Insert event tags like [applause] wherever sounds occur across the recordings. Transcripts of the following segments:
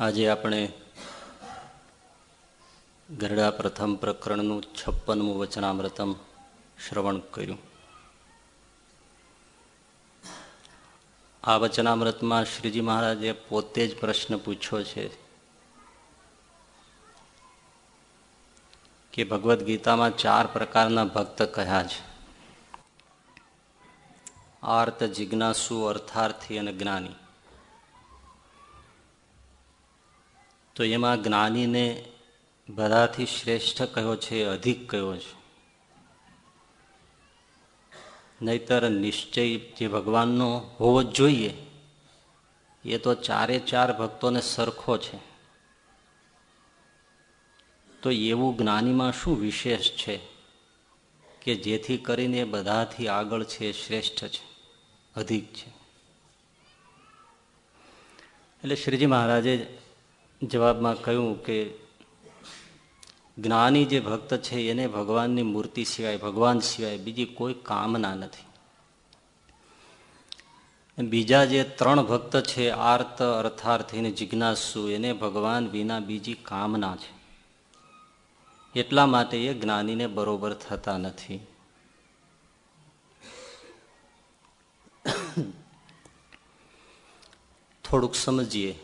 આજે આપણે ગરડા પ્રથમ પ્રકરણનું છપ્પનમું વચનામૃતમ શ્રવણ કર્યું. આ વચનામૃતમાં શ્રીજી મહારાજે પોતે જ પ્રશ્ન પૂછ્યો છે કે ભગવદ્ ગીતામાં ચાર પ્રકારના ભક્ત કયા છે? આર્ત, જિજ્ઞાસુ, અર્થાર્થી અને જ્ઞાની. તો એમાં જ્ઞાનીને બધાથી શ્રેષ્ઠ કયો છે, અધિક કયો છે? નહીતર નિશ્ચય જે ભગવાનનો હોવો જ જોઈએ, એ તો ચારે ચાર ભક્તોને સરખો છે. તો એવું જ્ઞાનીમાં શું વિશેષ છે કે જેથી કરીને બધાથી આગળ છે, શ્રેષ્ઠ છે, અધિક છે? એટલે શ્રીજી મહારાજે જવાબમાં કહ્યું કે જ્ઞાની જે ભક્ત છે, એને ભગવાનની મૂર્તિ સિવાય, ભગવાન સિવાય બીજી કોઈ કામના નથી. બીજા જે ત્રણ ભક્ત છે, આર્ત અર્થાર્થ ને જિજ્ઞાસુ, એને ભગવાન વિના બીજી કામના છે. એટલા માટે એ જ્ઞાનીને બરોબર થતા નથી. થોડુંક સમજીએ.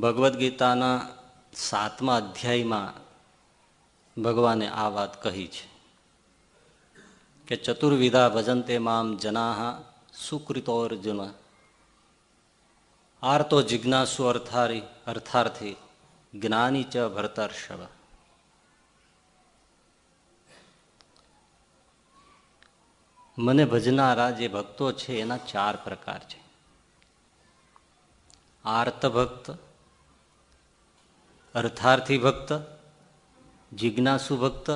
ભગવદ્ ગીતાના સાતમા અધ્યાયમાં ભગવાને આ વાત કહી છે કે ચતુર્વિધા ભજંતે મામ જનાહ સુકૃતો અર્જુન આર્તો જિજ્ઞાસુ અર્થારી અર્થાર્થી જ્ઞાની ચ ભરતર્ષવ મને ભજનારા જે ભક્તો છે એના ચાર પ્રકાર છે. આર્ત ભક્ત અર્થાર્થી ભક્ત, જિજ્ઞાસુ ભક્ત,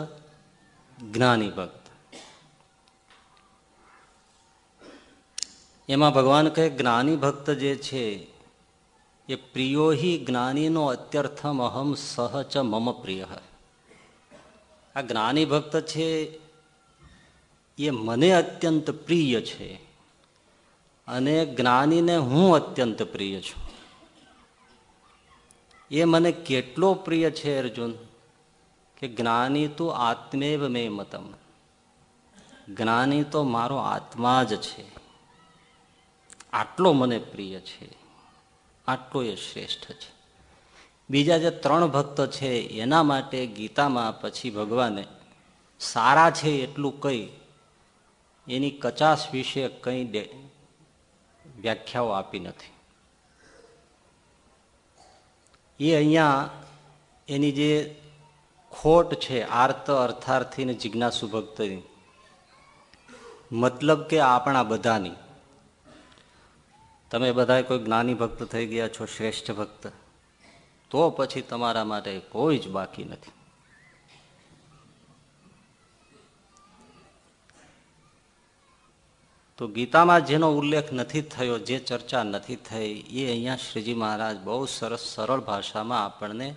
જ્ઞાની ભક્ત. એમાં ભગવાન કહે, જ્ઞાની ભક્ત જે છે, એ પ્રિયો હિ જ્ઞાનીનો અત્યર્થમ અહમ સહચ મમ પ્રિય. આ જ્ઞાની ભક્ત છે, એ મને અત્યંત પ્રિય છે અને જ્ઞાનીને હું અત્યંત પ્રિય છું. એ મને કેટલો પ્રિય છે, અર્જુન, કે જ્ઞાની તો આત્મેવ મે મતમ. જ્ઞાની તો મારો આત્મા જ છે. આટલો મને પ્રિય છે. આટલો એ શ્રેષ્ઠ છે. બીજા જે ત્રણ ભક્ત છે, એના માટે ગીતામાં પછી ભગવાને સારા છે એટલું કહી એની કચાસ વિશે કંઈ વ્યાખ્યાઓ આપી નથી. એ અહીંયા એની જે ખોટ છે, આર્ત અર્થાર્થી ને જિજ્ઞાસુ ભક્તની, મતલબ કે આપણા બધાની. તમે બધા કોઈ જ્ઞાની ભક્ત થઈ ગયા છો, શ્રેષ્ઠ ભક્ત, તો પછી તમારા માટે કોઈ જ બાકી નથી. તો ગીતામાં જેનો ઉલ્લેખ નથી થયો, જે ચર્ચા નથી થઈ, એ અહીંયા શ્રીજી મહારાજ બહુ સરસ, સરળ ભાષામાં આપણને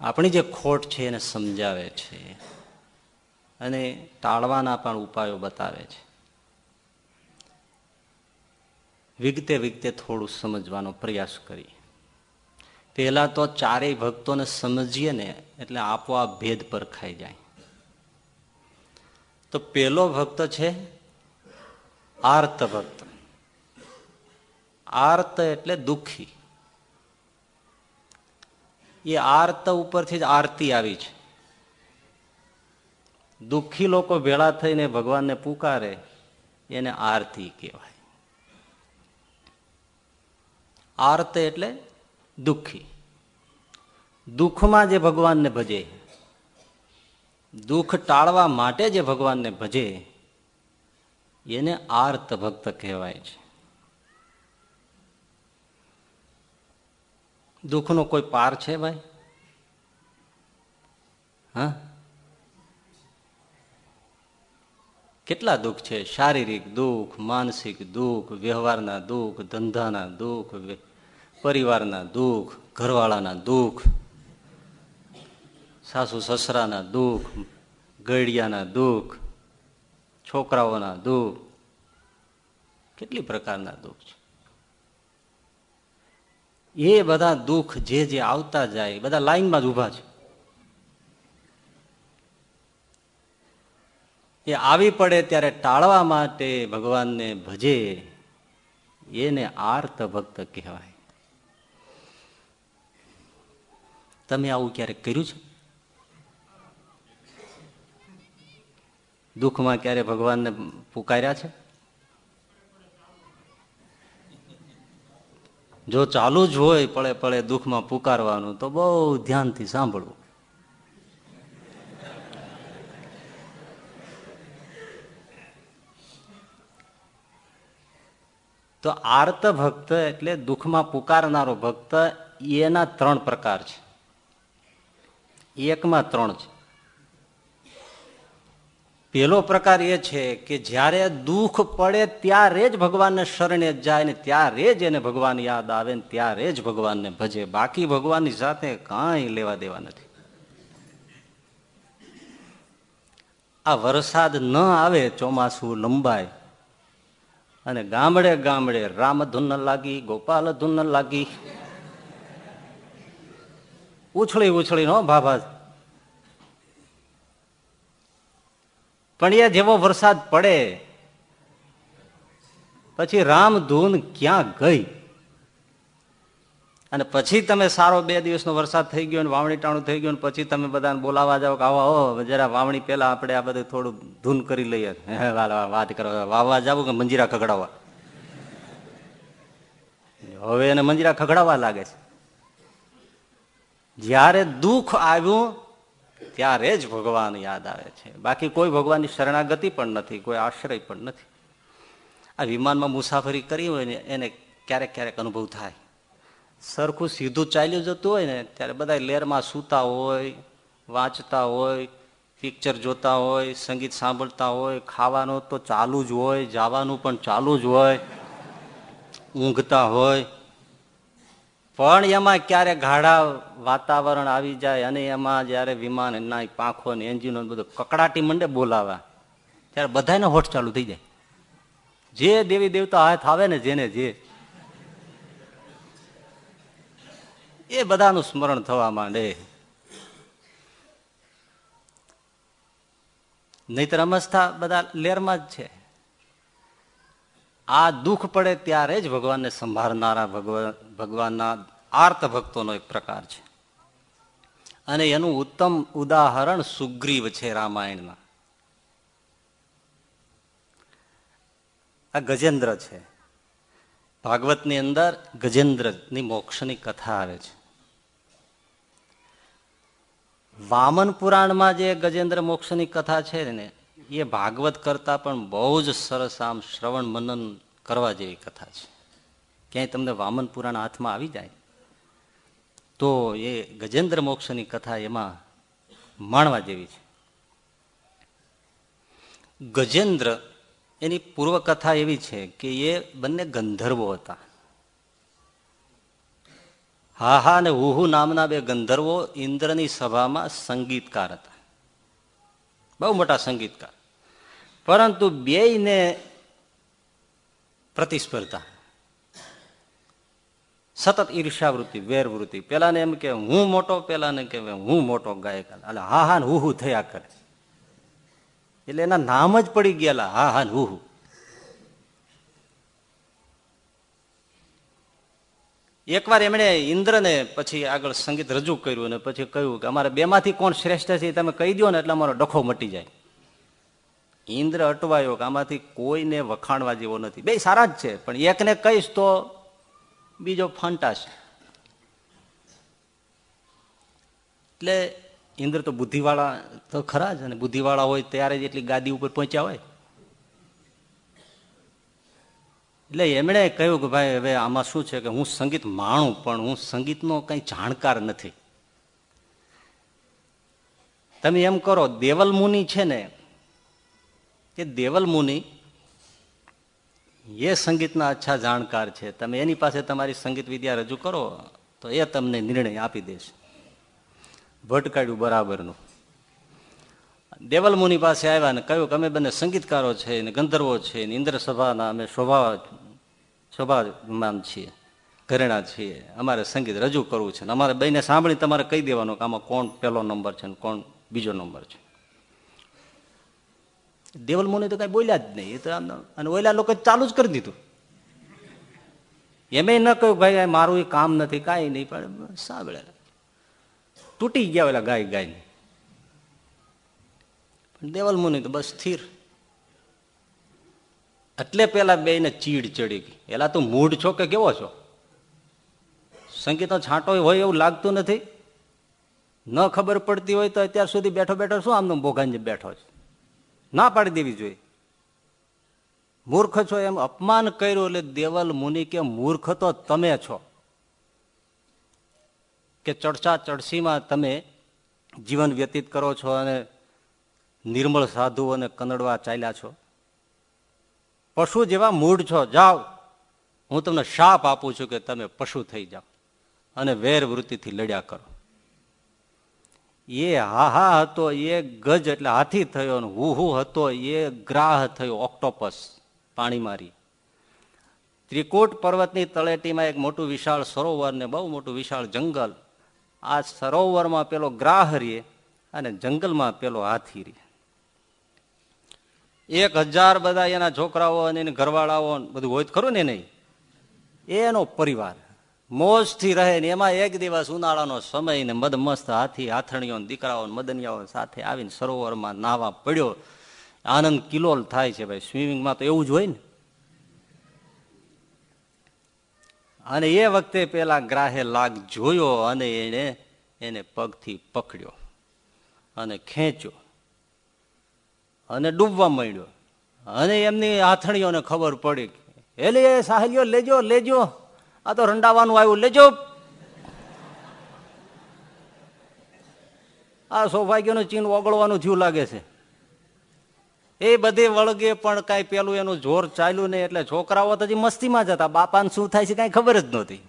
આપણી જે ખોટ છે એને સમજાવે છે અને ટાળવાના પણ ઉપાયો બતાવે છે. વિગતે વિગતે થોડું સમજવાનો પ્રયાસ કરીએ પહેલાં તો ચારેય ભક્તોને સમજીએ ને, એટલે આપોઆપ ભેદ પર ખાઈ જાય. તો પહેલો ભક્ત છે આર્ત ભક્ત. આર્ત એટલે દુઃખી. એ આર્ત ઉપરથી જ આરતી આવી છે. દુઃખી લોકો ભેળા થઈને ભગવાનને પુકારે, એને આરતી કહેવાય. આર્ત એટલે દુઃખી. દુઃખમાં જે ભગવાનને ભજે, દુઃખ ટાળવા માટે જે ભગવાનને ભજે એને આર્ત ભક્ત કહેવાય છે. દુઃખનો કોઈ પાર છે ભાઈ? હા? કેટલા દુઃખ છે? શારીરિક દુઃખ, માનસિક દુઃખ, વ્યવહારના દુઃખ, ધંધાના દુઃખ પરિવારના દુઃખ, ઘરવાળાના દુઃખ સાસુ સસરાના દુઃખ, ગળિયાના દુઃખ છોકરાઓના દુઃખ કેટલી પ્રકારના દુઃખ છે. એ બધા દુઃખ જે જે આવતા જાય બધા લાઈનમાં જ ઊભા છે. એ આવી પડે ત્યારે ટાળવા માટે ભગવાનને ભજે, એને આર્ત ભક્ત કહેવાય. તમે આવું ક્યારેક કર્યું છે? દુઃખમાં ક્યારે ભગવાનને પુકાર્યા છે? જો ચાલુ જ હોય પળે પળે દુઃખમાં પુકારવાનું, તો બહુ ધ્યાનથી સાંભળવું. તો આર્ત ભક્ત એટલે દુઃખમાં પુકારનારો ભક્ત, એના ત્રણ પ્રકાર છે. એકમાં ત્રણ છે. પેલો પ્રકાર એ છે કે જ્યારે દુઃખ પડે ત્યારે જ ભગવાનને શરણે જાય ને ત્યારે જ એને ભગવાન યાદ આવે ને ત્યારે જ ભગવાનને ભજે. બાકી ભગવાનની સાથે કાંઈ લેવા દેવા નથી. આ વરસાદ ન આવે ચોમાસું લંબાય અને ગામડે ગામડે રામ ધૂન લાગી ગોપાલ ધૂન લાગી. ઉછળી ઉછળી નો ભાભા પણ એ જેવો વરસાદ પડે, પછી રામધૂન ક્યાં ગઈ? અને પછી તમે સારો બે દિવસનો વરસાદ થઈ ગયો ને વાવણી ટાણું થઈ ગયું પછી તમે બધાને બોલાવા જાઓ કે આવો આવો જરા વાવણી પેલા આપણે આ બધું થોડું ધૂન કરી લઈએ. વાત કરો. વાવવા જાવ કે મંજીરા ખગડાવવા? હવે એને મંજીરા ખગડાવવા લાગે છે. જ્યારે દુઃખ આવ્યું ત્યારે જ ભગવાન યાદ આવે છે. બાકી કોઈ ભગવાનની શરણાગતિ પણ નથી, કોઈ આશ્રય પણ નથી. આ વિમાનમાં મુસાફરી કરી હોય ને, એને ક્યારેક ક્યારેક અનુભવ થાય. સરખું સીધું ચાલ્યું જતું હોય ને, ત્યારે બધા લેરમાં સૂતા હોય, વાંચતા હોય પિક્ચર જોતા હોય, સંગીત સાંભળતા હોય, ખાવાનું તો ચાલુ જ હોય, જવાનું પણ ચાલુ જ હોય, ઊંઘતા હોય પણ એમાં ક્યારે ગાઢા વાતાવરણ આવી જાય અને એમાં જયારે વિમાન એના પાંખો ને એન્જિનો બધું કકડાટી મંડે બોલાવા, ત્યારે બધાને હોઠ ચાલુ થઈ જાય. જે દેવી દેવતા હાથ આવે ને જેને જે, એ બધાનું સ્મરણ થવા માંડે. નહીતર અમસ્થા બધા લેરમાં જ છે. આ દુઃખ પડે ત્યારે જ ભગવાનને સંભાળનારા ભગવાન ભગવાનના આર્ત ભક્તોનો એક પ્રકાર છે. અને એનું ઉત્તમ ઉદાહરણ સુગ્રીવ છે રામાયણમાં. આ ગજેન્દ્ર છે. ભાગવતની અંદર ગજેન્દ્રની મોક્ષની કથા આવે છે. વામન પુરાણમાં જે ગજેન્દ્ર મોક્ષની કથા છે ને, એ ભાગવત કરતા પણ બહુ જ સરસ આમ શ્રવણ મનન કરવા જેવી કથા છે. ક્યાંય તમને વામન પુરાણ હાથમાં આવી જાય, તો એ ગજેન્દ્ર મોક્ષની કથા એમાં માણવા જેવી છે. ગજેન્દ્ર એની પૂર્વ કથા એવી છે કે એ બંને ગંધર્વો હતા. હા હા અને હુહુ નામના બે ગંધર્વો ઇન્દ્રની સભામાં સંગીતકાર હતા. બહુ મોટા સંગીતકાર. પરંતુ બેયને પ્રતિસ્પર્ધા. સતત ઈર્ષાવૃત્તિ વેરવૃત્તિ. પેલાને એમ કે, હું મોટો, પેલાને કે, હું મોટો ગાયક. એટલે હા હા હું હું થયા કરે. એટલે એના નામ જ પડી ગયેલા હા હા હું એકવાર એમણે ઇન્દ્રને પછી આગળ સંગીત રજૂ કર્યું અને પછી કહ્યું કે, અમારે બેમાંથી કોણ શ્રેષ્ઠ છે તમે કહી દો ને એટલે અમારો ડખો મટી જાય. ઇન્દ્ર અટવાયો કે, આમાંથી કોઈને વખાણવા જેવો નથી. બે સારા જ છે, પણ એકને કહીશ તો બીજો ફંટાશે એટલે ઇન્દ્ર તો બુદ્ધિવાળા તો ખરા જ, અને બુદ્ધિવાળા હોય ત્યારે જ એટલી ગાદી ઉપર પહોંચ્યા હોય. એટલે એમણે કહ્યું કે ભાઈ, હવે આમાં શું છે કે હું સંગીત માણું, પણ હું સંગીતનો કઈ જાણકાર નથી. તમે એમ કરો, દેવલ મુનિ છે ને કે દેવલ મુનિ એ સંગીતના અચ્છા જાણકાર છે. તમે એની પાસે તમારી સંગીત વિદ્યા રજૂ કરો, તો એ તમને નિર્ણય આપી દેશે. ભટકાડ્યું બરાબરનું. દેવલમુની પાસે આવ્યા ને કહ્યું કે અમે બંને સંગીતકારો છે ને ગંધર્વો છે ને ઇન્દ્ર સભાના અમે શોભા શોભામાન છીએ, ઘરેણા છીએ. અમારે સંગીત રજૂ કરવું છે અમારે બંને સાંભળી તમારે કહી દેવાનું કે આમાં કોણ પહેલો નંબર છે ને કોણ બીજો નંબર છે. દેવલ મુનિ તો કઈ બોલ્યા જ નહીં. એ તો અને ઓલા લોકો ચાલુ જ કરી દીધું. એમે ન કહ્યું, ભાઈ મારું એ કામ નથી, કાંઈ નહીં, પણ સાંભળે. તૂટી ગયા ઓલા ગાય ગાય પણ દેવલ મુનિ તો બસ સ્થિર. એટલે પેલા બે ને ચીડ ચડી ગઈ. એલા તું મૂડ છો કે કેવો છો? સંગીતનો છાંટો હોય એવું લાગતું નથી? ન ખબર પડતી હોય તો અત્યાર સુધી બેઠો બેઠો શું આમનો ભોગાંજ બેઠો છે? ના પાડી દેવી જોઈએ. મૂર્ખ છો એમ અપમાન કર્યું એટલે દેવલ મુનિ કે મૂર્ખ તો તમે છો. કે ચડસા ચડસીમાં તમે જીવન વ્યતીત કરો છો અને નિર્મળ સાધુ અને કનડવા ચાલ્યા છો. પશુ જેવા મૂળ છો, જાઓ. હું તમને શાપ આપું છું કે તમે પશુ થઈ જાઓ અને વેર વૃત્તિથી લડ્યા કરો. એ હાહા હતો, એ ગજ એટલે હાથી થયો ને હુહુ હતો, એ ગ્રાહ થયો, ઓક્ટોપસ પાણી મારી ત્રિકોટ પર્વતની તળેટીમાં એક મોટું વિશાળ સરોવર ને બહુ મોટું વિશાળ જંગલ. આ સરોવરમાં પેલો ગ્રાહ રે અને જંગલમાં પેલો હાથી રે. એક હજાર બધા એના છોકરાઓ અને ઘરવાળાઓ બધું હોય ખરું ને નહીં? એનો પરિવાર. મોજથી રહે ને એમાં એક દિવસ ઉનાળાનો સમય ને મદમસ્ત હાથી, હાથણીઓ દીકરાઓ મદનિયાઓ સાથે આવીને સરોવરમાં નાહવા પડ્યો. આનંદ કિલોલ થાય છે ભાઈ. સ્વિમિંગમાં તો એવું જ હોય ને. અને એ વખતે પેલા ગ્રાહે લાગ જોયો અને એને એને પગથી પકડ્યો અને ખેંચ્યો અને ડૂબવા માંડ્યો. અને એમની હાથણીઓને ખબર પડી એટલે સાહેલીઓ લેજો લેજો. આ તો રંડાવાનું આવ્યું. લેજો. આ સૌભાગ્યનું ચીન ઓગળવાનું થયું લાગે છે. એ બધે વળગે પણ કઈ પેલું એનું જોર ચાલ્યું નહીં એટલે છોકરાઓ તો હજી મસ્તીમાં જતા બાપાને શું થાય છે કઈ ખબર જ નહોતી.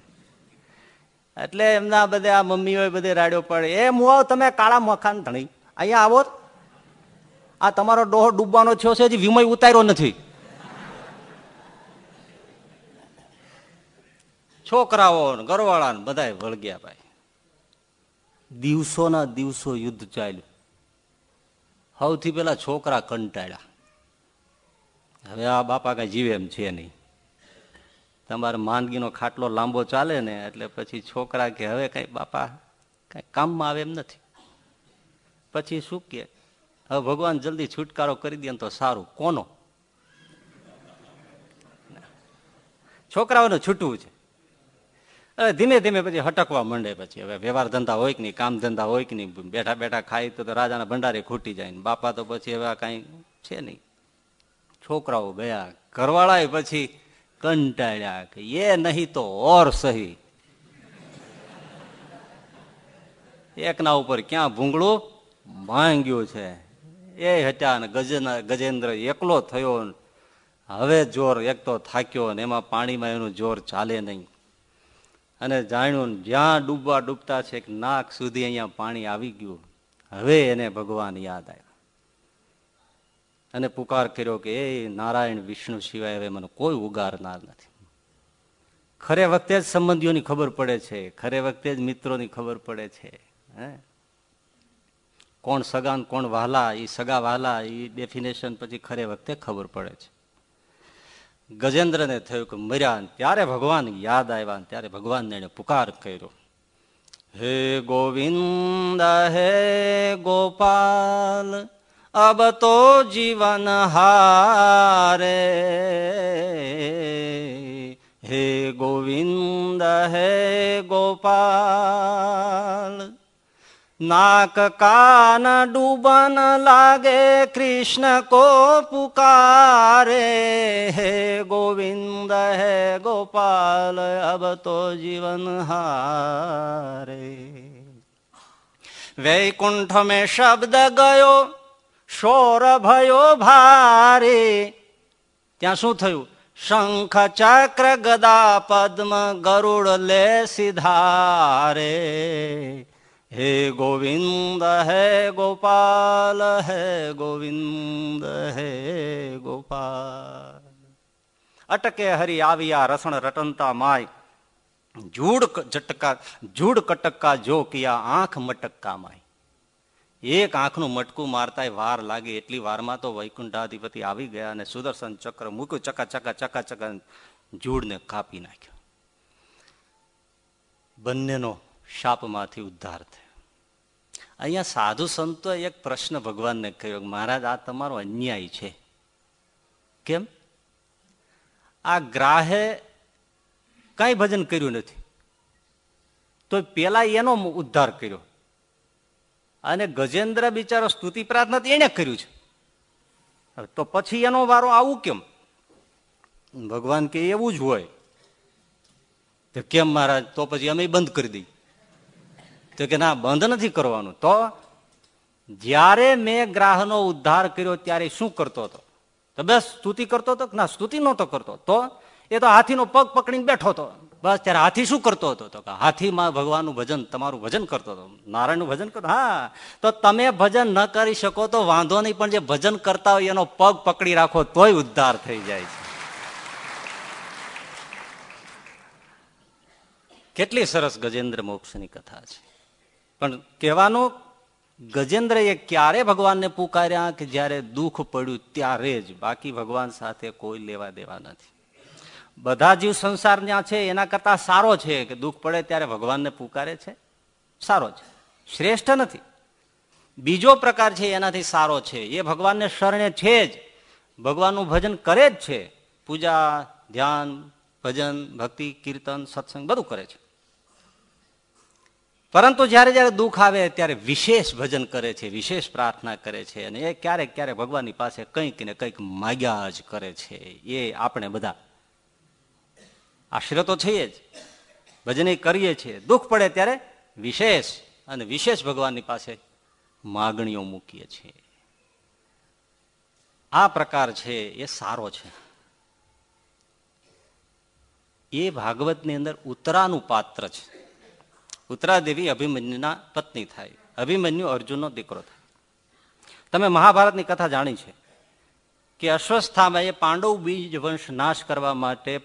એટલે એમના બધે આ મમ્મીઓ બધે રાડ્યો પડે એ મુઆ તમે કાળા મખાન ધણી. અહીંયા આવો. આ તમારો ડોહો ડૂબવાનો થયો છે, હજી વિમય ઉતાર્યો નથી. છોકરાઓ ઘરવાળા બધા વળગ્યા ભાઈ. દિવસોના દિવસો યુદ્ધ ચાલ્યું. સૌથી પેલા છોકરા કંટાળ્યા. હવે આ બાપા કઈ જીવે એમ છે નહીં. તમારે માંદગીનો ખાટલો લાંબો ચાલે ને, એટલે પછી છોકરા કે, હવે કઈ બાપા, કઈ કામમાં આવે એમ નથી. પછી શું કે, હવે ભગવાન જલ્દી છુટકારો કરી દે તો સારું. કોનો? છોકરાઓને છૂટવું છે. હવે ધીમે ધીમે પછી હટકવા માંડે પછી. હવે વ્યવહાર ધંધા હોય કે નહીં, કામ ધંધા હોય કે નહીં, બેઠા બેઠા ખાય તો રાજાના ભંડારે ખૂટી જાય ને બાપા તો પછી હવે કાંઈ છે નહીં. છોકરાઓ ગયા ઘરવાળા પછી કંટાળ્યા કે એ નહીં તો ઓર સહી. એકના ઉપર ક્યાં ભૂંગળું માંગ્યું છે? એ હટ્યા ને ગજેન્દ્ર એકલો થયો હવે જોર એક તો થાક્યો ને એમાં પાણીમાં એનું જોર ચાલે નહીં. અને જાણ્યું જ્યાં ડૂબવા ડૂબતા છે નાક સુધી અહીંયા પાણી આવી ગયું. હવે એને ભગવાન યાદ આવ્યા. અને પુકાર કર્યો કે, એ નારાયણ વિષ્ણુ સિવાય હવે મને કોઈ ઉગારનાર નથી. ખરે વખતે જ સંબંધીઓની ખબર પડે છે. ખરે વખતે જ મિત્રોની ખબર પડે છે. હે? કોણ સગાન કોણ વહાલા એ સગા વહાલા એ ડેફિનેશન પછી ખરે વખતે ખબર પડે છે. ગજેન્દ્રને થયું કે મર્યા ત્યારે ભગવાન યાદ આવ્યા ત્યારે ભગવાનને એને પુકાર કર્યો. હે ગોવિંદ, હે ગોપાલ, અબ તો જીવન હારે. હે ગોવિંદ, હે ગોપાલ નાક કાન ડૂબન લાગે, કૃષ્ણ કો પુકારે. હે ગોવિંદ, હે ગોપાલ, અબ તો જીવન હારે. વૈકુંઠ મે શબ્દ ગયો શોર ભયો ભારે. ત્યાં શું થયું? શંખ ચક્ર ગદા પદ્મ ગરુડ લે સિધારે. હે ગોવિંદ, હે ગોપાલ, હે ગોવિંદ, હે ગોપાલ. અટકે હરી આવ્યા રસણ રટનતા માય. જૂડ જટકા જૂડ કટક્કા જો કિયા આંખ મટક્કા માય. એક આંખનું મટકું મારતા વાર લાગે, એટલી વારમાં તો વૈકુંઠાધિપતિ આવી ગયા અને સુદર્શન ચક્ર મૂક્યું, ચકા ચકા ચકા ચકા, જૂડને કાપી નાખ્યો. બંનેનો શાપમાંથી ઉદ્ધાર થયો. અહીંયા સાધુ સંતો એક પ્રશ્ન ભગવાનને કહ્યો મહારાજ, આ તમારો અન્યાય છે. કેમ? આ ગ્રાહે કઈ ભજન કર્યું નથી. તો પેલા એનો ઉદ્ધાર કર્યો. અને ગજેન્દ્ર બિચારો સ્તુતિ પ્રાર્થના એને કર્યું છે. તો પછી એનો વારો આવું કેમ? ભગવાન કે એવું જ હોય. કેમ મહારાજ? તો પછી અમે બંધ કરી દઈએ. તો કે ના, બંધ નથી કરવાનું. તો જ્યારે મેં ગ્રાહનો ઉદ્ધાર કર્યો ત્યારે શું કરતો હતો? તો બસ સ્તુતિ કરતો હતો ના, સ્તુતિ નહોતો કરતો. તો એ તો હાથીનો પગ પકડીને બેઠો હતો. બસ ત્યારે હાથી શું કરતો હતો? તો હાથીમાં ભગવાનનું ભજન, તમારું ભજન કરતો હતો. નારાયણનું ભજન કરતો. હા, તો તમે ભજન ન કરી શકો તો વાંધો નહીં, પણ જે ભજન કરતા હોય એનો પગ પકડી રાખો, તોય ઉદ્ધાર થઈ જાય છે. કેટલી સરસ ગજેન્દ્ર મોક્ષની કથા છે. પણ કહેવાનું ગજેન્દ્રએ ક્યારે ભગવાનને પુકાર્યા કે જ્યારે દુઃખ પડ્યું ત્યારે જ? બાકી ભગવાન સાથે કોઈ લેવા દેવા નથી. બધા જીવ સંસાર જ્યાં છે, એના કરતા સારો છે કે દુઃખ પડે ત્યારે ભગવાનને પુકારે છે? સારો છે. શ્રેષ્ઠ નથી. બીજો પ્રકાર છે એનાથી સારો છે. એ ભગવાનને શરણે છે જ. ભગવાનનું ભજન કરે જ છે. પૂજા, ધ્યાન, ભજન, ભક્તિ, કીર્તન, સત્સંગ બધું કરે છે. પરંતુ જ્યારે જ્યારે દુઃખ આવે ત્યારે વિશેષ ભજન કરે છે, વિશેષ પ્રાર્થના કરે છે અને એ ક્યારેક ક્યારેક ભગવાનની પાસે કંઈક ને કંઈક માગ્યા જ કરે છે. એ આપણે બધા આશ્રય તો છીએ જ. ભજન કરીએ છીએ. દુઃખ પડે ત્યારે વિશેષ અને વિશેષ ભગવાનની પાસે માગણીઓ મૂકીએ છીએ. આ પ્રકાર છે, એ સારો છે. એ ભાગવતની અંદર ઉત્તરાનું પાત્ર છે. ઉત્તરાદેવી અભિમન્યુના પત્ની થાય. અભિમન્યુ અર્જુનનો દીકરો થાય. તમે મહાભારતની કથા જાણી છે કે અશ્વસ્થામાએ પાંડવ બીજ વંશ નાશ કરવા માટે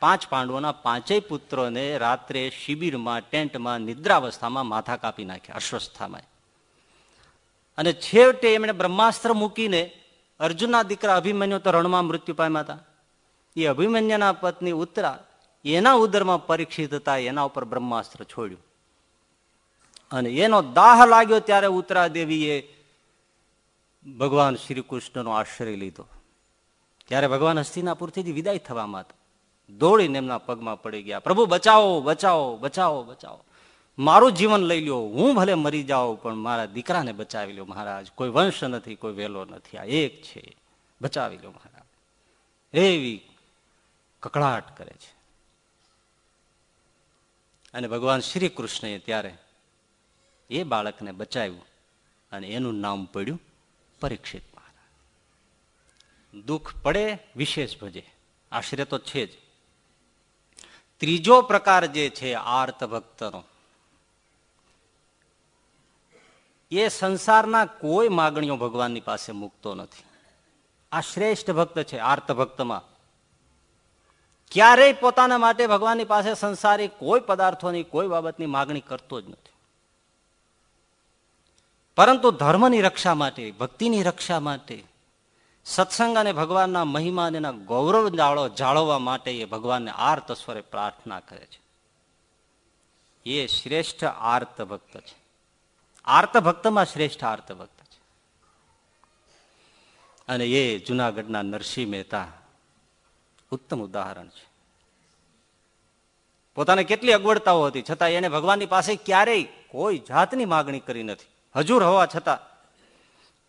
પાંચ પાંડવોના પાંચેય પુત્રોને રાત્રે શિબિરમાં, ટેન્ટમાં, નિદ્રાવસ્થામાં માથા કાપી નાખ્યા અશ્વસ્થામાએ અને છેવટે એમણે બ્રહ્માસ્ત્ર મૂકીને અર્જુનના દીકરા અભિમન્યુ તો રણમાં મૃત્યુ પામ્યા હતા. એ અભિમન્યુના પત્ની ઉત્તરા એના ઉદરમાં પરીક્ષિત હતા, એના ઉપર બ્રહ્માસ્ત્ર છોડ્યું. અને એનો દાહ લાગ્યો ત્યારે દેવીએ ભગવાન શ્રી કૃષ્ણનો આશ્રય લીધો. ત્યારે ભગવાન હસ્તિનાપુરથી વિદાય થવામાં હતા દોડીને એમના પગમાં પડી ગયા. પ્રભુ, બચાવો બચાવો બચાવો બચાવો. મારું જીવન લઈ લ્યો. હું ભલે મરી જાઉં, પણ મારા દીકરાને બચાવી લો મહારાજ. કોઈ વંશ નથી, કોઈ વેલો નથી. આ એક છે. બચાવી લો મહારાજ. એવી કકડાટ કરે છે. અને ભગવાન શ્રી કૃષ્ણએ ત્યારે એ બાળકને બચાવ્યું અને એનું નામ પડ્યું પરીક્ષિત દુઃખ પડે, વિશેષ ભજે. આશ્રય તો છે જ. ત્રીજો પ્રકાર જે છે, આર્ત ભક્તનો, એ સંસારના કોઈ માગણીઓ ભગવાનની પાસે મૂકતો નથી. આ શ્રેષ્ઠ ભક્ત છે, આર્ત ભક્તમાં. ક્યારેય પોતાના માટે ભગવાનની પાસે સંસારી કોઈ પદાર્થોની, કોઈ બાબતની માગણી કરતો જ નથી. પરંતુ ધર્મની રક્ષા માટે, ભક્તિની રક્ષા માટે, સત્સંગ અને ભગવાનના મહિમા અને ગૌરવ જાળો જાળવવા માટે એ ભગવાનને આર્ત સ્વરે પ્રાર્થના કરે છે. એ શ્રેષ્ઠ આર્ત ભક્ત છે. આર્ત ભક્તમાં શ્રેષ્ઠ આર્ત ભક્ત છે. અને એ જુનાગઢના નરસિંહ મહેતા ઉત્તમ ઉદાહરણ છે. પોતાને કેટલી અગવડતાઓ હતી, છતાં એને ભગવાનની પાસે ક્યારેય કોઈ જાતની માગણી કરી નથી. હજુર હોવા છતાં,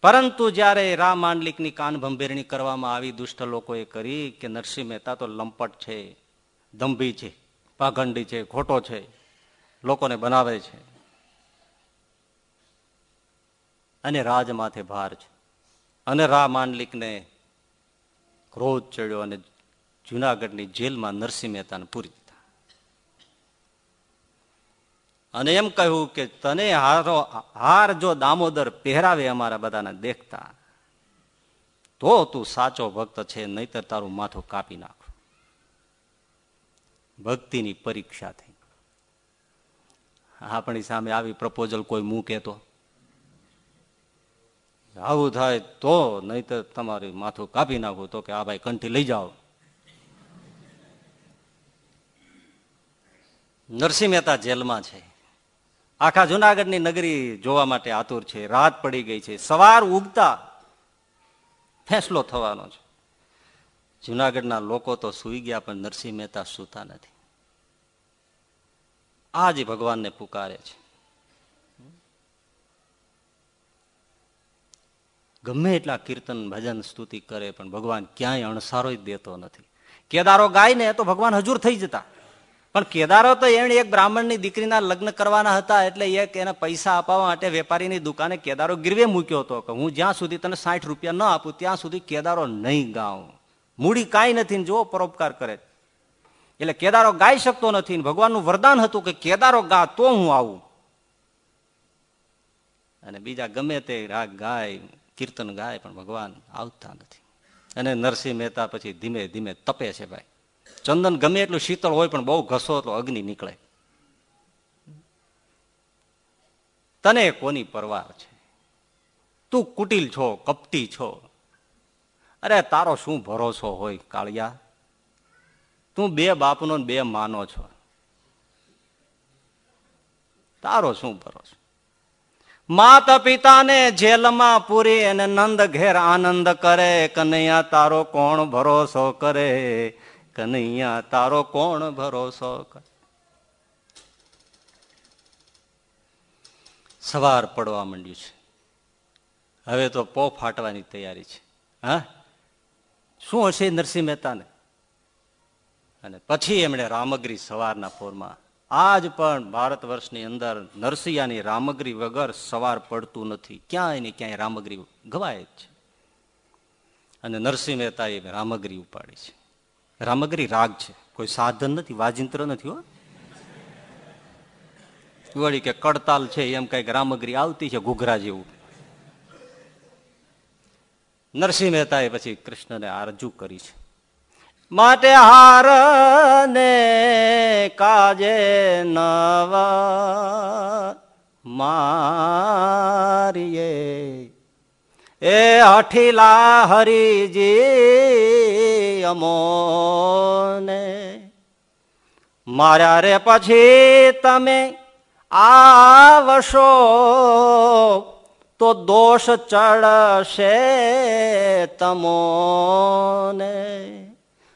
પરંતુ જ્યારે રા માંડલિકની કાનભંભેરણી કરવામાં આવી, દુષ્ટ લોકોએ કરી કે નરસિંહ મહેતા તો લંપટ છે, દંભી છે પાઘંડી છે, ખોટો છે, લોકોને બનાવે છે. અને રાજ માથે ભાર છે. અને રા માંડલિકને ક્રોધ ચડ્યો અને જુનાગઢની જેલમાં નરસિંહ મહેતાને પૂરી અને એમ કહ્યું કે તને હારો હાર જો દામોદર પહેરાવે અમારા બધાને દેખતા, તો તું સાચો ભક્ત છે, નહીતર તારું માથું કાપી નાખો. ભક્તિની પરીક્ષા થઈ. આપણી સામે આવી પ્રપોઝલ કોઈ મૂકે તો આવું થાય તો નહીતર તમારું માથું કાપી નાખું, તો કે આ ભાઈ કંઠી લઈ જાઓ. નરસિંહ મહેતા જેલમાં છે. આખા જુનાગઢની નગરી જોવા માટે આતુર છે, રાત પડી ગઈ છે, સવાર ઉગતા ફેંસલો થવાનો છે. જુનાગઢના લોકો તો સુઈ ગયા પણ નરસિંહ મહેતા સૂતા નથી. આજ ભગવાનને પુકારે છે. ગમે એટલા કીર્તન, ભજન, સ્તુતિ કરે પણ ભગવાન ક્યાંય અણસારો જ દેતો નથી. કેદારો ગાય ને તો ભગવાન હજુર થઈ જતા. પણ કેદારો તો એણે એક બ્રાહ્મણની દીકરીના લગ્ન કરવાના હતા એટલે એક એને પૈસા અપાવવા માટે વેપારીની દુકાને કેદારો ગીરવે મૂક્યો હતો કે હું જ્યાં સુધી તને સાઠ રૂપિયા ન આપું, ત્યાં સુધી કેદારો નહીં ગાઉં. મૂડી કાંઈ નથી જો પરોપકાર કરે. એટલે કેદારો ગાઈ શકતો નથી ભગવાનનું વરદાન હતું કે કેદારો ગા તો હું આવું. અને બીજા ગમે તે રાગ ગાય, કીર્તન ગાય, પણ ભગવાન આવતા નથી. અને નરસિંહ મહેતા પછી ધીમે ધીમે તપે છે ભાઈ. ચંદન ગમે એટલું શીતળ હોય પણ બહુ ઘસો તો અગ્નિ નીકળે. તને કોની પરવાર છે? તું કુટિલ છો, કપટી છો? અરે તારો શું ભરોસો હોય કાળિયા? તું બે બાપનો બે માનો છો. તારો શું ભરોસો? માતા પિતાને જેલમાં પૂરી અને નંદ ઘેર આનંદ કરે, કનૈયા તારો કોણ ભરોસો કરે? કનૈયા, તારો કોણ ભરોસો સવાર પડવા માંડ્યું છે. હવે તો પો ફાટવાની તૈયારી છે. હા? શું હશે નરસિંહ મહેતાને? અને પછી એમણે રામગરી સવારના પોરમાં, આજ પણ ભારત વર્ષની અંદર નરસિંહાની રામગરી વગર સવાર પડતું નથી. ક્યાંય ને ક્યાંય રામગરી ગવાય જ છે. અને નરસિંહ મહેતાએ રામગરી ઉપાડી છે. રામગરી રાગ છે. કોઈ સાધન નથી, વાજિંત્ર નથી હો. વળી કે કડતાલ છે, એમ કંઈક રામગરી આવતી છે, ઘુઘરા જેવું. નરસિંહ મહેતાએ પછી કૃષ્ણને આ કરી છે. માટે હાર ને કાજે નવા મારીએ એ હઠીલા હરિજી અમોને. માર્યા રે પછી તમે આવશો તો દોષ ચડશે તમોને.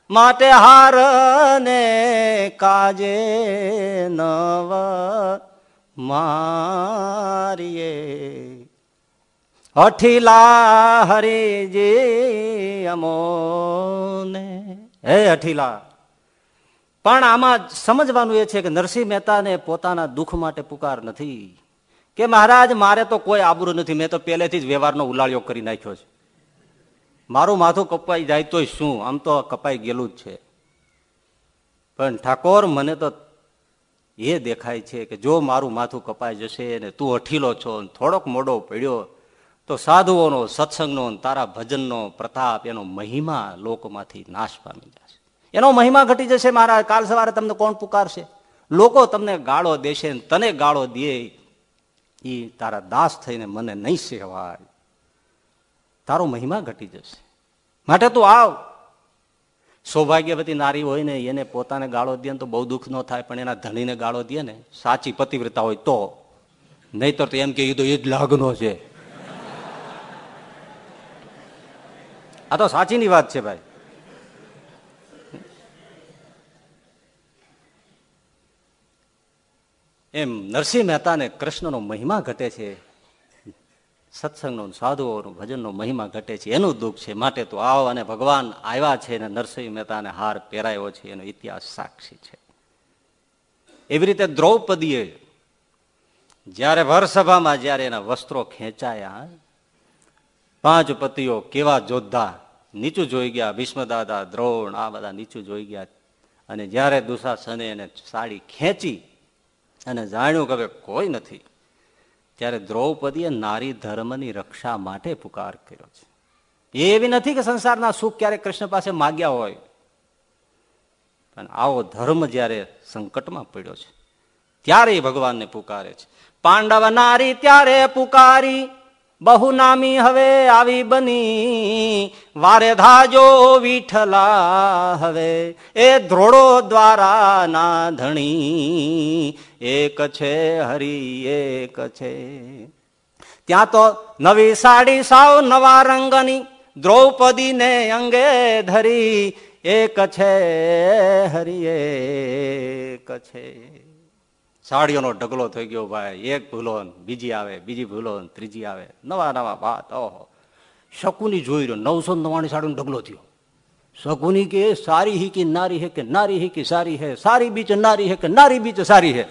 માટે હાર ને કાજે નવ મારીએ. અઠીલા હરિજી અમોને. હે અઠીલા પણ આમાં સમજવાનું એ છે કે નરસિંહ મહેતાને પોતાના દુઃખ માટે પુકાર નથી. કે મહારાજ, મારે તો કોઈ આબરું નથી. મેં તો પહેલેથી જ વ્યવહારનો ઉલાળ્યો કરી નાખ્યો છે. મારું માથું કપાઈ જાય તો શું? આમ તો કપાઈ ગયેલું જ છે. પણ ઠાકોર, મને તો એ દેખાય છે કે જો મારું માથું કપાઈ જશે ને તું અઠીલો છો થોડોક મોડો પડ્યો તો સાધુઓનો, સત્સંગનો તારા ભજનનો, પ્રતાપ, એનો મહિમા લોકમાંથી નાશ પામી જશે એનો મહિમા ઘટી જશે મારા, કાલ સવારે તમને કોણ પુકારશે? લોકો તમને ગાળો દેશે તને ગાળો દે એ તારા દાસ થઈને મને નહીં સેવાય. તારો મહિમા ઘટી જશે. માટે તું આવ. સૌભાગ્યવતી નારી હોય ને, એને પોતાને ગાળો દે તો બહુ દુઃખ ન થાય, પણ એના ધણીને ગાળો દે ને, સાચી પતિવ્રતા હોય તો. નહીતર તો એમ કે એ તો એ જ લાગનો છે. આ તો સાચીની વાત છે ભાઈ. એમ નરસિંહ મહેતાને કૃષ્ણનો મહિમા ઘટે છે. સત્સંગનો સાધુઓનો ભજનનો મહિમા ઘટે છે. એનું દુઃખ છે. માટે તો આવો અને ભગવાન આવ્યા છે અને નરસિંહ મહેતાને હાર પહેરાયો છે. એનો ઇતિહાસ સાક્ષી છે. એવી રીતે દ્રૌપદીએ જ્યારે વરસભામાં જ્યારે એના વસ્ત્રો ખેંચાયા પાંચ પતિઓ કેવા જોદ્ધા નીચું જોઈ ગયા ભીષ્મદાદા, દ્રોણ, આ બધા નીચું જોઈ ગયા. અને જ્યારે દુશાસને એને સાડી ખેંચી અને જાણ્યું કે હવે કોઈ નથી, ત્યારે દ્રૌપદીએ નારી ધર્મની રક્ષા માટે પુકાર કર્યો છે. એવી નથી કે સંસારના સુખ ક્યારેક કૃષ્ણ પાસે માગ્યા હોય. પણ આવો ધર્મ જ્યારે સંકટમાં પડ્યો છે, ત્યારે ભગવાનને પુકારે છે. પાંડવ નારી ત્યારે પુકારી બહુ નામી હવે આવી બની. વારે ધાજો વિઠલા હવે. એ ધ્રોડો દ્વારા ના ધણી. એક છે હરી, એક છે. ત્યાં તો નવી સાડી સાવ નવા રંગની. દ્રૌપદીને અંગે ધરી. એક છે હરી, એક છે. સાડીઓનો ઢગલો થઈ ગયો ભાઈ. એક ભૂલો બીજી આવે, બીજી ભૂલો ત્રીજી આવે. નવા નવા ભાત ઓહો. શકુની જોઈ રહ્યો. નવસો નવાણી સાડીનો ઢગલો થયો. શકુની કે સારી હી કે નારી હે કે નારી હી કે સારી હે? સારી બીચ નારી હે કે નારી બીચ સારી હે?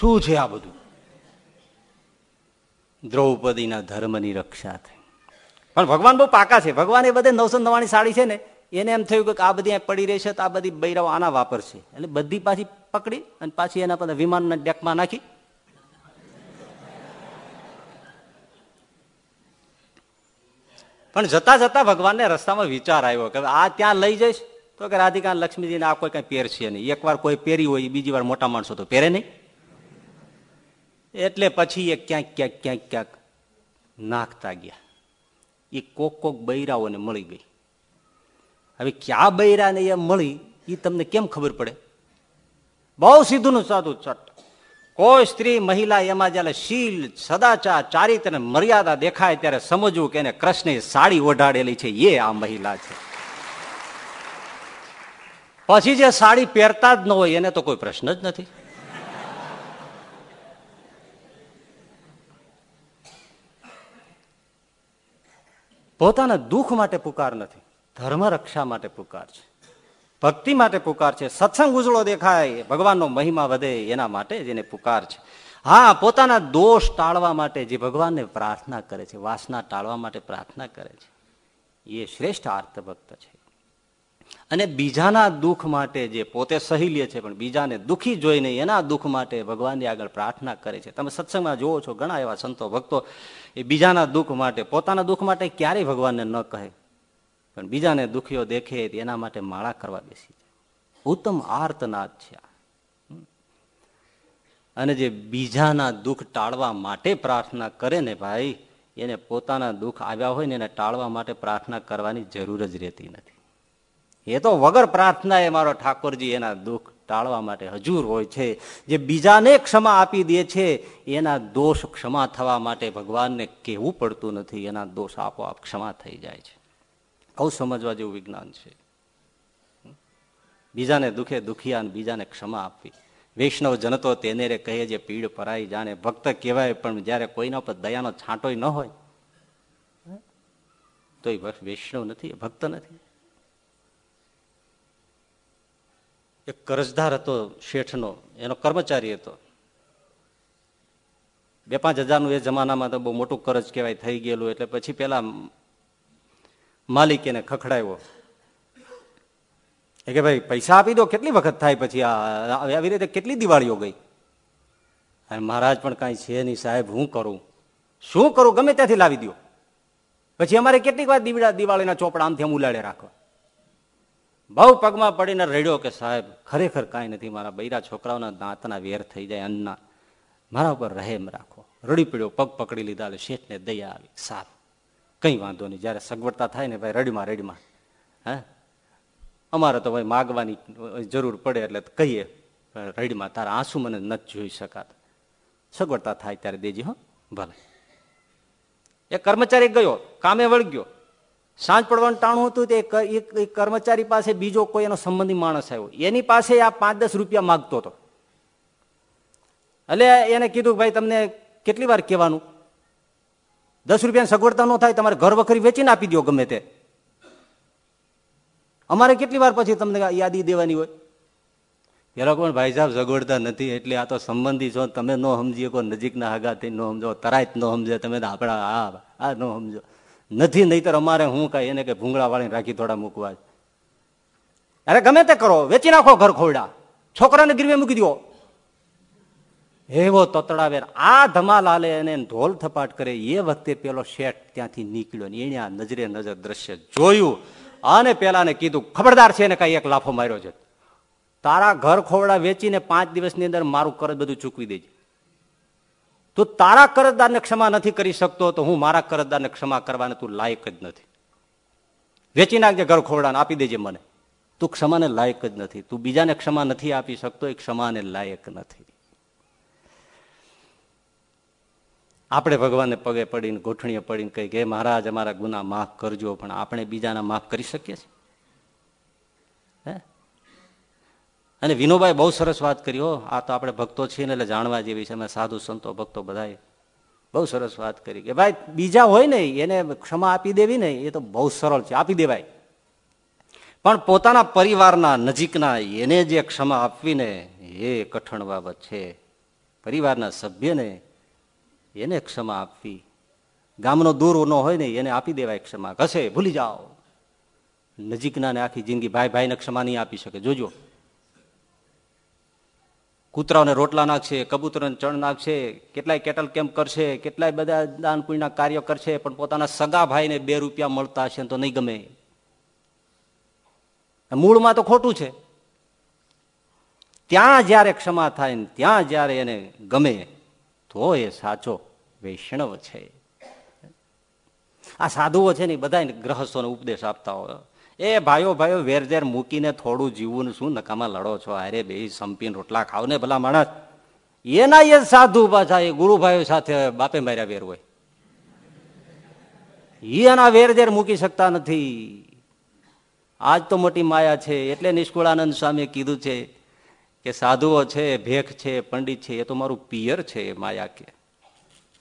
શું છે આ બધું? દ્રૌપદીના ધર્મની રક્ષા થઈ. પણ ભગવાન બહુ પાકા છે. ભગવાન એ બધે નવસો નવાણી સાડી છે ને એને એમ થયું કે આ બધી પડી રહેશે તો આ બધી બૈરાઓ આના વાપરશે એટલે બધી પાછી પકડી અને પાછી એના બધા વિમાનના ડેકમાં નાખી. પણ જતા જતા ભગવાનને રસ્તામાં વિચાર આવ્યો કે આ ત્યાં લઈ જઈશ તો કે રાધિકા લક્ષ્મીજીને આ કોઈ કઈ પહેરશે નહીં. એકવાર કોઈ પહેરી હોય, બીજી વાર મોટા માણસો તો પહેરે નહીં. એટલે પછી એ ક્યાંક ક્યાંક ક્યાંક ક્યાંક નાખતા ગયા. એ કોક કોક બૈરાઓને મળી ગઈ. હવે ક્યાં બૈરાને એ મળી એ તમને કેમ ખબર પડે? બહુ સીધું સાધુ ચટ કોઈ સ્ત્રી મહિલા એમાં જયારે શીલ, સદાચાર, ચારિત્ર મર્યાદા દેખાય ત્યારે સમજવું કે એને કૃષ્ણ સાડી ઓઢાડેલી છે, એ આ મહિલા છે. પછી જે સાડી પહેરતા જ ન હોય, એને તો કોઈ પ્રશ્ન જ નથી. પોતાના દુઃખ માટે પુકાર નથી. ધર્મ રક્ષા માટે પુકાર છે. ભક્તિ માટે પુકાર છે. સત્સંગ ઉજળો દેખાય, ભગવાનનો મહિમા વધે એના માટે જેને પુકાર છે. હા, પોતાના દોષ ટાળવા માટે જે ભગવાનને પ્રાર્થના કરે છે, વાસના ટાળવા માટે પ્રાર્થના કરે છે, એ શ્રેષ્ઠ આર્ત ભક્ત છે. અને બીજાના દુઃખ માટે જે પોતે સહી લે છે, પણ બીજાને દુઃખી જોઈને એના દુઃખ માટે ભગવાનની આગળ પ્રાર્થના કરે છે. તમે સત્સંગમાં જુઓ છો, ઘણા એવા સંતો ભક્તો એ બીજાના દુઃખ માટે, પોતાના દુઃખ માટે ક્યારેય ભગવાનને ન કહે. પણ બીજાને દુખ્યો દેખે એના માટે માળા કરવા બેસી ઉત્તમ આર્તનાદ છે અને જે બીજાના દુઃખ ટાળવા માટે પ્રાર્થના કરે ને ભાઈ, એને પોતાના દુઃખ આવ્યા હોય ને એને ટાળવા માટે પ્રાર્થના કરવાની જરૂર જ રહેતી નથી. એ તો વગર પ્રાર્થના એ મારો ઠાકોરજી એના દુઃખ ટાળવા માટે હજુર હોય છે. જે બીજાને ક્ષમા આપી દે છે, એના દોષ ક્ષમા થવા માટે ભગવાનને કહેવું પડતું નથી. એના દોષ આપોઆપ ક્ષમા થઈ જાય છે. આવું સમજવા જેવું વિજ્ઞાન છે. બીજાને દુખે દુખિયા બીજાને ક્ષમા આપવી. વૈષ્ણવ જનતો તેને રે કહે જે પીડ પરાઈ જાણે. ભક્ત કહેવાય, પણ જયારે કોઈના પર દયાનો છાંટો ન હોય. તો એ વૈષ્ણવ નથી, ભક્ત નથી. એક કરજદાર હતો શેઠનો, એનો કર્મચારી હતો. બે પાંચ હજારનું એ જમાનામાં તો બહુ મોટું કરજ કહેવાય, થઈ ગયેલું. એટલે પછી પેલા માલિક એને ખખડાવ્યો. કે ભાઈ, પૈસા આપી દો, કેટલી વખત થાય પછી આવી રીતે કેટલી દિવાળીઓ ગઈ? અને મહારાજ પણ કાંઈ છે નહીં સાહેબ, હું કરું? શું કરું? ગમે ત્યાંથી લાવી દો પછી અમારે કેટલીક વાર દીવડા, દિવાળીના ચોપડા આમથી આમ ઉલાડે રાખવા. બહુ પગમાં પડીને રડ્યો કે સાહેબ, ખરેખર કાંઈ નથી, મારા બૈરા છોકરાઓના દાંતના વેર થઈ જાય, અન્ના. મારા ઉપર રહેમ રાખો. રડી પીડ્યો, પગ પકડી લીધા શેઠને દયા આવી સારું કંઈ વાંધો નહીં. જ્યારે સગવડતા થાય ને ભાઈ રડીમાં રડીમાં, હે? અમારે તો ભાઈ માગવાની જરૂર પડે એટલે કહીએ રડીમાં તારા આંસુ મને નથી જોઈ શકાતા. સગવડતા થાય ત્યારે દેજી, હો? ભલે. એ કર્મચારી ગયો, કામે વળગ્યો. સાંજ પડવાનું ટાણું હતું તે કર્મચારી પાસે બીજો કોઈ એનો સંબંધી માણસ આવ્યો. એની પાસે આ પાંચ દસ રૂપિયા માગતો હતો. એટલે એને કીધું, ભાઈ, તમને કેટલી વાર કહેવાનું? દસ રૂપિયાની સગવડતા ન થાય તમારે ઘર વખરી વેચીને આપી દો ગમે તે. અમારે કેટલી વાર પછી તમને યાદી દેવાની હોય? પેલા પણ ભાઈ સાહેબ સગવડતા નથી એટલે આ તો સંબંધી છો તમે ન સમજીએ કોઈ નજીકના હગા થઈ ન સમજો તરાય ન સમજે તમે આપણા આ આ ન સમજો. નથી નહીતર અમારે હું કઈ એને કે ભૂંગળા વાળીને રાખી થોડા મૂકવા. અરે ગમે તે કરો વેચી નાખો ઘર ખોરડા. છોકરાને ગીરવે મૂકી દો એવો તતડાવે આ ધમાલાલે એને ઢોલ થપાટ કરે, એ વખતે પેલો શેઠ ત્યાંથી નીકળ્યો ને એને આ નજરે નજર દ્રશ્ય જોયું અને પેલાને કીધું, ખબરદાર છે એને કઈ એક લાફો માર્યો છે. તારા ઘર ખોવડા વેચીને પાંચ દિવસની અંદર મારું કરજ બધું ચૂકવી દેજે. તું તારા કરજદારને ક્ષમા નથી કરી શકતો, તો હું મારા કરજદારને ક્ષમા કરવાને તું લાયક જ નથી. વેચી નાખજે ઘર ખોવડાને, આપી દેજે મને. તું ક્ષમાને લાયક જ નથી. તું બીજાને ક્ષમા નથી આપી શકતો, એ ક્ષમાને લાયક નથી. આપણે ભગવાનને પગે પડીને, ગોઠણીએ પડીને કહી કે મહારાજ, અમારા ગુના માફ કરજો, પણ આપણે બીજાના માફ કરી શકીએ છીએ. અને વિનોભાઈ બહુ સરસ વાત કરી, હો, આ તો આપણે ભક્તો છીએ ને, એટલે જાણવા જેવી છે. અમે સાધુ સંતો, ભક્તો બધાએ. બહુ સરસ વાત કરી કે, ભાઈ, બીજા હોય ને એને ક્ષમા આપી દેવી ને એ તો બહુ સરળ છે, આપી દેવાય. પણ પોતાના પરિવારના નજીકના એને જે ક્ષમા આપવીને, એ કઠણ બાબત છે. પરિવારના સભ્યને એને ક્ષમા આપવી. ગામનો દૂર ન હોય ને એને આપી દેવાય ક્ષમા. કશે ભૂલી જાઓ. નજીકના ને આખી જિંદગી ભાઈ ભાઈને ક્ષમા નહીં આપી શકે. જોજો. કૂતરાઓને રોટલા નાખશે, કબૂતરોને ચણ નાખશે, કેટલાય કેટલ કેમ્પ કરશે, કેટલાય બધા દાન પુણ્યના કાર્યો કરશે, પણ પોતાના સગા ભાઈને બે રૂપિયા મળતા હશે તો નહીં ગમે. મૂળમાં તો ખોટું છે. ત્યાં જ્યારે ક્ષમા થાય ને ત્યાં જ્યારે એને ગમે તો એ સાચો વૈષ્ણવ છે. આ સાધુઓ છે ને બધા ગ્રહસ્થોને ઉપદેશ આપતા હોય. એ ભાઈઓ ભાઈઓ વેરઝેર મૂકીને થોડું જીવવું શું નકામાં લડો છો? અરે બે સંપીને રોટલા ખાવ ને ભલા માણસ. એના એ સાધુ પાછા એ ગુરુભાઈઓ સાથે બાપે માર્યા વેર હોય. એના વેરઝેર મૂકી શકતા નથી. આજ તો મોટી માયા છે. એટલે નિષ્કુળાનંદ સ્વામીએ કીધું છે કે સાધુઓ છે, ભેખ છે, પંડિત છે, એ તો મારું પિયર છે માયા કે.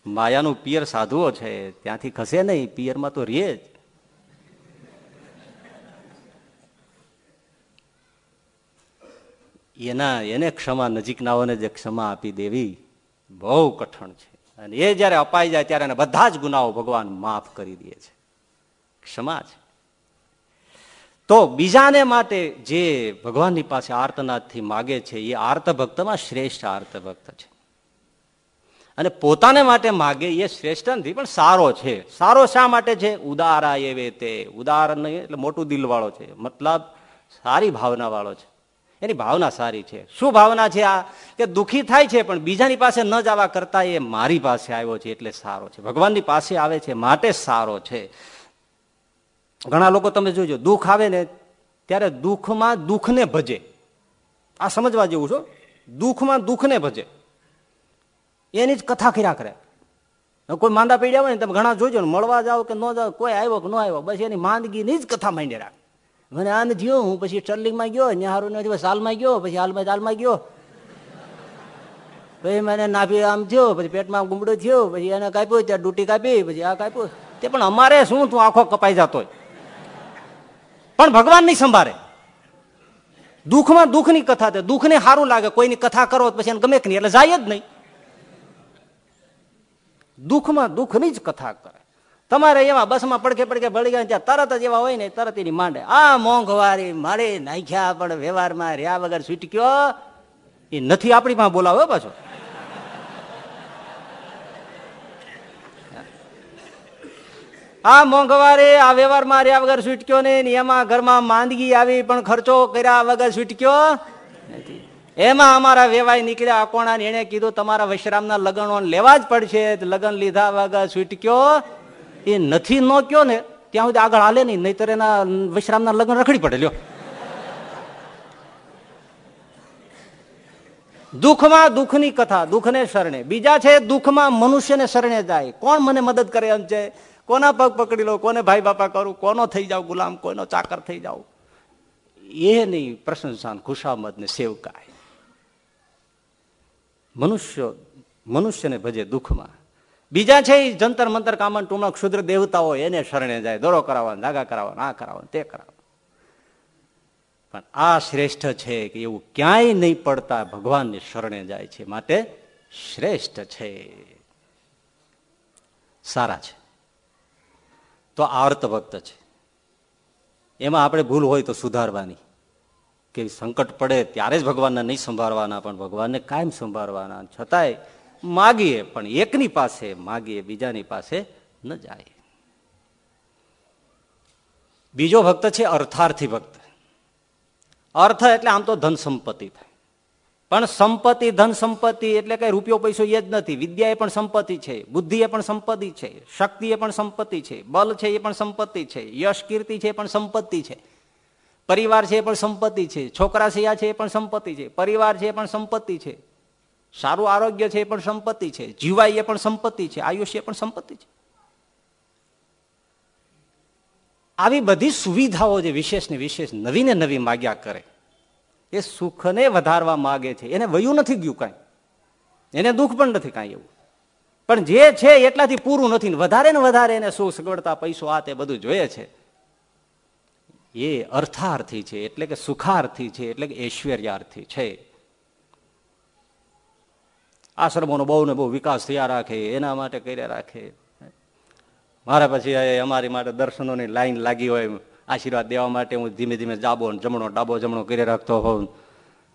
માયાનું પિયર સાધુઓ છે, ત્યાંથી ખસે નહીં, પિયરમાં તો રે જ. એના, એને ક્ષમા, નજીકનાઓને જે ક્ષમા આપી દેવી બહુ કઠણ છે. અને એ જ્યારે અપાઈ જાય ત્યારે બધા જ ગુનાઓ ભગવાન માફ કરી દે છે. ક્ષમા છે. તો બીજાને માટે જે ભગવાનની પાસે આર્તનાથથી માગે છે, એ આર્ત ભક્તમાં શ્રેષ્ઠ આર્ત ભક્ત છે. અને પોતાને માટે માગે એ શ્રેષ્ઠ નથી પણ સારો છે. સારો શા માટે છે? ઉદારા એવે તે. ઉદાર એટલે મોટું દિલવાળો છે. મતલબ સારી ભાવનાવાળો છે. એની ભાવના સારી છે. શું ભાવના છે આ? કે દુઃખી થાય છે, પણ બીજાની પાસે ન જવા કરતા એ મારી પાસે આવ્યો છે, એટલે સારો છે. ભગવાનની પાસે આવે છે, માટે સારો છે. ઘણા લોકો તમે જોજો, દુઃખ આવે ને ત્યારે દુઃખમાં દુઃખને ભજે. આ સમજવા જેવું છો દુઃખમાં દુઃખને ભજે. એની જ કથા કર્યા કરે. કોઈ માંદા પીડ્યા હોય ને તમે ઘણા જોજો ને, મળવા જાઓ કે ન જાઓ, કોઈ આવ્યો કે ન આવ્યો, બસ એની માંદગીની જ કથા માંડી રાખ. મને આને જીવો હું પછી સ્ટર્લિંગમાં ગયો નેહારું ને સાલમાં ગયો, પછી હાલમાં ચાલમાં ગયો. પછી મને નાભી આમ થયો, પછી પેટમાં ગુમડો થયો, પછી એને કાપ્યો, ત્યાં ડૂટી કાપી, પછી આ કાપ્યું. તે પણ અમારે શું તું આખો કપાઈ જતો પણ ભગવાન નહીં સંભાળે. દુઃખમાં દુઃખની કથા તે દુઃખને સારું લાગે. કોઈની કથા કરો પછી એને ગમે કે નહીં. એટલે જાય જ નહીં. દુઃખમાં દુઃખની જ કથા કરે. તમારે એવા બસમાં પડકે પડકે ભળી ગયા ત્યાં તરત જ એવા હોય ને, તરત એની માંડે. આ મોંઘવારી મારે નાખ્યા પણ વ્યવહારમાં રહ્યા વગર છૂટક્યો. એ નથી આપણી પાસે બોલાવે પાછો. આ મોંઘવારે આ વ્યવહારમાં રહ્યા વગર છૂટક્યો ને એમાં ઘરમાં માંદગી આવી પણ ખર્ચો કર્યા વગર છૂટક્યો નથી. એમાં અમારા વેવાય નીકળ્યા. અકોણા એને કીધું, તમારા વશરામના લગ્નો લેવા જ પડશે. લગ્ન લીધા વગર છૂટક્યો એ નથી ન કયો ને, ત્યાં સુધી આગળ હાલે નહીં. નહીતર એના વિશ્રામના લગ્ન રખડી પડે. લ્યો. દુઃખમાં દુઃખની કથા, દુઃખને શરણે. બીજા છે, દુઃખમાં મનુષ્યને શરણે જાય. કોણ મને મદદ કરે એમ છે? કોના પગ પકડી લો, કોને ભાઈ બાપા કરું, કોનો થઈ જાવ ગુલામ, કોનો ચાકર થઈ જાવ એ નહીં પ્રશંસા ખુશામદ ને સેવકાય. મનુષ્ય, મનુષ્યને ભજે દુઃખમાં. બીજા છે જંતર મંતર કામન ટૂંકમાં ક્ષુદ્ર દેવતાઓ એને શરણે જાય. દોરો કરાવવા ધાગા કરાવવા આ કરાવવા તે કરાવો પણ આ શ્રેષ્ઠ છે કે એવું ક્યાંય નહીં પડતા ભગવાનની શરણે જાય છે. માટે શ્રેષ્ઠ છે. સારા છે. તો આર્ત ભક્ત છે. એમાં આપણે ભૂલ હોય તો સુધારવાની. કે સંકટ પડે ત્યારે જ ભગવાનને નહીં સંભાળવાના, પણ ભગવાનને કાયમ સંભાળવાના. છતાંય માગીએ, પણ એકની પાસે માગીએ, બીજાની પાસે ન જાય. બીજો ભક્ત છે અર્થાર્થી ભક્ત. અર્થ એટલે આમ તો ધન સંપત્તિ થાય. પણ સંપત્તિ ધન સંપત્તિ એટલે કઈ રૂપિયો પૈસો એ જ નથી વિદ્યા એ પણ સંપત્તિ છે બુદ્ધિ એ પણ સંપત્તિ છે શક્તિ એ પણ સંપત્તિ છે બલ છે એ પણ સંપત્તિ છે યશ કીર્તિ છે એ પણ સંપત્તિ છે પરિવાર છે એ પણ સંપત્તિ છે છોકરા સિયા છે એ પણ સંપત્તિ છે પરિવાર છે એ પણ સંપત્તિ છે સારું આરોગ્ય છે એ પણ સંપત્તિ છે જીવાય એ પણ સંપત્તિ છે આયુષ્ય પણ સંપત્તિ છે આવી બધી સુવિધાઓ જે વિશેષ ને વિશેષ નવી ને નવી માગ્યા કરે એ સુખને વધારવા માગે છે. એને વયું નથી ગયું કાંઈ. એને દુઃખ પણ નથી કાંઈ એવું. પણ જે છે એટલાથી પૂરું નથી વધારે ને વધારે એને સુખ સગવડતા પૈસો આ તે બધું જોઈએ છે. એ અર્થાર્થી છે, એટલે કે સુખાર્થી છે, એટલે કે ઐશ્વર્યાર્થી છે. આશ્રમોનો બહુ ને બહુ વિકાસ થયા રાખે, એના માટે કર્યા રાખે. મારા પછી અમારી માટે દર્શનોની લાઈન લાગી હોય આશીર્વાદ દેવા માટે હું ધીમે ધીમે જાબો જમણો ડાબો જમણો કરી રાખતો હોઉં.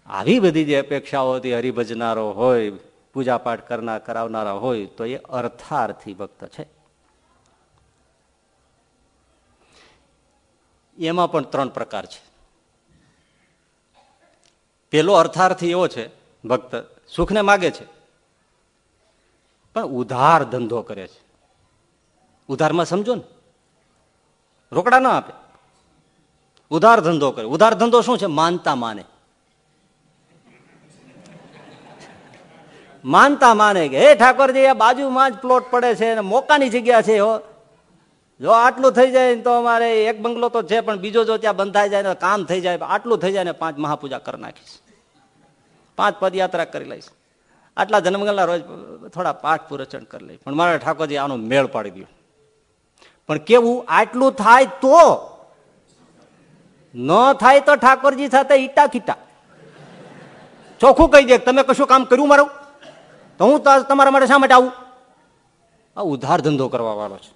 આવી બધી જે અપેક્ષાઓ હતી, હરિભજનારો હોય, પૂજાપાઠ કરનાર કરાવનારા હોય, તો એ અર્થાર્થી ભક્ત છે. એમાં પણ ત્રણ પ્રકાર છે. પેલો અર્થાર્થી એવો છે, ભક્ત સુખને માગે છે, પણ ઉધાર ધંધો કરે છે. ઉધારમાં સમજો ને, રોકડા ના આપે. ઉધાર ધંધો કરે ઉધાર ધંધો શું છે? માનતા માને. માનતા માને કે, હે ઠાકોરજી, આ બાજુમાં જ પ્લોટ પડે છે અને મોકાની જગ્યા છે હો. જો આટલું થઈ જાય તો અમારે એક બંગલો તો છે, પણ બીજો જો ત્યાં બંધાઈ જાય કામ થઈ જાય, આટલું થઈ જાય ને પાંચ મહાપૂજા કરી નાખીશ. પાંચ પદયાત્રા કરી લઈશ. આટલા જન્મગલના રોજ થોડા પાઠ પુરચન કરી લઈશ. પણ મારે ઠાકોરજી, આનો મેળ પાડી દો પણ કેવું? આટલું થાય તો ન થાય તો ઠાકોરજી સાથે ઈટા ખીટા. ચોખ્ખું કહી દે તમે કશું કામ કર્યું મારું? તો હું તમારા માટે શા માટે આવું? આ ઉધાર ધંધો કરવા વાળો છે.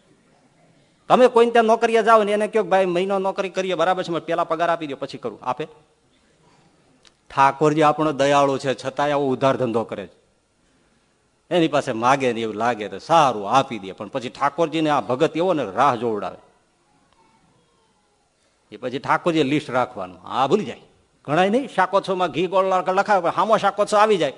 તમે કોઈ ત્યાં નોકરીએ જાઓ ને એને કહો ભાઈ, મહિનો નોકરી કરીએ, બરાબર છે પેલા પગાર આપી દો, પછી કરું. આપે? ઠાકોરજી આપણો દયાળુ છે, છતાંય આવો ઉધાર ધંધો કરે છે. એની પાસે માગે ને એવું લાગે તો સારું આપી દે, પણ પછી ઠાકોરજીને આ ભગત એવો ને રાહ જોવડાવે. એ પછી ઠાકોરજી લિસ્ટ રાખવાનું. હા, ભૂલી જાય. ઘણા નહીં શાકોત્સવમાં ઘી ગોળ લખાવે હામો શાકોત્સવ આવી જાય.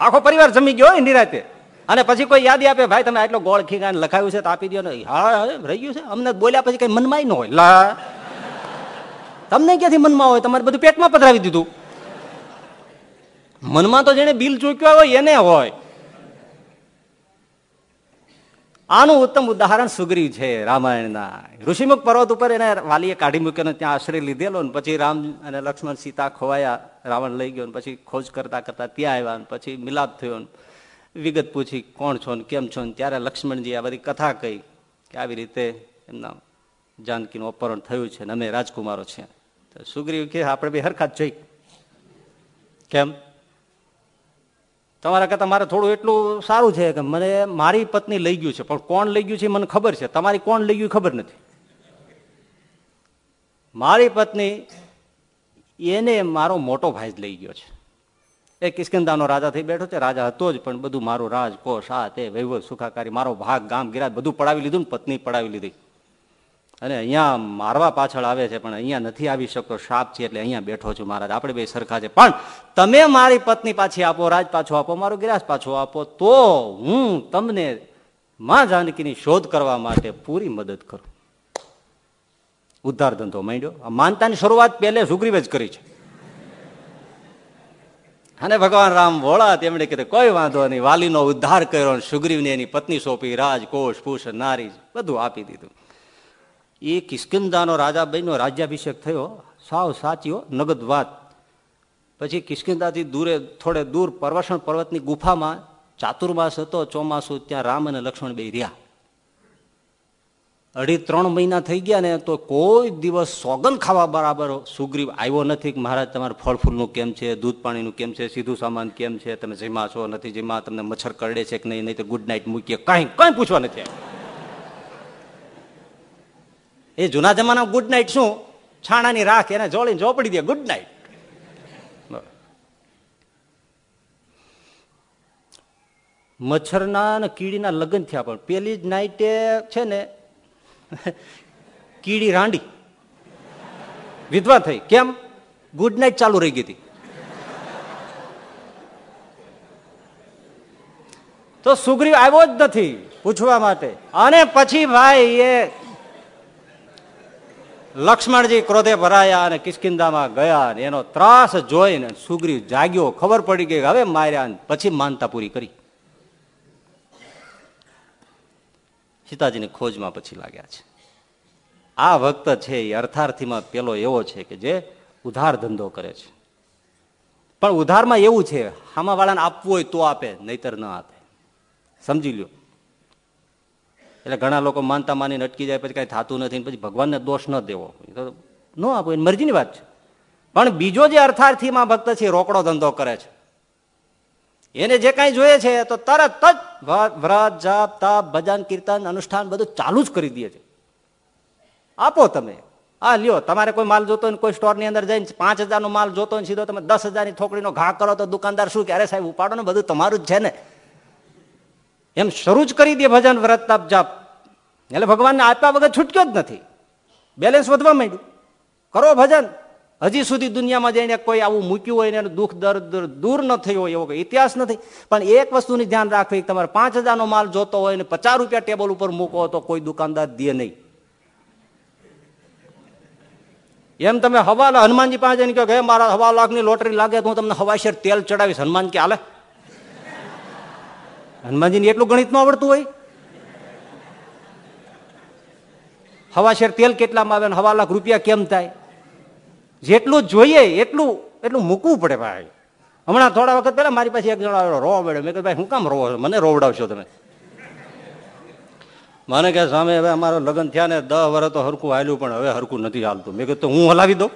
આખો પરિવાર જમી ગયો હોય નિરાતે. અને પછી કોઈ યાદી આપે, ભાઈ, તમે આટલો ગોળ ખીગાને લખાયું છે, તો આપી દો ને. હા રહી ગયું છે. અમને બોલ્યા પછી કઈ મનમાં ન હોય. તમને ક્યાંથી મનમાં હોય? તમારે બધું પેટમાં પધરાવી દીધું. મનમાં તો જેને બિલ ચૂક્યો હોય, એને હોય. આનું ઉત્તમ ઉદાહરણ સુગ્રી છે રામાયણના. ઋષિમુખ પર્વત ઉપર એને વાલીએ કાઢી મૂક્યો ત્યાં આશ્રય લીધેલો ને પછી રામ અને લક્ષ્મણ સીતા ખોવાયા, રાવણ લઈ ગયો પછી ખોજ કરતા કરતા ત્યાં આવ્યા ને પછી મિલાપ થયો વિગત પૂછી, કોણ છો ને કેમ છો ને? ત્યારે લક્ષ્મણજી આ બધી કથા કહી કે આવી રીતે એમના જાનકીનું અપહરણ થયું છે ને અમે રાજકુમારો છે સુગ્રીવ કે, આપણે બી હરખાત જોઈ કેમ? તમારા કરતા મારે થોડું એટલું સારું છે કે મને મારી પત્ની લઈ ગયું છે, પણ કોણ લઈ ગયું છે મને ખબર છે. તમારી કોણ લઈ ગયું ખબર નથી. મારી પત્ની એને મારો મોટો ભાઈ જ લઈ ગયો છે. એ કિસ્કંદાનો રાજા થઈ બેઠો છે, રાજા હતો જ, પણ બધું મારું રાજ કોષ આ તે વૈભવ સુખાકારી, મારો ભાગ, ગામ ગિરાજ બધું પડાવી લીધું ને પત્ની પડાવી લીધી. અને અહીંયા મારવા પાછળ આવે છે, પણ અહીંયા નથી આવી શકતો, શાપ છે એટલે અહીંયા બેઠો છું મહારાજ. આપણે બે સરખા છે. પણ તમે મારી પત્ની પાછી આપો, રાજ પાછો આપો, મારો ગિરાજ પાછો આપો, તો હું તમને માં જાનકીની શોધ કરવા માટે પૂરી મદદ કરું. ઉદ્ધાર ધંધો માંડ્યો. માનતાની શરૂઆત પહેલે સુગ્રીવે જ કરી છે. અને ભગવાન રામ વોળા તેમણે કીધું, કોઈ વાંધો નહીં, વાલીનો ઉદ્ધાર કર્યો સુગ્રીવને એની પત્ની સોંપી રાજ કોષ પુષ, નારી, બધું આપી દીધું. એ કિસ્કિંદાનો રાજા બહેનો રાજ્યાભિષેક થયો. સાવ સાચીઓ, નગદ વાત. પછી કિસ્કિંદાથી દૂરે, થોડે દૂર પરવસણ પર્વતની ગુફામાં ચાતુર્માસ હતો, ચોમાસું, ત્યાં રામ અને લક્ષ્મણ બે રહ્યા. અઢી ત્રણ મહિના થઈ ગયા ને તો કોઈ દિવસ સોગન ખાવા બરાબર સુગ્રીવ આવ્યો નથી કે મહારાજ, તમારે ફળ ફૂલનું કેમ છે, દૂધ પાણીનું કેમ છે, સીધું સામાન કેમ છે, તમે જીમા છો, નથી જીમા, તમને મચ્છર કરડે છે કે નહીં નહીં તો ગુડ નાઇટ મૂકીએ. કાંઈ કાંઈ પૂછવા નથી એ જૂના જમાના ગુડ નાઇટ શું? છાણાની રાખ એને જોડીને ચોપડી દે ગુડ નાઇટ મચ્છરના અને કીડીના લગ્ન થયા પણ પેલી જ નાઇટે છે ને કીડી રાંડી. વિધવા થઈ. કેમ? ગુડ નાઇટ ચાલુ રહી ગઈ હતી. તો સુગ્રીવ આવ્યો જ નથી પૂછવા માટે. અને પછી ભાઈ એ લક્ષ્મણજી ક્રોધે ભરાયા અને કિસ્કિંદામાં ગયા અને એનો ત્રાસ જોઈને સુગ્રીવ જાગ્યો. ખબર પડી ગઈ હવે માર્યા પછી માનતા પૂરી કરી. સીતાજીની ખોજમાં પછી લાગ્યા છે. આ ભક્ત છે એ અર્થાર્થીમાં પેલો એવો છે કે જે ઉધાર ધંધો કરે છે. પણ ઉધારમાં એવું છે આમાં વાળાને આપવું હોય તો આપે, નહીતર ન આપે. સમજી લ્યો. એટલે ઘણા લોકો માનતા માનીને અટકી જાય, પછી કાંઈ થતું નથી પછી ભગવાનને દોષ ન દેવો. ન આપો એની મરજીની વાત છે. પણ બીજો જે અર્થાર્થીમાં ભક્ત છે રોકડો ધંધો કરે છે. એને જે કાંઈ જોઈએ છે, તો તરત જ વ્રત, જાપ, તાપ, ભજન, કીર્તન, અનુષ્ઠાન બધું ચાલુ જ કરી દે છે. આપો તમે. હા લ્યો, તમારે કોઈ માલ જોતો હોય કોઈ સ્ટોરની અંદર જઈને પાંચ હજારનો માલ જોતો સીધો તમે દસ હજારની થોકડીનો ઘા કરો તો દુકાનદાર શું કે અરે સાહેબ, ઉપાડો ને, બધું તમારું જ છે ને. એમ શરૂ જ કરી દે ભજન વ્રત, તપ, જાપ. એટલે ભગવાનને આપ્યા વગર છૂટક્યો જ નથી. બેલેન્સ વધવા માંડ્યું. કરો ભજન. હજી સુધી દુનિયામાં જઈને કોઈ આવું મૂક્યું હોય ને એનું દુઃખ, દર્દ દૂર ન થયો હોય એવો કોઈ ઇતિહાસ નથી. પણ એક વસ્તુની ધ્યાન રાખવી તમારે પાંચ હજારનો માલ જોતો હોય ને પચાસ રૂપિયા ટેબલ ઉપર મૂકો તો કોઈ દુકાનદાર દે નહીં. એમ તમે હવા હનુમાનજી પાસે જઈને કહો કે મારા હવા લાખની લોટરી લાગે તો હું તમને હવાશેર તેલ ચડાવીશ. હનુમાન કે, હાલે. હનુમાનજીને એટલું ગણિત ન આવડતું હોય? હવાશેર તેલ કેટલામાં આવે હવા લાખ રૂપિયા કેમ થાય? જેટલું જોઈએ એટલું એટલું મૂકવું પડે ભાઈ. હમણાં થોડા વખત પહેલા મારી પાસે એક જણા રોવા મળ્યો. મેં કહ્યું ભાઈ, હું કામ રોવો મને રોવડાવશો તમે. મને કે સામે હવે અમારો લગ્ન થયા ને દસ વર્ષ તો હરકું હાલ્યું, પણ હવે હરકું નથી હાલતું. મેં કીધું હું હલાવી દઉં?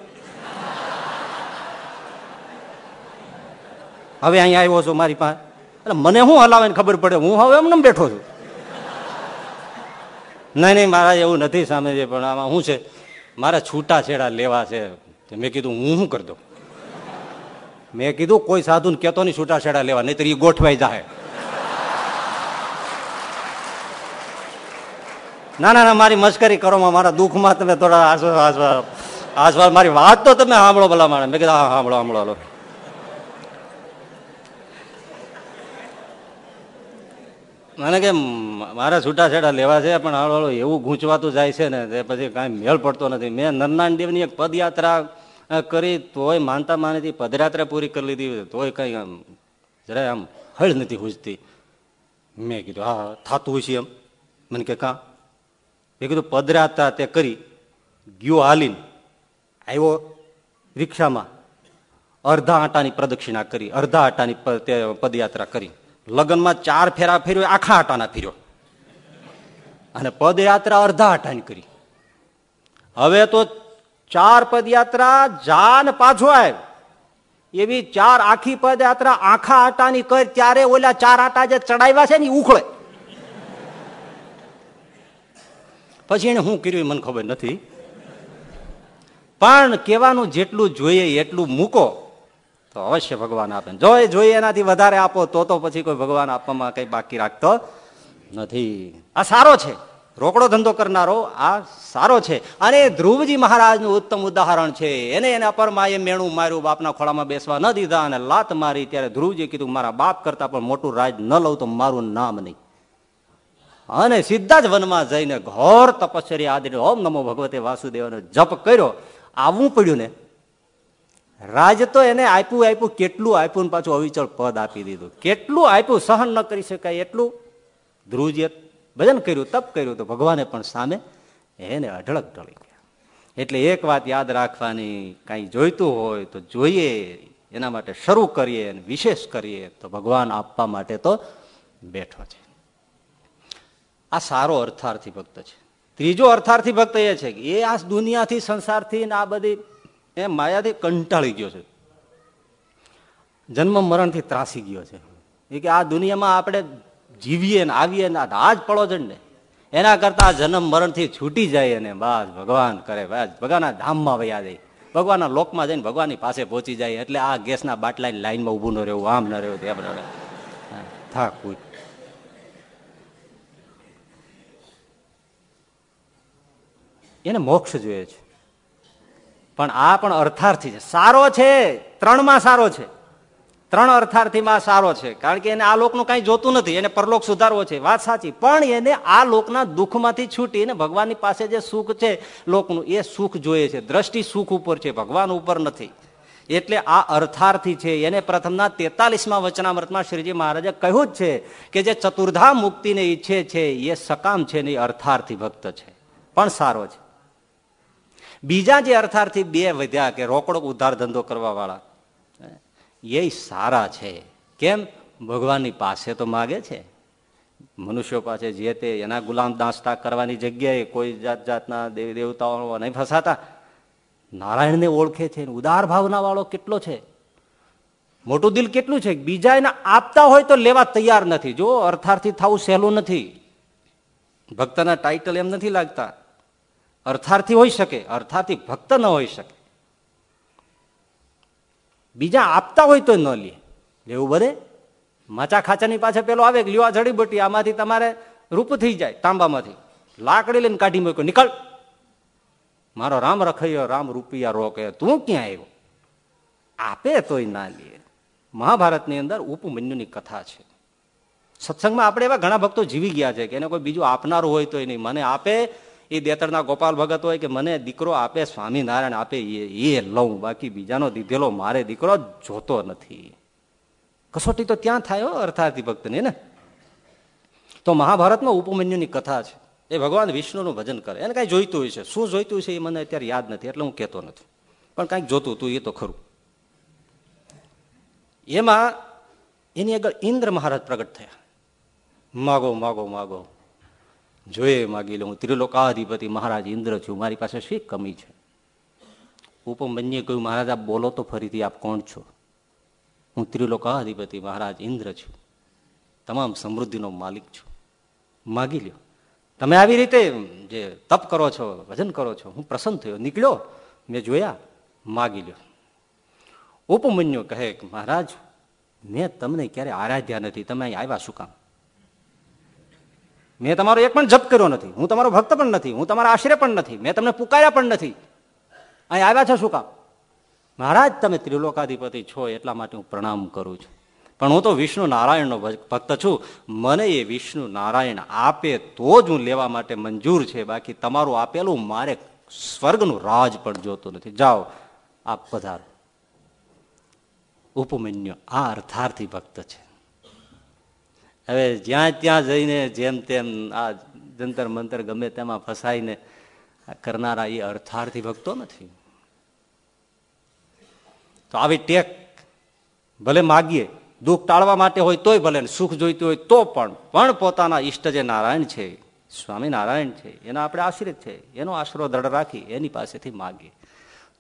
હવે અહીંયા આવ્યો છો મારી પાસે. એટલે મને શું હલાવે ખબર પડે? હું હવે એમને બેઠો છું. નહીં નહીં, મારા એવું નથી સામે પણ આમાં શું છે? મારે છૂટા છેડા લેવા છે. મેં કીધું, હું શું કરી દઉં? મેં કીધું, કોઈ સાધુ ને કેતો નહીં છૂટા છેડા લેવા નહીં તો એ ગોઠવાઈ જાય ના ના ના, મારી મશ્કરી કરો મારા દુઃખમાં તમે થોડા આસવા આસવા આસવા, મારી વાત તો તમે સાંભળો ભલા માણે મેં કીધું, હા સાંભળો સાંભળો મને કે મારા છૂટાછેડા લેવા છે, પણ હળો એવું ગૂંચવાતું જાય છે ને, તે પછી કાંઈ મેળ પડતો નથી. મેં નરનાન દેવની એક પદયાત્રા કરી, તોય માનતા માનેથી પદયાત્રા પૂરી કરી લીધી, તોય કંઈ આમ, જરાય આમ હળ નથી હુજતી મેં કીધું, હા થતું છે એમ. મને કે, કાં? મેં કીધું, પદયાત્રા તે કરી, ગયો હાલીને, આવ્યો રિક્ષામાં અડધા આટાની પ્રદક્ષિણા કરી અડધા આટાની પદયાત્રા કરી. લગ્નમાં ચાર ફેરા ફેર્યો આખા આટાના ફેર્યો. અને પદયાત્રા અડધા આટાની કરી. હવે તો ચાર પદયાત્રા જાન પાછો આવ્યો. એવી ચાર આખી પદયાત્રા આખા આટાની કરી, ત્યારે ઓલા ચાર આટા જે ચડાવ્યા છે ને ઉખળે પછી એને શું કર્યું મને ખબર નથી. પણ કહેવાનું જેટલું જોઈએ એટલું મૂકો. તો અવશ્ય ભગવાન આપે. જો એ જોઈએ એનાથી વધારે આપો, તો તો પછી કોઈ ભગવાન આપવામાં કઈ બાકી રાખતો નથી. આ સારો છે. રોકડો ધંધો કરનારો આ સારો છે. અને ધ્રુવજી મહારાજનું ઉત્તમ ઉદાહરણ છે. એને એને અપરમાએ મેણું માર્યું, બાપના ખોળામાં બેસવા ન દીધા અને લાત મારી ત્યારે ધ્રુવજી કીધું, મારા બાપ કરતા પણ મોટું રાજ ન લઉં તો મારું નામ નહીં. અને સીધા જ વનમાં જઈને ઘોર તપશ્ચર્યા આદિ ઓમ નમો ભગવતે વાસુદેવનો જપ કર્યો. આવવું પડ્યું ને રાજ તો એને આપ્યું આપ્યું, કેટલું આપ્યું પાછું અવિચળ પદ આપી દીધું. કેટલું આપ્યું, સહન ન કરી શકાય એટલું. ધ્રુજે ભજન કર્યું, તપ કર્યું તો ભગવાને પણ સામે એને અઢળક ઢળી ગયા. એટલે એક વાત યાદ રાખવાની, કાંઈ જોઈતું હોય તો જોઈએ, એના માટે શરૂ કરીએ અને વિશેષ કરીએ તો ભગવાન આપવા માટે તો બેઠો છે. આ સારો અર્થાર્થી ભક્ત છે. ત્રીજો અર્થાર્થી ભક્ત એ છે કે એ આ દુનિયાથી, સંસારથી ને આ બધી એ માયાથી કંટાળી ગયો છે. જન્મ મરણથી ત્રાસી ગયો છે. એ કે આ દુનિયામાં આપણે જીવીએ ને આવીએ ને આ જ પડો છે ને. એના કરતા જન્મ મરણથી છૂટી જાય અને બસ ભગવાન કરે, બસ ભગવાનના ધામમાં વયા જાય. ભગવાનના લોકમાં જઈને ભગવાનની પાસે પહોંચી જાય એટલે આ ગેસના બાટલા લાઈનમાં ઊભું ન રહેવું, આમ ન રહેવું, તેમ ન રહેવું. થાક એને મોક્ષ જોઈએ છે. પણ આ પણ અર્થાર્થી છે. સારો છે, ત્રણમાં સારો છે. ત્રણ અર્થાર્થીમાં સારો છે. કારણ કે એને આ લોકનું કઈ જોતું નથી, એને પરલોક સુધારવો છે. વાત સાચી. પણ એને આ લોકના દુઃખમાંથી છૂટીને ભગવાનની પાસે જે સુખ છે લોકનું, એ સુખ જોઈએ છે. દ્રષ્ટિ સુખ ઉપર છે, ભગવાન ઉપર નથી. એટલે આ અર્થાર્થી છે. એને પ્રથમના તેતાલીસમાં વચનામૃતમાં શ્રીજી મહારાજે કહ્યું જ છે કે જે ચતુર્ધા મુક્તિને ઈચ્છે છે, એ સકામ છે ને અર્થાર્થી ભક્ત છે. પણ સારો છે. બીજા જે અર્થાર્થી બે વધ્યા કે રોકડો ઉધાર ધંધો કરવા વાળા એ સારા છે. કેમ? ભગવાનની પાસે તો માગે છે. મનુષ્યો પાસે જે તે એના ગુલામ દાસતા કરવાની જગ્યાએ કોઈ જાત જાતના દેવી દેવતાઓ નહીં ફસાતા. નારાયણને ઓળખે છે ઉદાર ભાવના વાળો કેટલો છે? મોટું દિલ કેટલું છે? બીજા એને આપતા હોય તો લેવા તૈયાર નથી. જો અર્થાર્થી થવું સહેલું નથી. ભક્તના ટાઇટલ એમ નથી લાગતા. અર્થાર્થી હોઈ શકે, અર્થાર્થી ભક્ત ન હોઈ શકે. બીજા આપતા હોય તો ન લે. લેવું બધે? માચા ખાચાની પાછળ પેલો આવે લીવા જડીબુટી આમાંથી તમારે રૂપ થઈ જાય તાંબામાંથી. લાકડી લઈને કાઢી મૂક્યો, નીકળ. મારો રામ રખાયો, રામ રૂપિયા રોકે, તું ક્યાં આવ્યો? આપે તોય ના લે. મહાભારતની અંદર ઉપમન્યુની કથા છે. સત્સંગમાં આપણે એવા ઘણા ભક્તો જીવી ગયા છે કે એને કોઈ બીજું આપનારું હોય તો નહીં. મને આપે એ દેતરના ગોપાલ ભગત હોય કે મને દીકરો આપે સ્વામિનારાયણ આપે, એ એ લઉં, બાકી બીજાનો દીધેલો મારે દીકરો જોતો નથી. કસોટી તો ત્યાં થાય અર્થાર્થી ભક્તની, ને? તો મહાભારતમાં ઉપમન્યુની કથા છે. એ ભગવાન વિષ્ણુનું ભજન કરે. એને કાંઈ જોઈતું હોય છે. શું જોઈતું છે એ મને અત્યારે યાદ નથી, એટલે હું કહેતો નથી. પણ કાંઈક જોતું હતું, એ તો ખરું. એમાં એની આગળ ઇન્દ્ર મહારાજ પ્રગટ થયા. માગો માગો માગો. જોઈએ માગી લે, હું ત્રિલોકાધિપતિ મહારાજ ઇન્દ્ર છું, મારી પાસે શી કમી છે? ઉપમન્યે કહ્યું, મહારાજ, આપ બોલો તો ફરીથી, આપ કોણ છો? હું ત્રિલોકાધિપતિ મહારાજ ઇન્દ્ર છું, તમામ સમૃદ્ધિનો માલિક છું. માગી લ્યો. તમે આવી રીતે જે તપ કરો છો, ભજન કરો છો, હું પ્રસન્ન થયો. નીકળ્યો, મેં જોયા. માગી લ્યો. ઉપમન્યુ કહે કે, મહારાજ, મેં તમને ક્યારે આરાધ્યા નથી, તમે અહીં આવ્યા શું કામ? મેં તમારો એક પણ જપ કર્યો નથી. હું તમારો ભક્ત પણ નથી. હું તમારા આશરે પણ નથી. મેં તમને પુકાર્યા પણ નથી. અહીં આવ્યા છો શું કામ? મહારાજ, તમે ત્રિલોકાધિપતિ છો, એટલા માટે હું પ્રણામ કરું છું. પણ હું તો વિષ્ણુ નારાયણનો ભક્ત છું. મને એ વિષ્ણુ નારાયણ આપે તો જ હું લેવા માટે મંજૂર છે. બાકી તમારું આપેલું મારે સ્વર્ગનું રાજ પણ જોતું નથી. જાઓ, આપ પધારો. ઉપમન્યુ આ અર્થાર્થી ભક્ત છે. હવે જ્યાં ત્યાં જઈને જેમ તેમ આ જંતર મંતર ગમે તેમાં ફસાઈને કરનારા એ અર્થાર્થી ભક્તો નથી. તો આવી ટેક ભલે માગીએ, દુઃખ ટાળવા માટે હોય તોય ભલે સુખ જોઈતું હોય તો પણ પણ પોતાના ઈષ્ટ જે નારાયણ છે સ્વામિનારાયણ છે, એના આપણે આશ્રિત છે, એનો આશરો દૃઢ રાખી એની પાસેથી માગીએ.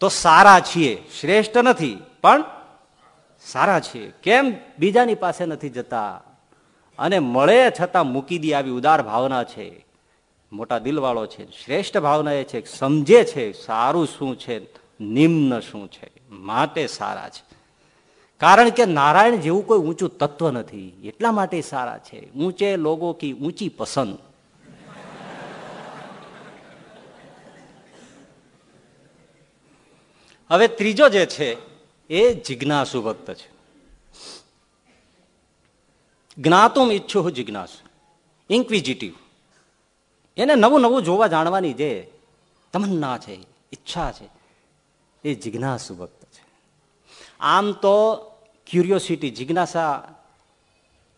તો સારા છીએ, શ્રેષ્ઠ નથી, પણ સારા છીએ. કેમ? બીજાની પાસે નથી જતા. અને મળે છતાં મૂકી દે આવી ઉદાર ભાવના છે. મોટા દિલવાળો છે, શ્રેષ્ઠ ભાવના એ છે સમજે છે સારું શું છે, નિમ્ન શું છે, માટે સારા છે. કારણ કે નારાયણ જેવું કોઈ ઊંચું તત્વ નથી, એટલા માટે સારા છે. ઊંચે લોગો કી ઊંચી પસંદ. હવે ત્રીજો જે છે, એ જિજ્ઞાસુ ભક્ત છે. જ્ઞાતુમ ઈચ્છુ જિજ્ઞાસ. ઇન્ક્વિઝિટિવ એને નવું નવું જોવા જાણવાની જે તમન્ના છે, ઈચ્છા છે, એ જિજ્ઞાસુ ભક્ત છે. આમ તો ક્યુરિયોસિટી જિજ્ઞાસા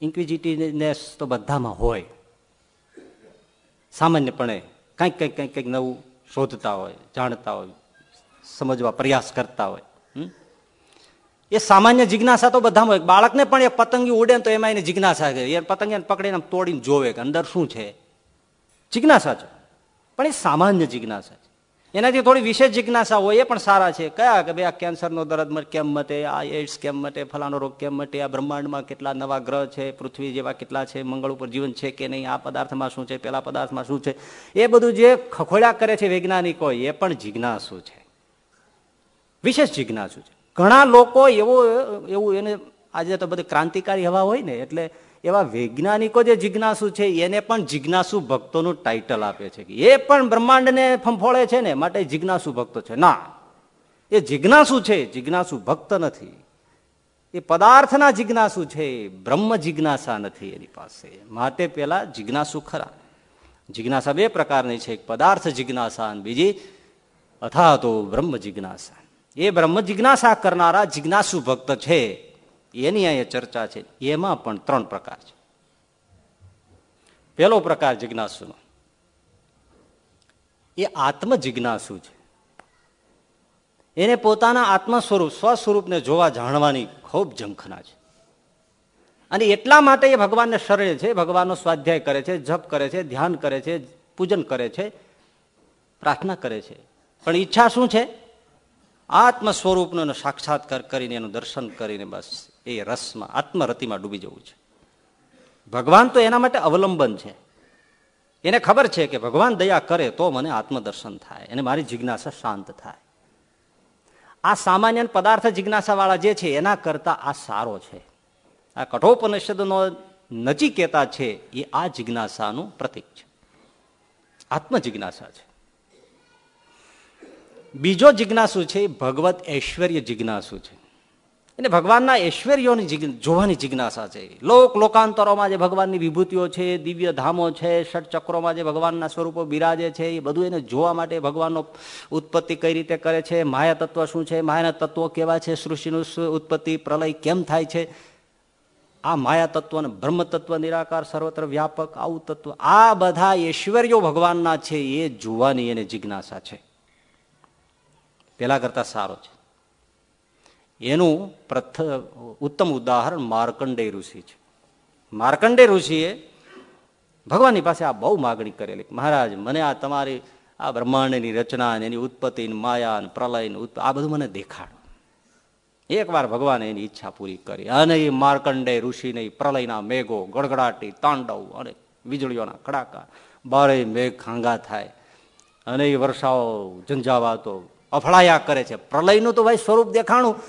ઇન્ક્વિઝિટિવનેસ તો બધામાં હોય. સામાન્યપણે કંઈક કંઈક કંઈક કંઈક નવું શોધતા હોય, જાણતા હોય, સમજવા પ્રયાસ કરતા હોય. એ સામાન્ય જિજ્ઞાસા તો બધામાં હોય. બાળકને પણ એ પતંગી ઉડે તો એમાં એની જિજ્ઞાસા છે એ પતંગીને પકડીને તોડીને જોવે કે અંદર શું છે. જિજ્ઞાસા છે. પણ એ સામાન્ય જિજ્ઞાસા છે. એનાથી થોડી વિશેષ જિજ્ઞાસા હોય એ પણ સારા છે. કયા? કે ભાઈ આ કેન્સરનો દર્દ કેમ મટે? આ એડ્સ કેમ મટે? ફલાનો રોગ કેમ મટે? આ બ્રહ્માંડમાં કેટલા નવા ગ્રહ છે? પૃથ્વી જેવા કેટલા છે? મંગળ ઉપર જીવન છે કે નહીં? આ પદાર્થમાં શું છે? પેલા પદાર્થમાં શું છે? એ બધું જે ખખોળ્યા કરે છે વૈજ્ઞાનિકો એ પણ જિજ્ઞાસુ છે. વિશેષ જિજ્ઞાસુ છે. ઘણા લોકો એવો, એવું એને આજે તો બધી ક્રાંતિકારી હવા હોય ને, એટલે એવા વૈજ્ઞાનિકો જે જિજ્ઞાસુ છે, એને પણ જિજ્ઞાસુ ભક્તોનું ટાઇટલ આપે છે એ પણ બ્રહ્માંડને ફંફોળે છે ને, માટે જિજ્ઞાસુ ભક્તો છે. ના, એ જિજ્ઞાસુ છે, જિજ્ઞાસુ ભક્ત નથી. એ પદાર્થના જિજ્ઞાસુ છે, બ્રહ્મ જિજ્ઞાસા નથી એની પાસે. માટે પેલા જિજ્ઞાસુ ખરા. જિજ્ઞાસા બે પ્રકારની છે, એક પદાર્થ જિજ્ઞાસા અને બીજી અથા તો બ્રહ્મ જિજ્ઞાસા. એ બ્રહ્મ જિજ્ઞાસા કરનારા જિજ્ઞાસુ ભક્ત છે. એની અહીંયા ચર્ચા છે. એમાં પણ ત્રણ પ્રકાર છે. પેલો પ્રકાર જિજ્ઞાસુનો. એ આત્મ જિજ્ઞાસુ છે. એને પોતાના આત્મ સ્વરૂપ સ્વ જોવા જાણવાની ખૂબ ઝંખના છે. અને એટલા માટે એ ભગવાનને શરણે છે. ભગવાનનો સ્વાધ્યાય કરે છે, જપ કરે છે, ધ્યાન કરે છે, પૂજન કરે છે, પ્રાર્થના કરે છે. પણ ઈચ્છા શું છે? આત્મ સ્વરૂપનો સાક્ષાત્કાર કરીને એનું દર્શન કરીને બસ એ રસમાં, આત્મરતિમાં ડૂબી જવું છે. ભગવાન તો એના માટે અવલંબન છે. એને ખબર છે કે ભગવાન દયા કરે તો મને આત્મદર્શન થાય અને મારી જિજ્ઞાસા શાંત થાય. આ સામાન્ય પદાર્થ જિજ્ઞાસાવાળા જે છે, એના કરતા આ સારો છે. આ કઠોપનિષદનો નચિકેતા છે, એ આ જિજ્ઞાસાનું પ્રતિક છે. આત્મ જિજ્ઞાસા છે. બીજો જિજ્ઞાસુ છે, ભગવત ઐશ્વર્ય જિજ્ઞાસુ છે. એને ભગવાનના ઐશ્વર્યોની જોવાની જિજ્ઞાસા છે. લોક લોકાંતરોમાં જે ભગવાનની વિભૂતિઓ છે, દિવ્ય ધામો છે, ષટચક્રોમાં જે ભગવાનના સ્વરૂપો બિરાજે છે, એ બધું એને જોવા માટે ભગવાનનો ઉત્પત્તિ કઈ રીતે કરે છે માયા તત્વ શું છે, માયાના તત્વો કેવા છે, સૃષ્ટિનું ઉત્પત્તિ, પ્રલય કેમ થાય છે. આ માયા તત્વ બ્રહ્મ તત્વ નિરાકાર, સર્વત્ર વ્યાપક, આવું તત્વ, આ બધા ઐશ્વર્યો ભગવાનના છે, એ જોવાની એને જિજ્ઞાસા છે. પેલા કરતા સારો છે. એનું પ્રથમ ઉત્તમ ઉદાહરણ માર્કંડે ઋષિ છે. માર્કંડે ઋષિએ ભગવાનની પાસે આ બહુ માગણી કરેલી. મહારાજ, મને આ તમારી, આ બ્રહ્માંડની રચના એની ઉત્પત્તિ માયા પ્રલય આ બધું મને દેખાડો. એકવાર ભગવાને એની ઈચ્છા પૂરી કરી અને એ માર્કંડે ઋષિને પ્રલયના મેઘો ગડગડાટી, તાંડવ અને વીજળીઓના કડાકા બારે મેઘ ખાંગા થાય અને એ વર્ષાઓ ઝંઝાવાતો અફળાયા કરે છે. પ્રલયનું તો ભાઈ સ્વરૂપ દેખાણું,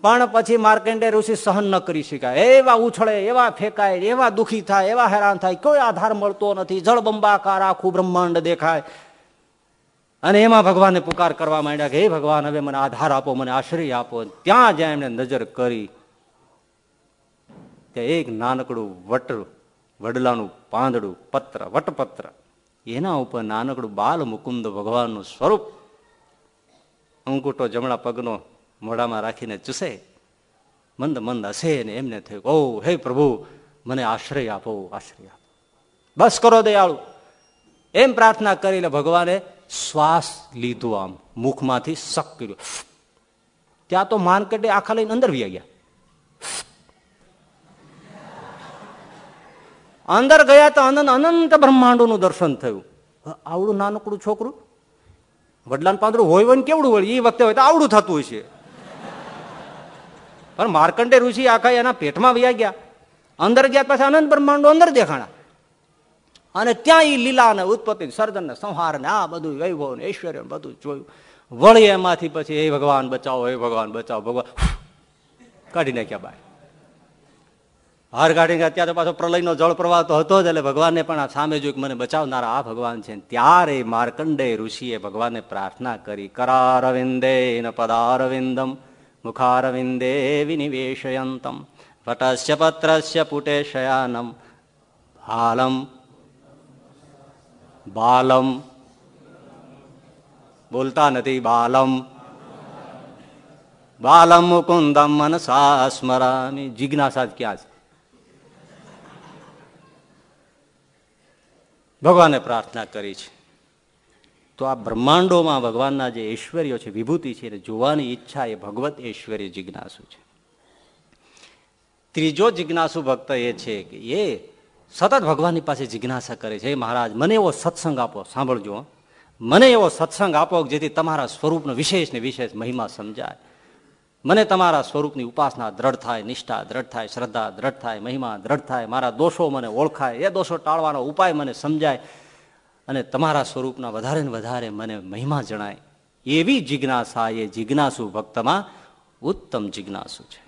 પણ પછી માર્કેન્ડે ઋષિ સહન ન કરી શકાય. એવા ઉછળે, એવા ફેંકાય, એવા દુઃખી થાય, એવા હેરાન થાય, કોઈ આધાર મળતો નથી. જળબંબાકાર આખું બ્રહ્માંડ દેખાય. અને એમાં ભગવાનને પુકાર કરવા માંડ્યા કે, હે ભગવાન, હવે મને આધાર આપો, મને આશ્રય આપો. ત્યાં જ્યાં એમણે નજર કરી ત્યાં એક નાનકડું વટ, વડલાનું પાંદડું, પત્ર, વટપત્ર. એના ઉપર નાનકડું બાલ મુકુંદ ભગવાનનું સ્વરૂપ અંકુટો જમણા પગનો મોઢામાં રાખીને ચૂસે. મંદ મંદ હશે ને એમને થયું ઓ, હે પ્રભુ, મને આશ્રય આપો આશ્રય આપો. બસ કરો દયાળુ. એમ પ્રાર્થના કરીને ભગવાને શ્વાસ લીધો આમ, મુખમાંથી શક કર્યો. ત્યાં તો માર્કેટે આખા લઈને અંદર વી ગયા. અંદર ગયા તો અનંત અનંત બ્રહ્માંડોનું દર્શન થયું. આવડું નાનકડું છોકરું વડલાન પાંદડું હોય હોય કેવડું હોય એ વખતે હોય તો આવડું થતું હોય છે. પણ માર્કંડે ઋષિ આખા એના પેટમાં વ્યા ગયા. અંદર ગયા પછી અનંત બ્રહ્માંડો અંદર દેખાણા. અને ત્યાં એ લીલા ને ઉત્પત્તિ સર્જન ને સંહાર ને આ બધું વૈભવ ને ઐશ્વર્ય બધું જોયું. વળી એમાંથી પછી એ ભગવાન બચાવો એ ભગવાન બચાવો, ભગવાન. કાઢી નાખ્યા બાય હાર કાઢીને અત્યારે પાછો પ્રલયનો જળ પ્રવાહ તો હતો જ, એટલે ભગવાનને પણ આ સામે જોયું મને બચાવનારા આ ભગવાન છે ત્યારે માર્કંડે ઋષિએ ભગવાનને પ્રાર્થના કરી, કરારવિંદે ન પદારવિંદમ, મુખારવિંદે વિનિવેશયંતમ, વટસ્ય પત્રસ્ય પુટે શયાનમ હાલમ બાલમ. બોલતા નથી બાલમ. બાલમ મુકુંદમ મનસા સ્મરામી. જિજ્ઞાસા ક્યાં છે? ભગવાને પ્રાર્થના કરી છે. તો આ બ્રહ્માંડોમાં ભગવાનના જે ઐશ્વર્યો છે, વિભૂતિ છે, એને જોવાની ઈચ્છા એ ભગવત ઐશ્વર્ય જિજ્ઞાસુ છે. ત્રીજો જિજ્ઞાસુ ભક્ત એ છે કે એ સતત ભગવાનની પાસે જિજ્ઞાસા કરે છે. મહારાજ, મને એવો સત્સંગ આપો, સાંભળજો મને એવો સત્સંગ આપો જેથી તમારા સ્વરૂપનો વિશેષ ને વિશેષ મહિમા સમજાય. મને તમારા સ્વરૂપની ઉપાસના દ્રઢ થાય, નિષ્ઠા દ્રઢ થાય, શ્રદ્ધા દ્રઢ થાય, મહિમા દ્રઢ થાય, મારા દોષો મને ઓળખાય, એ દોષો ટાળવાનો ઉપાય મને સમજાય અને તમારા સ્વરૂપના વધારે ને વધારે મને મહિમા જણાય. એવી જિજ્ઞાસા, એ જિજ્ઞાસુ ભક્તમાં ઉત્તમ જિજ્ઞાસુ છે.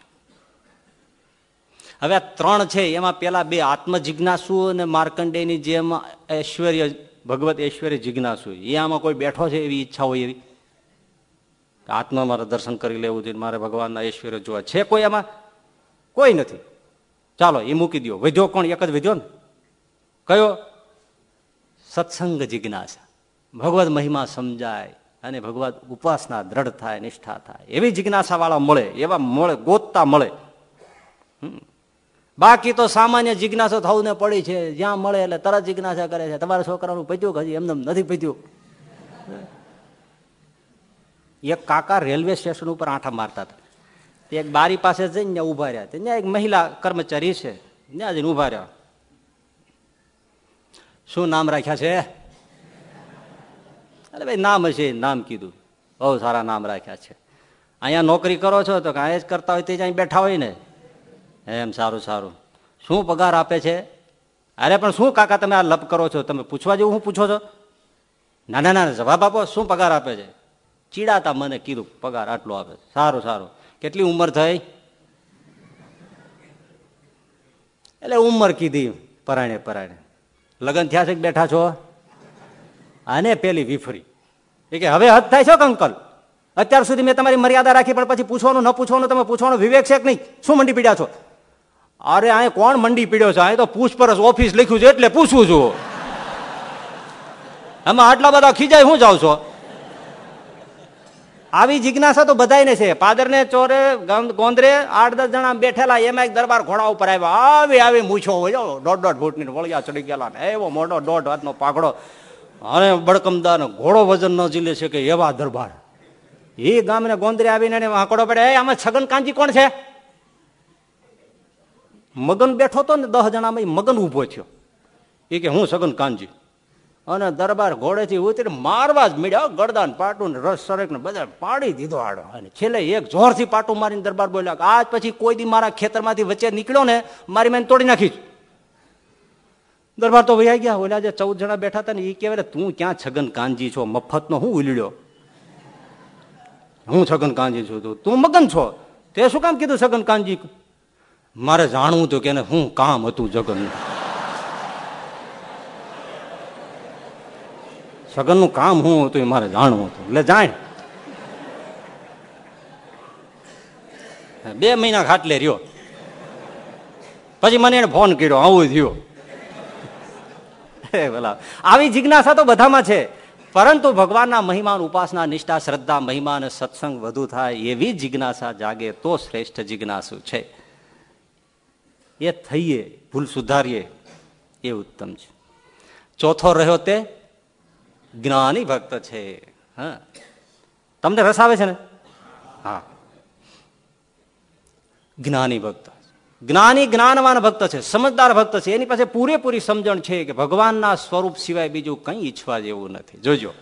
હવે આ ત્રણ છે, એમાં પેલા બે આત્મ જિજ્ઞાસુ અને માર્કંડેયની જેમ ઐશ્વર્ય, ભગવત ઐશ્વર્ય જિજ્ઞાસુ એ આમાં કોઈ બેઠો છે એવી ઈચ્છા હોય એવી? આત્મા મારે દર્શન કરી લેવું જોઈએ મારે ભગવાનના ઐશ્વર્ય જોવા. છે કોઈ એમાં કોઈ નથી. ચાલો એ મૂકી દો વધ્યો કોણ? એક જ વધ્યો ને? કયો? સત્સંગ જિજ્ઞાસા. ભગવદ મહિમા સમજાય અને ભગવદ ઉપાસના દ્રઢ થાય, નિષ્ઠા થાય. એવી જિજ્ઞાસાવાળા મળે, એવા મળે, ગોતતા મળે. બાકી તો સામાન્ય જિજ્ઞાસો થવું ને પડી છે. જ્યાં મળે એટલે તરત જિજ્ઞાસા કરે છે. તમારા છોકરાનું પત્યું હજી એમને નથી પત્યું? એક કાકા રેલવે સ્ટેશન ઉપર આંઠા મારતા હતા. તે એક બારી પાસે જઈને ત્યાં ઊભા રહ્યા. ત્યાં એક મહિલા કર્મચારી છે. ત્યાં જઈને ઊભા રહ્યા. શું નામ રાખ્યા છે? અરે ભાઈ, નામ હશે, નામ કીધું. બહુ સારા નામ રાખ્યા છે. અહીંયા નોકરી કરો છો તો કાંઈ જ કરતા હોય તે જ અહીં બેઠા હોય ને? એમ સારું સારું. શું પગાર આપે છે? અરે, પણ શું કાકા તમે આ લપ કરો છો? તમે પૂછવા જેવું શું પૂછો છો? ના ના ના, જવાબ આપો. શું પગાર આપે છે? ચીડાતા મને કીધું, પગાર આટલો આપે સારું સારું. કેટલી ઉંમર થઈ? એટલે ઉંમર કીધી પરાણે પરાણે. લગ્ન થયા છે બેઠા છો? અને પેલી વિફરી. કે હવે હદ થાય છો અંકલ અત્યાર સુધી મેં તમારી મર્યાદા રાખી, પણ પછી પૂછવાનું, ન પૂછવાનું, તમે પૂછવાનું વિવેક છે કે નહીં? શું મંડી પીડ્યા છો? અરે, આ કોણ મંડી પીડ્યો છે? અહીં તો પૂછપરછ ઓફિસ લખ્યું છે, એટલે પૂછું છું. એમાં આટલા બધા ખીજાય, હું જાઉં છો? આવી જિજ્ઞાસા તો બધાને છે. પાદરને, ચોરે ગોંદરે આઠ દસ જણા બેઠેલા એમાં એક દરબાર ઘોડા ઉપર આવ્યા. આવી આવી મૂછો હોય. દોઢ દોઢ ફૂટની વળિયા ચડી ગયેલા એવો મોટો દોઢ હાથનો પાઘડો. અને બળકમદાર ઘોડો વજન ન ઝીલે છે કે એવા દરબાર. એ ગામને ગોંદરે આવીને વાંકડો પડે. એ, આમાં છગન કાંજી કોણ છે? મગન બેઠો તો ને દસ જણામાં મગન ઊભો થયો. એ કે, હું સગન કાનજી અને દરબાર ઘોડેથી ઉતરી મારવા જ મળ્યા ગરદાન પાટું રસ સરક ને બધા પાડી દીધો આડો. અને છેલ્લે એક જોરથી પાટું મારીને દરબાર બોલ્યા આજ પછી કોઈ દી મારા ખેતરમાંથી વચ્ચે નીકળ્યો ને, મારી મેં તોડી નાખીશ દરબાર તો વૈયા ગયા. ઓલા જે ચૌદ જણા બેઠા હતા ને એ કહેવાય, તું ક્યાં છગન કાનજી છો? મફતનો હું ઉલડ્યો હું છગન કાનજી છું તું. તું મગન છો? તે શું કામ કીધું છગન કાનજી? મારે જાણવું હતું કે શું કામ હતું જગન સગનનું કામ શું હતું એ મારે જાણવું હતું. એટલે જાણ. બે મહિના ખાટલે રહ્યો. પછી મને એને ફોન કર્યો, આવું થયો. બોલા આવી જિજ્ઞાસા તો બધામાં છે. પરંતુ ભગવાનના મહિમાન ઉપાસના, નિષ્ઠા, શ્રદ્ધા મહિમાન સત્સંગ વધુ થાય એવી જિજ્ઞાસા જાગે તો શ્રેષ્ઠ જિજ્ઞાસુ છે. એ થઈએ, ભૂલ સુધારીએ, એ ઉત્તમ છે. ચોથો રહ્યો તે જ્ઞાની ભક્ત છે. હા? તમને રસ આવે છે ને? હા. જ્ઞાની ભક્ત. જ્ઞાની, જ્ઞાનવાન ભક્ત છે, સમજદાર ભક્ત છે. એની પાસે પૂરેપૂરી સમજણ છે કે ભગવાનના સ્વરૂપ સિવાય બીજું કંઈ ઈચ્છવા જેવું નથી. જોજો.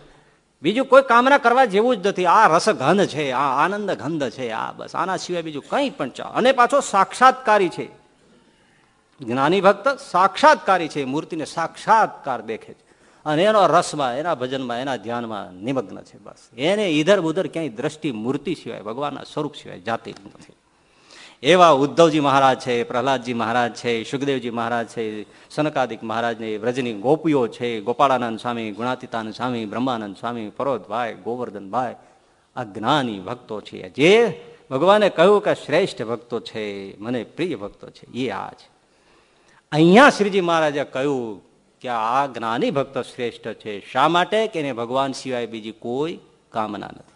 બીજું કોઈ કામના કરવા જેવું જ નથી. આ રસગંધ છે, આ આનંદ ગંધ છે, આ બસ. આના સિવાય બીજું કંઈ પણ ચા અને પાછો સાક્ષાત્કારી છે. જ્ઞાની ભક્ત સાક્ષાત્કારી છે. મૂર્તિને સાક્ષાત્કાર દેખે છે. અને એનો રસમાં, એના ભજનમાં, એના ધ્યાનમાં નિમગ્ન છે બસ. એને ઈધર ઉધર ક્યાંય દ્રષ્ટિ મૂર્તિ સિવાય, ભગવાનના સ્વરૂપ સિવાય જાતિ નથી. એવા ઉદ્ધવજી મહારાજ છે, પ્રહલાદજી મહારાજ છે, સુખદેવજી મહારાજ છે, સનકાદિક મહારાજને વ્રજની ગોપીઓ છે, ગોપાળાનંદ સ્વામી, ગુણાતીતાનંદ સ્વામી, બ્રહ્માનંદ સ્વામી પરોતભાઈ ગોવર્ધનભાઈ, આ જ્ઞાની ભક્તો છે. જે ભગવાને કહ્યું કે શ્રેષ્ઠ ભક્તો છે, મને પ્રિય ભક્તો છે, એ આ છે. અહીંયા શ્રીજી મહારાજે કહ્યું કે આ જ્ઞાની ભક્ત શ્રેષ્ઠ છે. શા માટે? કે એને ભગવાન સિવાય બીજી કોઈ કામના નથી.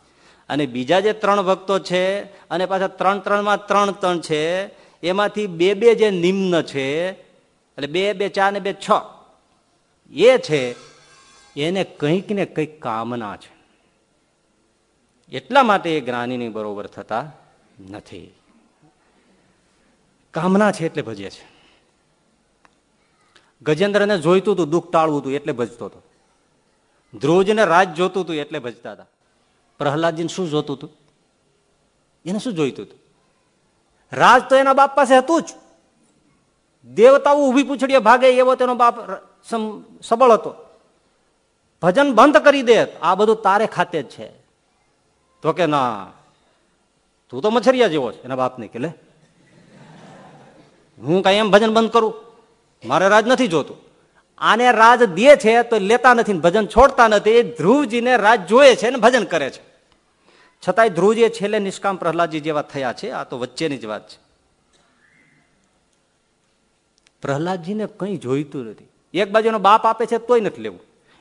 અને બીજા જે ત્રણ ભક્તો છે અને પાછા ત્રણ ત્રણમાં ત્રણ ત્રણ છે, એમાંથી બે બે જે નિમ્ન છે, એટલે બે બે, ચાર ને બે, છ, એ છે, એને કંઈક ને કંઈક કામના છે. એટલા માટે એ જ્ઞાનીની બરોબર થતા નથી. કામના છે એટલે ભજે છે. ગજેન્દ્રને જોઈતું હતું, દુઃખ ટાળવું હતું, એટલે ભજતો હતો. ધ્રુવજીને રાજ જોતું હતું, એટલે ભજતા હતા. પ્રહલાદજીને શું જોતું હતું? એને શું જોઈતું હતું? રાજ તો એના બાપ પાસે હતું જ. દેવતાઓ ઊભી પૂછડીએ ભાગે, એવો તેનો બાપ સબળ હતો. ભજન બંધ કરી દે આ બધું તારે ખાતે જ છે. તો કે ના, તું તો મછરિયા જેવો છે એના બાપને કે લે. હું કઈ એમ ભજન બંધ કરું? મારે રાજ નથી જોતું. આને રાજ દે છે તો લેતા નથી ભજન છોડતા નથી. ધ્રુવજીને રાજ જોયે છે ને ભજન કરે છે. છતાંય ધ્રુવજી છેલ્લે નિષ્કામ પ્રહલાદજી જેવા થયા છે. આ તો વચ્ચેની જ વાત છે. પ્રહલાદજીને કંઈ જોઈતું નથી. એક બાજુનો બાપ આપે છે તોય નથી લેવું.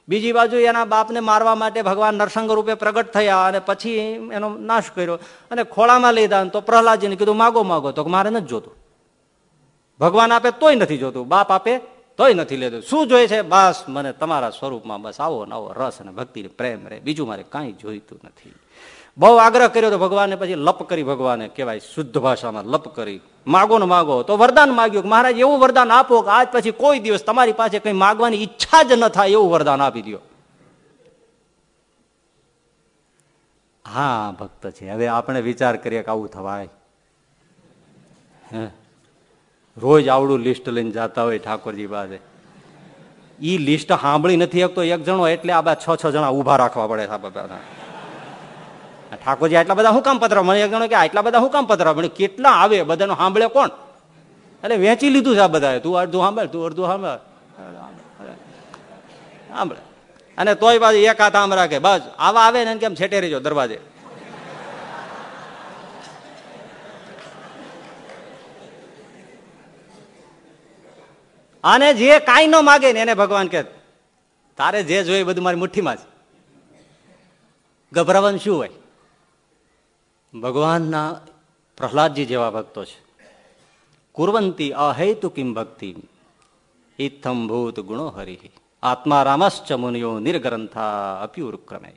બીજી બાજુ એના બાપને મારવા માટે ભગવાન નરસંગ રૂપે પ્રગટ થયા અને પછી એનો નાશ કર્યો અને ખોળામાં લઈ દા તો પ્રહલાદજીને કીધું, માગો માગો. તો મારે નથી જોતું. ભગવાન આપે તોય નથી જોતું, બાપ આપે તોય નથી લેતું. શું જોઈએ છે? બસ મને તમારા સ્વરૂપમાં બસ આવો ને આવો રસ અને ભક્તિ પ્રેમ રે, બીજું મારે કાંઈ જોઈતું નથી. બહુ આગ્રહ કર્યો તો ભગવાને પછી લપ કરી ભગવાને કહેવાય શુદ્ધ ભાષામાં લપ કરી. માગો ને માગો. તો વરદાન માગ્યું મહારાજ, એવું વરદાન આપો કે આજ પછી કોઈ દિવસ તમારી પાસે કઈ માગવાની ઈચ્છા જ ન થાય એવું વરદાન આપી દો હા, ભક્ત છે. હવે આપણે વિચાર કરીએ કે આવું થવાય. હે? રોજ આવડું લિસ્ટ લઈને જતા હોય ઠાકોરજી પાસે. ઈ લિસ્ટ સાંભળી નથી એકતો એક જણો, એટલે આ છ છ જણા ઊભા રાખવા પડે ઠાકોરજી આટલા બધા હું કામ પત્ર? મને એક જણો કે આટલા બધા હું કામ પત્ર? મને કેટલા આવે? બધાનું સાંભળે કોણ? એટલે વેચી લીધું છે આ બધા તું અડધું સાંભળ, તું અડધું સાંભળ. સાંભળે. અને તોય પાછું એક હાથ આમ રાખે. બસ, આવા આવે ને કેમ છેટે જો દરવાજે. અને જે કાંઈ ન માગે ને એને ભગવાન કે તારે જે જોઈએ બધું મારી મુઠ્ઠીમાં જ ગભરાવાનું શું હોય? ભગવાનના પ્રહલાદજી જેવા ભક્તો છે. કુરવંતી અહેતુ કિમ ભક્તિ ઇથમ ભૂત ગુણો હરિ। આત્મા રામશ્ચ મુનિયો નિર્ગ્રંથા અપ્યુર ક્રમે।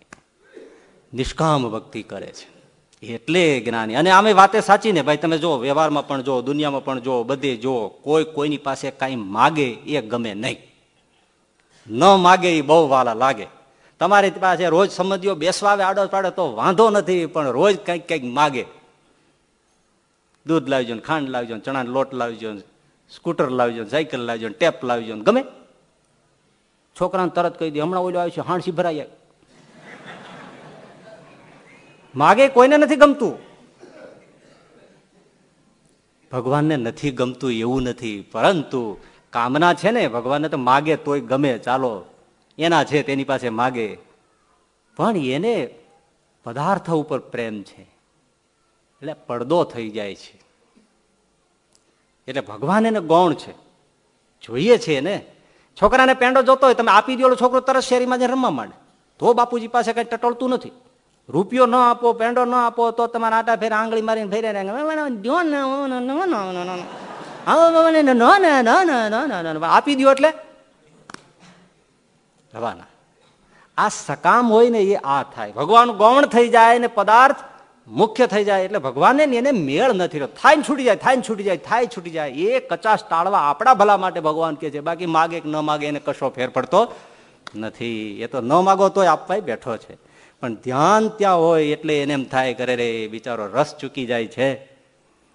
નિષ્કામ ભક્તિ કરે છે। એટલે જ્ઞાની. અને આમે વાતે સાચી ને ભાઈ, તમે જો વ્યવહારમાં પણ જો, દુનિયામાં પણ જો, બધે જો, કોઈ કોઈની પાસે કાંઈ માગે એ ગમે નહીં. ન માગે એ બહુ વાલા લાગે. તમારી પાસે રોજ સંબંધીઓ બેસવા આવે, આડો પાડે, તો વાંધો નથી, પણ રોજ કંઈક કંઈક માગે. દૂધ લાવજો ખાંડ લાવજો ચણા લોટ લાવજો સ્કૂટર લાવજો સાયકલ લાવજો ટેપ લાવજો ગમે. છોકરાને તરત કહી દે, હમણાં ઓલો આવ્યો છે હાણસી ભરાય માગે કોઈને નથી ગમતું. ભગવાનને નથી ગમતું એવું નથી, પરંતુ કામના છે ને, ભગવાનને તો માગે તોય ગમે, ચાલો, એના છે, તેની પાસે માગે. પણ એને પદાર્થ ઉપર પ્રેમ છે, એટલે પડદો થઈ જાય છે. એટલે ભગવાન એને ગૌણ છે. જોઈએ છે ને છોકરાને પેંડો જોતો હોય, તમે આપી દો છોકરો તરત શેરીમાં જ રમવા માંડે. તો બાપુજી પાસે કઈ ટટોળતું નથી. રૂપિયો ન આપો, પેંડો ન આપો, તો તમારા આટા ફેર આંગળી મારીને ફેરે આપી દો એટલે? રવાના. આ સકામ હોય ને એ આ થાય. ભગવાન ગૌણ થઈ જાય ને પદાર્થ મુખ્ય થઈ જાય એટલે ભગવાનને એને મેળ નથી રહ્યો. થાય છૂટી જાય થાય છૂટી જાય થાય છૂટી જાય. એ કચાશ ટાળવા આપણા ભલા માટે ભગવાન કે છે. બાકી માગે કે ન માગે એને કશો ફેર પડતો નથી. એ તો ન માગો તોય આપવાય બેઠો છે. પણ ધ્યાન ત્યાં હોય એટલે એને એમ થાય કરે રે, બિચારો રસ ચૂકી જાય છે.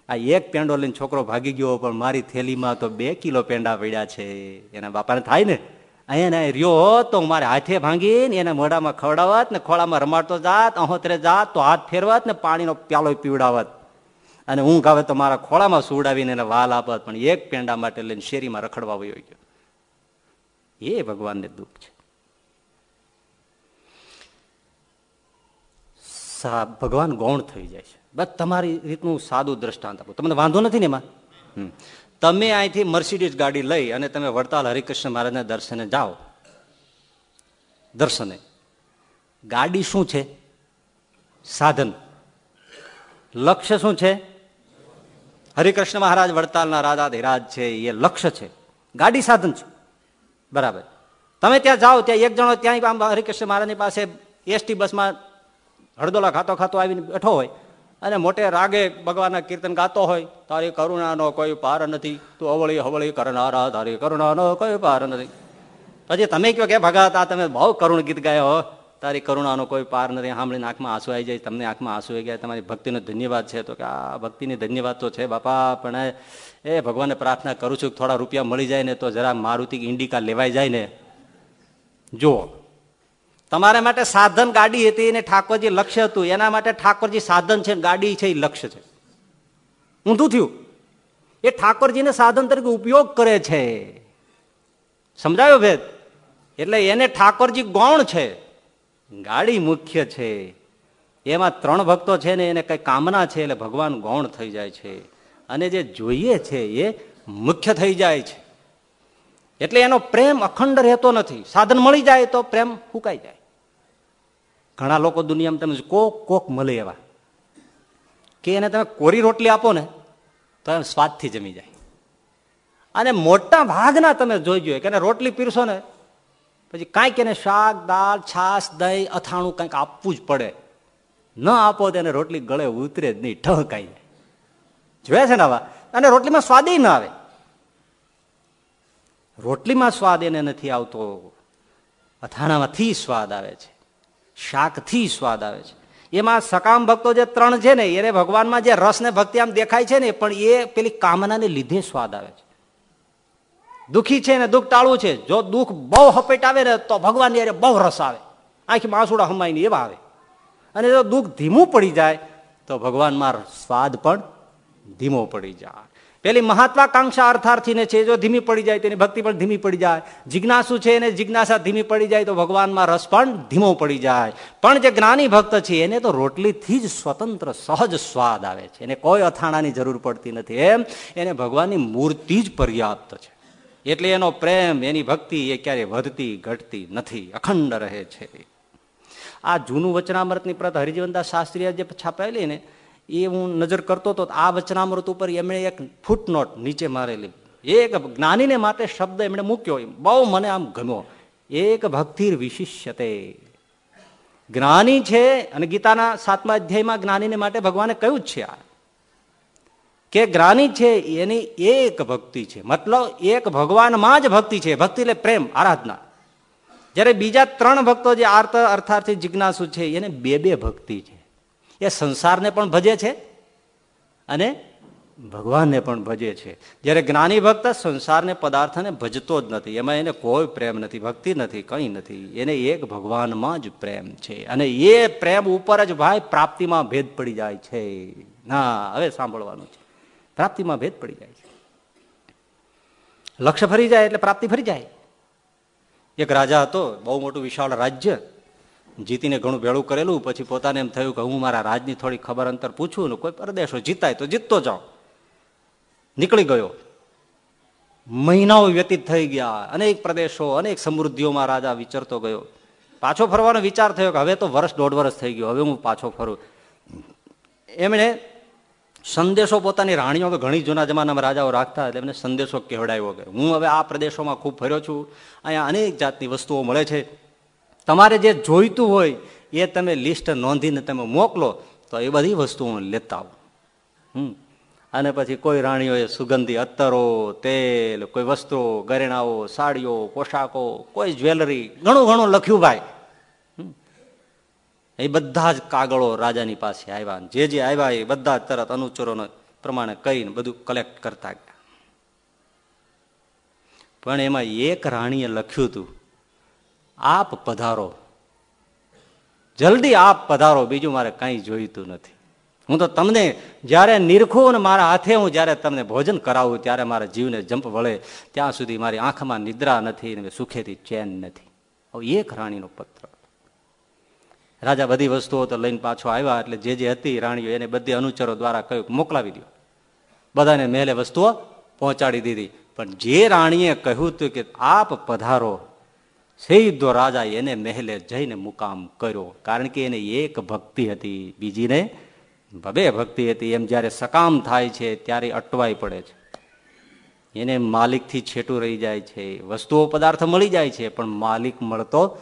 આ એક પેંડો લઈને છોકરો ભાગી ગયો, પણ મારી થેલીમાં તો બે કિલો પેંડા પડ્યા છે. એના બાપાને થાય ને? અહીંયા રહ્યો તો મારે હાથે ભાંગીને એને મોઢામાં ખવડાવત ને ખોળામાં રમાડતો જાત, અહોતરે જાત, તો હાથ ફેરવત ને પાણીનો પ્યાલો પીવડાવત. અને ઊંઘ આવે તો મારા ખોળામાં સુવડાવીને એને વાલ આપત, પણ એક પેંડા માટે લઈને શેરીમાં રખડવા વયો ગયો. એ ભગવાનને દુઃખ છે. ભગવાન ગૌણ થઈ જાય છે. બસ તમારી રીતનું સાદું દ્રષ્ટાંત આપો. તમને વાંધો નથી ને એમાં? તમે અહીંથી મર્સિડીઝ ગાડી લઈ અને તમે વડતાલ હરિકૃષ્ણ મહારાજના દર્શને જાઓ. દર્શને. ગાડી શું છે? સાધન. લક્ષ્ય શું છે? હરિકૃષ્ણ મહારાજ વડતાલના રાજા ધીરાજ છે, એ લક્ષ્ય છે. ગાડી સાધન છે. બરાબર. તમે ત્યાં જાઓ, ત્યાં એક જણો ત્યાં હરિકૃષ્ણ મહારાજની પાસે એસટી બસમાં હળદોલા ખાતો ખાતો આવીને બેઠો હોય અને મોટે રાગે ભગવાનના કીર્તન ગાતો હોય, તારી કરુણાનો કોઈ પાર નથી, તું અવળી હવળી કરનારા, તારી કરુણાનો કોઈ પાર નથી. પછી તમે કહો કે ભગાતા તમે બહુ કરુણ ગીત ગાયો તારી કરુણાનો કોઈ પાર નથી. સાંભળીને આંખમાં આંસુ આવી જાય, તમને આંખમાં આંસુ આવી ગયા તમારી ભક્તિનો ધન્યવાદ છે. તો કે, આ ભક્તિની ધન્યવાદ તો છે બાપા, પણ એ ભગવાનને પ્રાર્થના કરું છું થોડા રૂપિયા મળી જાય ને તો જરા મારુતિ ઇન્ડિકા લેવાઈ જાય ને. જુઓ તમારા માટે સાધન ગાડી હતી અને ઠાકોરજી લક્ષ્ય હતું. એના માટે ઠાકોરજી સાધન છે, ગાડી છે, એ લક્ષ્ય છે. ઊંધું થયું. એ ઠાકોરજીને સાધન તરીકે ઉપયોગ કરે છે. સમજાયો ભેદ? એટલે એને ઠાકોરજી ગૌણ છે. ગાડી મુખ્ય છે. એમાં ત્રણ ભક્તો છે ને એને કઈ કામના છે, એટલે ભગવાન ગૌણ થઈ જાય છે. અને જે જોઈએ છે, એ મુખ્ય થઈ જાય છે. એટલે એનો પ્રેમ અખંડ રહેતો નથી. સાધન મળી જાય તો પ્રેમ ફૂકાઈ જાય. ઘણા લોકો દુનિયામાં તમે કોક કોક મળે એવા. કે એને તમે કોરી રોટલી આપો ને, તો એમ સ્વાદથી જમી જાય. અને મોટા ભાગના તમે જોઈજો કે રોટલી પીરશો ને, પછી કાંઈક એને શાક, દાળ, છાશ, દહીં, અથાણું કંઈક આપવું જ પડે. ન આપો તો એને રોટલી ગળે ઉતરે જ નહીં ઠહકાઈ જાય. જોયા છે ને આવા? અને રોટલીમાં સ્વાદ ન આવે. રોટલીમાં સ્વાદ એને નથી આવતો. અથાણામાંથી સ્વાદ આવે છે. શાકથી સ્વાદ આવે છે. એમાં સકામ ભક્તો જે ત્રણ છે ને, એને ભગવાનમાં જે રસ ને ભક્તિ આમ દેખાય છે ને, પણ એ પેલી કામનાને લીધે સ્વાદ આવે છે. દુઃખી છે ને, દુઃખ ટાળવું છે, જો દુઃખ બહુ હપેટ આવે ને, તો ભગવાન બહુ રસ આવે. આખી માસુડા હમાય ને એવા આવે. અને જો દુઃખ ધીમું પડી જાય, તો ભગવાનમાં સ્વાદ પણ ધીમો પડી જાય. પેલી મહત્વાકાંક્ષા અર્થાર્થીને છે, જો ધીમી પડી જાય તેની ભક્તિ પણ ધીમી પડી જાય. જિજ્ઞાસુ છે, એને જિજ્ઞાસા ધીમી પડી જાય તો ભગવાનમાં રસ પણ ધીમો પડી જાય. પણ જે જ્ઞાની ભક્ત છે, એને તો રોટલીથી જ સ્વતંત્ર, સહજ સ્વાદ આવે છે. એને કોઈ અથાણાની જરૂર પડતી નથી. એમ, એને ભગવાનની મૂર્તિ જ પર્યાપ્ત છે. એટલે એનો પ્રેમ, એની ભક્તિ એ ક્યારેય વધતી, ઘટતી નથી. અખંડ રહે છે. આ જૂનું વચનામૃતની પ્રત હરિજીવનદાસ શાસ્ત્રીએ જે છાપાયેલી ને એ હું નજર કરતો હતો આ વચનામૃત ઉપર એમણે એક ફૂટનોટ નીચે મારેલી. એક જ્ઞાનીને માટે શબ્દ એમણે મૂક્યો. બહુ મને આમ ગમ્યો. એક ભક્તિ વિશિષ્યતે. જ્ઞાની છે અને ગીતાના સાતમા અધ્યાયમાં જ્ઞાનીને માટે ભગવાને કહ્યું જ છે આ. કે જ્ઞાની છે એની એક ભક્તિ છે. મતલબ એક ભગવાનમાં જ ભક્તિ છે. ભક્તિ એટલે પ્રેમ, આરાધના. જ્યારે બીજા ત્રણ ભક્તો જે આર્થ અર્થાર્થી જિજ્ઞાસુ છે, એને બે બે ભક્તિ છે. એ સંસારને પણ ભજે છે અને ભગવાનને પણ ભજે છે. જ્યારે જ્ઞાની ભક્ત સંસારને પદાર્થને ભજતો જ નથી. એમાં એને કોઈ પ્રેમ નથી, ભક્તિ નથી, કંઈ નથી. એને એક ભગવાનમાં જ પ્રેમ છે. અને એ પ્રેમ ઉપર જ ભાઈ પ્રાપ્તિમાં ભેદ પડી જાય છે. ના, હવે સાંભળવાનું છે. પ્રાપ્તિમાં ભેદ પડી જાય છે. લક્ષ્ય ફરી જાય એટલે પ્રાપ્તિ ફરી જાય. એક રાજા હતો, બહુ મોટું વિશાળ રાજ્ય. જીતીને ઘણું ભેળું કરેલું, પછી પોતાને એમ થયું કે હું મારા રાજની થોડી ખબર અંતર પૂછું ને કોઈ પરદેશો જીતાય તો જીતતો જાઉં નીકળી ગયો. મહિનાઓ વ્યતીત થઈ ગયા. અનેક પ્રદેશો, અનેક સમૃદ્ધિઓમાં રાજા વિચરતો ગયો. પાછો ફરવાનો વિચાર થયો કે હવે તો વર્ષ દોઢ વર્ષ થઈ ગયો, હવે હું પાછો ફરું. એમણે સંદેશો પોતાની રાણીઓ તો ઘણી જૂના જમાનામાં રાજાઓ રાખતા એટલે એમને સંદેશો કહેવડાવ્યો કે હું હવે આ પ્રદેશોમાં ખૂબ ફર્યો છું. અહીંયા અનેક જાતની વસ્તુઓ મળે છે. તમારે જે જોઈતું હોય, એ તમે લિસ્ટ નોંધીને તમે મોકલો, તો એ બધી વસ્તુઓ લેતા આવું. હમ. અને પછી કોઈ રાણીઓએ સુગંધી અત્તરો, તેલ, કોઈ વસ્ત્રો, ગરેણાઓ, સાડીઓ, પોશાકો, કોઈ જ્વેલરી, ઘણું ઘણું લખ્યું ભાઈ. એ બધા જ કાગળો રાજાની પાસે આવ્યા જે જે આવ્યા એ બધા તરત અનુચરોને પ્રમાણે કહીને બધું કલેક્ટ કરતા ગયા. પણ એમાં એક રાણીએ લખ્યું હતું આપ પધારો. જલ્દી આપ પધારો, બીજું મારે કઈ જોઈતું નથી. હું તો તમને જ્યારે નિરખું ને મારા હાથે હું જ્યારે તમને ભોજન કરાવું ત્યારે મારા જીવને જંપ વળે, ત્યાં સુધી મારી આંખમાં નિદ્રા નથી સુખેથી ચેન નથી. એક રાણીનો પત્ર. રાજા બધી વસ્તુઓ તો લઈને પાછો આવ્યા, એટલે જે જે હતી રાણીઓ એને બધી અનુચરો દ્વારા કહ્યું મોકલાવી દો બધાને મહેલે વસ્તુઓ પહોંચાડી દીધી. પણ જે રાણીએ કહ્યું હતું કે આપ પધારો સીધો રાજા એને મહેલે જઈને મુકામ કર્યો. કારણ કે એને એક ભક્તિ હતી. બીજીને ભવે ભક્તિ હતી. એમ જ્યારે સકામ થાય છે, ત્યારે અટવાઈ પડે છે. એને માલિકથી છેટું રહી જાય છે. વસ્તુઓ પદાર્થ મળી જાય છે, પણ માલિક મળતો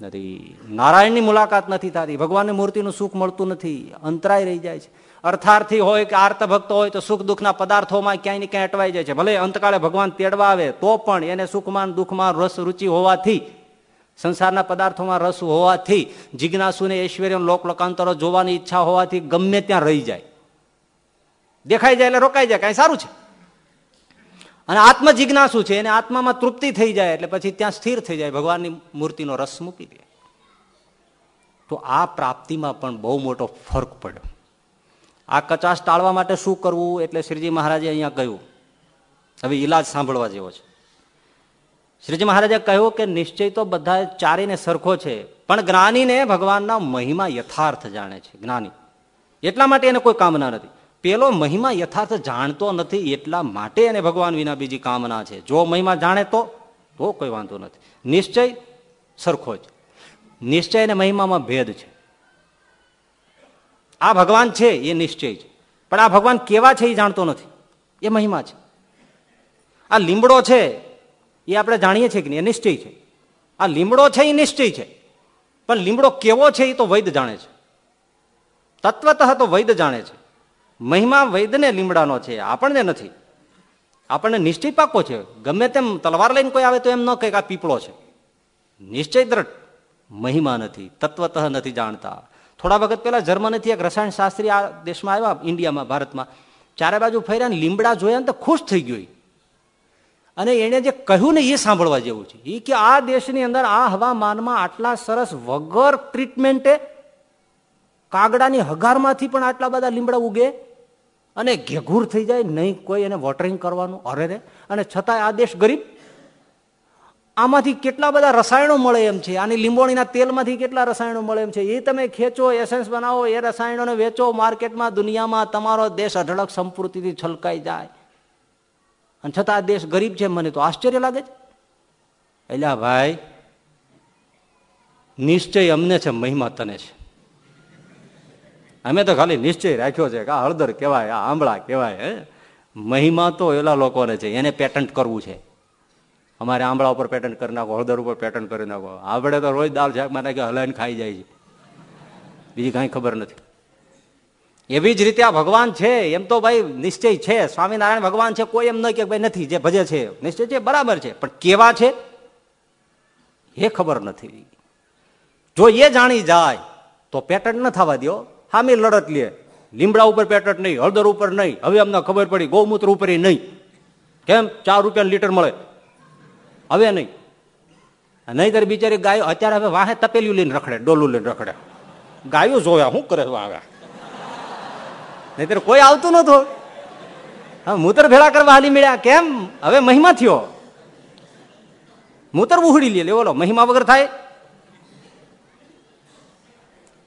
નથી. નારાયણની મુલાકાત નથી થતી. ભગવાનની મૂર્તિનું સુખ મળતું નથી. અંતરાય રહી જાય છે. અર્થાર્થી હોય કે આર્ત ભક્ત હોય, તો સુખ દુઃખના પદાર્થોમાં ક્યાંય ને ક્યાંય અટવાઈ જાય છે. ભલે અંતકાળે ભગવાન તેડવા આવે, તો પણ એને સુખમાં દુઃખમાં રસ, રુચિ હોવાથી સંસારના પદાર્થોમાં રસ હોવાથી જિજ્ઞાસુને ઐશ્વર્ય લોક લોકાંતરો જોવાની ઈચ્છા હોવાથી ગમે ત્યાં રહી જાય. દેખાઈ જાય એટલે રોકાઈ જાય, કઈ સારું છે. અને આત્મ જિજ્ઞાસુ છે, એને આત્મામાં તૃપ્તિ થઈ જાય એટલે પછી ત્યાં સ્થિર થઈ જાય, ભગવાનની મૂર્તિનો રસ મૂકી દે. તો આ પ્રાપ્તિમાં પણ બહુ મોટો ફરક પડ્યો. આ કચાશ ટાળવા માટે શું કરવું એટલે શ્રીજી મહારાજે અહીંયા કહ્યું. હવે ઈલાજ સાંભળવા જેવો છે. શ્રીજી મહારાજે કહ્યું કે નિશ્ચય તો બધા ચારીને સરખો છે, પણ જ્ઞાનીને ભગવાનના મહિમા યથાર્થ જાણે છે, જ્ઞાની. એટલા માટે એને કોઈ કામના નથી. પેલો મહિમા યથાર્થ જાણતો નથી, એટલા માટે એને ભગવાન વિના બીજી કામના છે. જો મહિમા જાણે તો તો કોઈ વાંધો નથી. નિશ્ચય સરખો જ નિશ્ચય અને મહિમામાં ભેદ છે. આ ભગવાન છે, એ નિશ્ચય છે. પણ આ ભગવાન કેવા છે એ જાણતો નથી. એ મહિમા છે. આ લીમડો છે એ આપણે જાણીએ છીએ કે નહીં નિશ્ચય છે. આ લીમડો છે એ નિશ્ચય છે. પણ લીમડો કેવો છે એ તો વૈદ જાણે છે. તત્વતઃ તો વૈદ જાણે છે. મહિમા વૈદને લીમડાનો છે, આપણને નથી. આપણને નિશ્ચય પાકો છે. ગમે તેમ તલવાર લઈને કોઈ આવે તો એમ ન કહે કે આ પીપળો છે. નિશ્ચય દ્રઢ. મહિમા નથી, તત્વતઃ નથી જાણતા. થોડા વખત પહેલા જર્મનીથી એક રસાયણ શાસ્ત્રી આ દેશમાં આવ્યા, ઇન્ડિયામાં, ભારતમાં. ચારે બાજુ ફર્યા ને લીમડા જોયા ને તો ખુશ થઈ ગયો અને એણે જે કહ્યું ને એ સાંભળવા જેવું છે. એ કે આ દેશની અંદર આ હવામાનમાં આટલા સરસ વગર ટ્રીટમેન્ટે કાગડાની હગારમાંથી પણ આટલા બધા લીમડા ઉગે અને ઘેઘૂર થઈ જાય, નહીં કોઈ એને વોટરિંગ કરવાનું અરે રે. અને છતાંય આ દેશ ગરીબ. આમાંથી કેટલા બધા રસાયણો મળે એમ છે. આની લીંબોણીના તેલમાંથી કેટલા રસાયણો મળે એમ છે. એ તમે ખેંચો એસેન્સ બનાવો, એ રસાયણોને વેચો, માર્કેટમાં, દુનિયામાં તમારો દેશ અઢળક સંપૂર્તિથી છલકાઈ જાય. અને છતાં આ દેશ ગરીબ છે મને તો આશ્ચર્ય લાગે છે. એટલે ભાઈ, નિશ્ચય અમને છે, મહિમા તને છે. અમે તો ખાલી નિશ્ચય રાખ્યો છે કે આ હળદર કહેવાય, આ આંબળા કહેવાય, હે? મહિમા તો એલા લોકોને છે, એને પેટન્ટ કરવું છે. અમારે આંબળા ઉપર પેટન્ટ કરી નાખો, હળદર ઉપર પેટન્ટ કરી નાખો. આપણે તો રોજ દાળ શાકમાં નાખી હલાઈને ખાઈ જાય છે. બીજી કાંઈ ખબર નથી. એવી જ રીતે આ ભગવાન છે, એમ તો ભાઈ નિશ્ચય છે. સ્વામિનારાયણ ભગવાન છે, કોઈ એમ ન કે ભાઈ નથી, જે ભજે છે, નિશ્ચય છે, બરાબર છે. પણ કેવા છે? એ ખબર નથી. જો એ જાણી જાય, તો પેટન્ટ ન થવા દો હામી લડત લે. લીમડા ઉપર પેટન્ટ નહીં, હળદર ઉપર નહીં. હવે અમને ખબર પડી, ગૌમૂત્ર ઉપર નહીં. કેમ? ચાર રૂપિયા લીટર મળે. હવે નહીં. નહીતર બિચારી ગાયો અત્યારે હવે વાહે તપેલું લઈને રખડે, ડોલું લઈને રખડે. ગાયો જોયા, શું કરે આવ્યા નહીતર કોઈ આવતું નતું હા મૂતર ભેળા કરવા હાલી મળ્યા. કેમ? હવે મહિમા થયો. મૂતર ઉહડી લે. બોલો, મહિમા વગર થાય?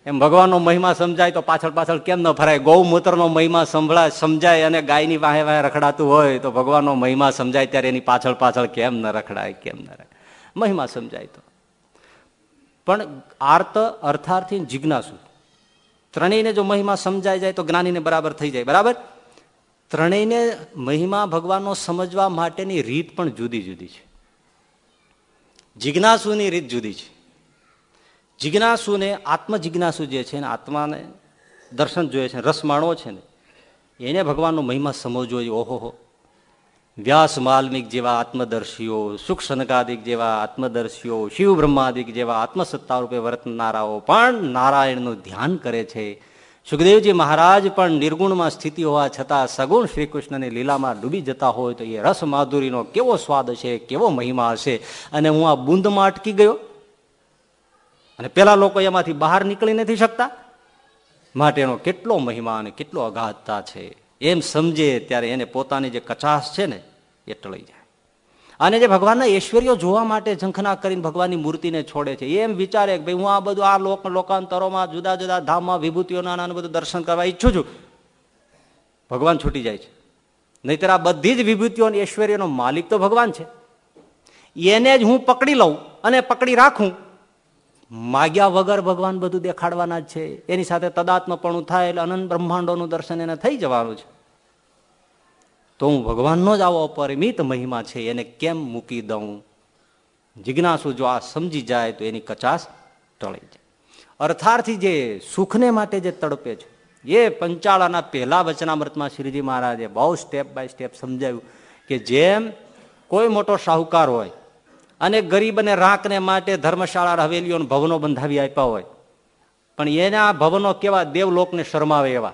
એમ ભગવાનનો મહિમા સમજાય તો પાછળ પાછળ કેમ ન ફરાય? ગૌમૂત્રનો મહિમા સંભળાય, સમજાય અને ગાયની વાહે વાહે રખડાતું હોય તો ભગવાનનો મહિમા સમજાય ત્યારે એની પાછળ પાછળ કેમ ન રખડાય, કેમ ન રખડાય? મહિમા સમજાય તો. પણ આર્ત અર્થાર્થી જિજ્ઞાસુ. ત્રણેયને જો મહિમા સમજાઈ જાય તો જ્ઞાનીને બરાબર થઈ જાય, બરાબર? ત્રણેયને મહિમા ભગવાનનો સમજવા માટેની રીત પણ જુદી જુદી છે. જિજ્ઞાસુની રીત જુદી છે. જિજ્ઞાસુને આત્મ જિજ્ઞાસુ જે છે ને, આત્માને દર્શન જોઈએ છે રસ માણવો છે ને, એને ભગવાનનો મહિમા સમજવો જોઈએ. ઓહો વ્યાસ માલ્મિક જેવા આત્મદર્શીઓ સુખ સનકાદિક જેવા આત્મદર્શીઓ શિવ બ્રહ્માદિક જેવા આત્મસત્તા રૂપે વર્તનારાઓ પણ નારાયણનું ધ્યાન કરે છે. સુખદેવજી મહારાજ પણ નિર્ગુણમાં સ્થિતિ હોવા છતાં સગુણ શ્રી કૃષ્ણની લીલામાં ડૂબી જતા હોય તો એ રસ માધુરીનો કેવો સ્વાદ હશે કેવો મહિમા હશે? અને હું આ બુંદમાં અટકી ગયો? અને પેલા લોકો એમાંથી બહાર નીકળી નથી શકતા? માટેનો કેટલો મહિમા અને કેટલો અગાધતા છે. એમ સમજે ત્યારે એને પોતાની જે કચાશ છે ને, એ ટળી જાય. અને જે ભગવાનના ઐશ્વર્યો જોવા માટે ઝંખના કરીને ભગવાનની મૂર્તિને છોડે છે, એમ વિચારે કે ભાઈ હું આ બધું આ લોક, લોકાંતરોમાં, જુદા જુદા ધામમાં વિભૂતિઓના બધું દર્શન કરવા ઈચ્છું છું. ભગવાન છૂટી જાય છે. નહીતર આ બધી જ વિભૂતિઓ ઐશ્વર્યનો માલિક તો ભગવાન છે. એને જ હું પકડી લઉં અને પકડી રાખું. માગ્યા વગર ભગવાન બધું દેખાડવાના જ છે. એની સાથે તદાત્મપણું થાય એટલે અનંત બ્રહ્માંડોનું દર્શન એને થઈ જવાનું છે. તો હું ભગવાનનો જ આવો અપરિમિત મહિમા છે, એને કેમ મૂકી દઉં? જિજ્ઞાસુ જો આ સમજી જાય તો એની કચાશ ટળી જાય. અર્થાર્થી જે સુખને માટે જે તડપે છે, એ પંચાળાના પહેલા વચનામૃતમાં શ્રીજી મહારાજે બહુ સ્ટેપ બાય સ્ટેપ સમજાવ્યું કે જેમ કોઈ મોટો શાહુકાર હોય અને ગરીબ અને રાખને માટે ધર્મશાળા હવેલીઓ ભવનો બંધાવી આપ્યા હોય. પણ એના ભવનો કેવા દેવલોકને શરમાવે એવા.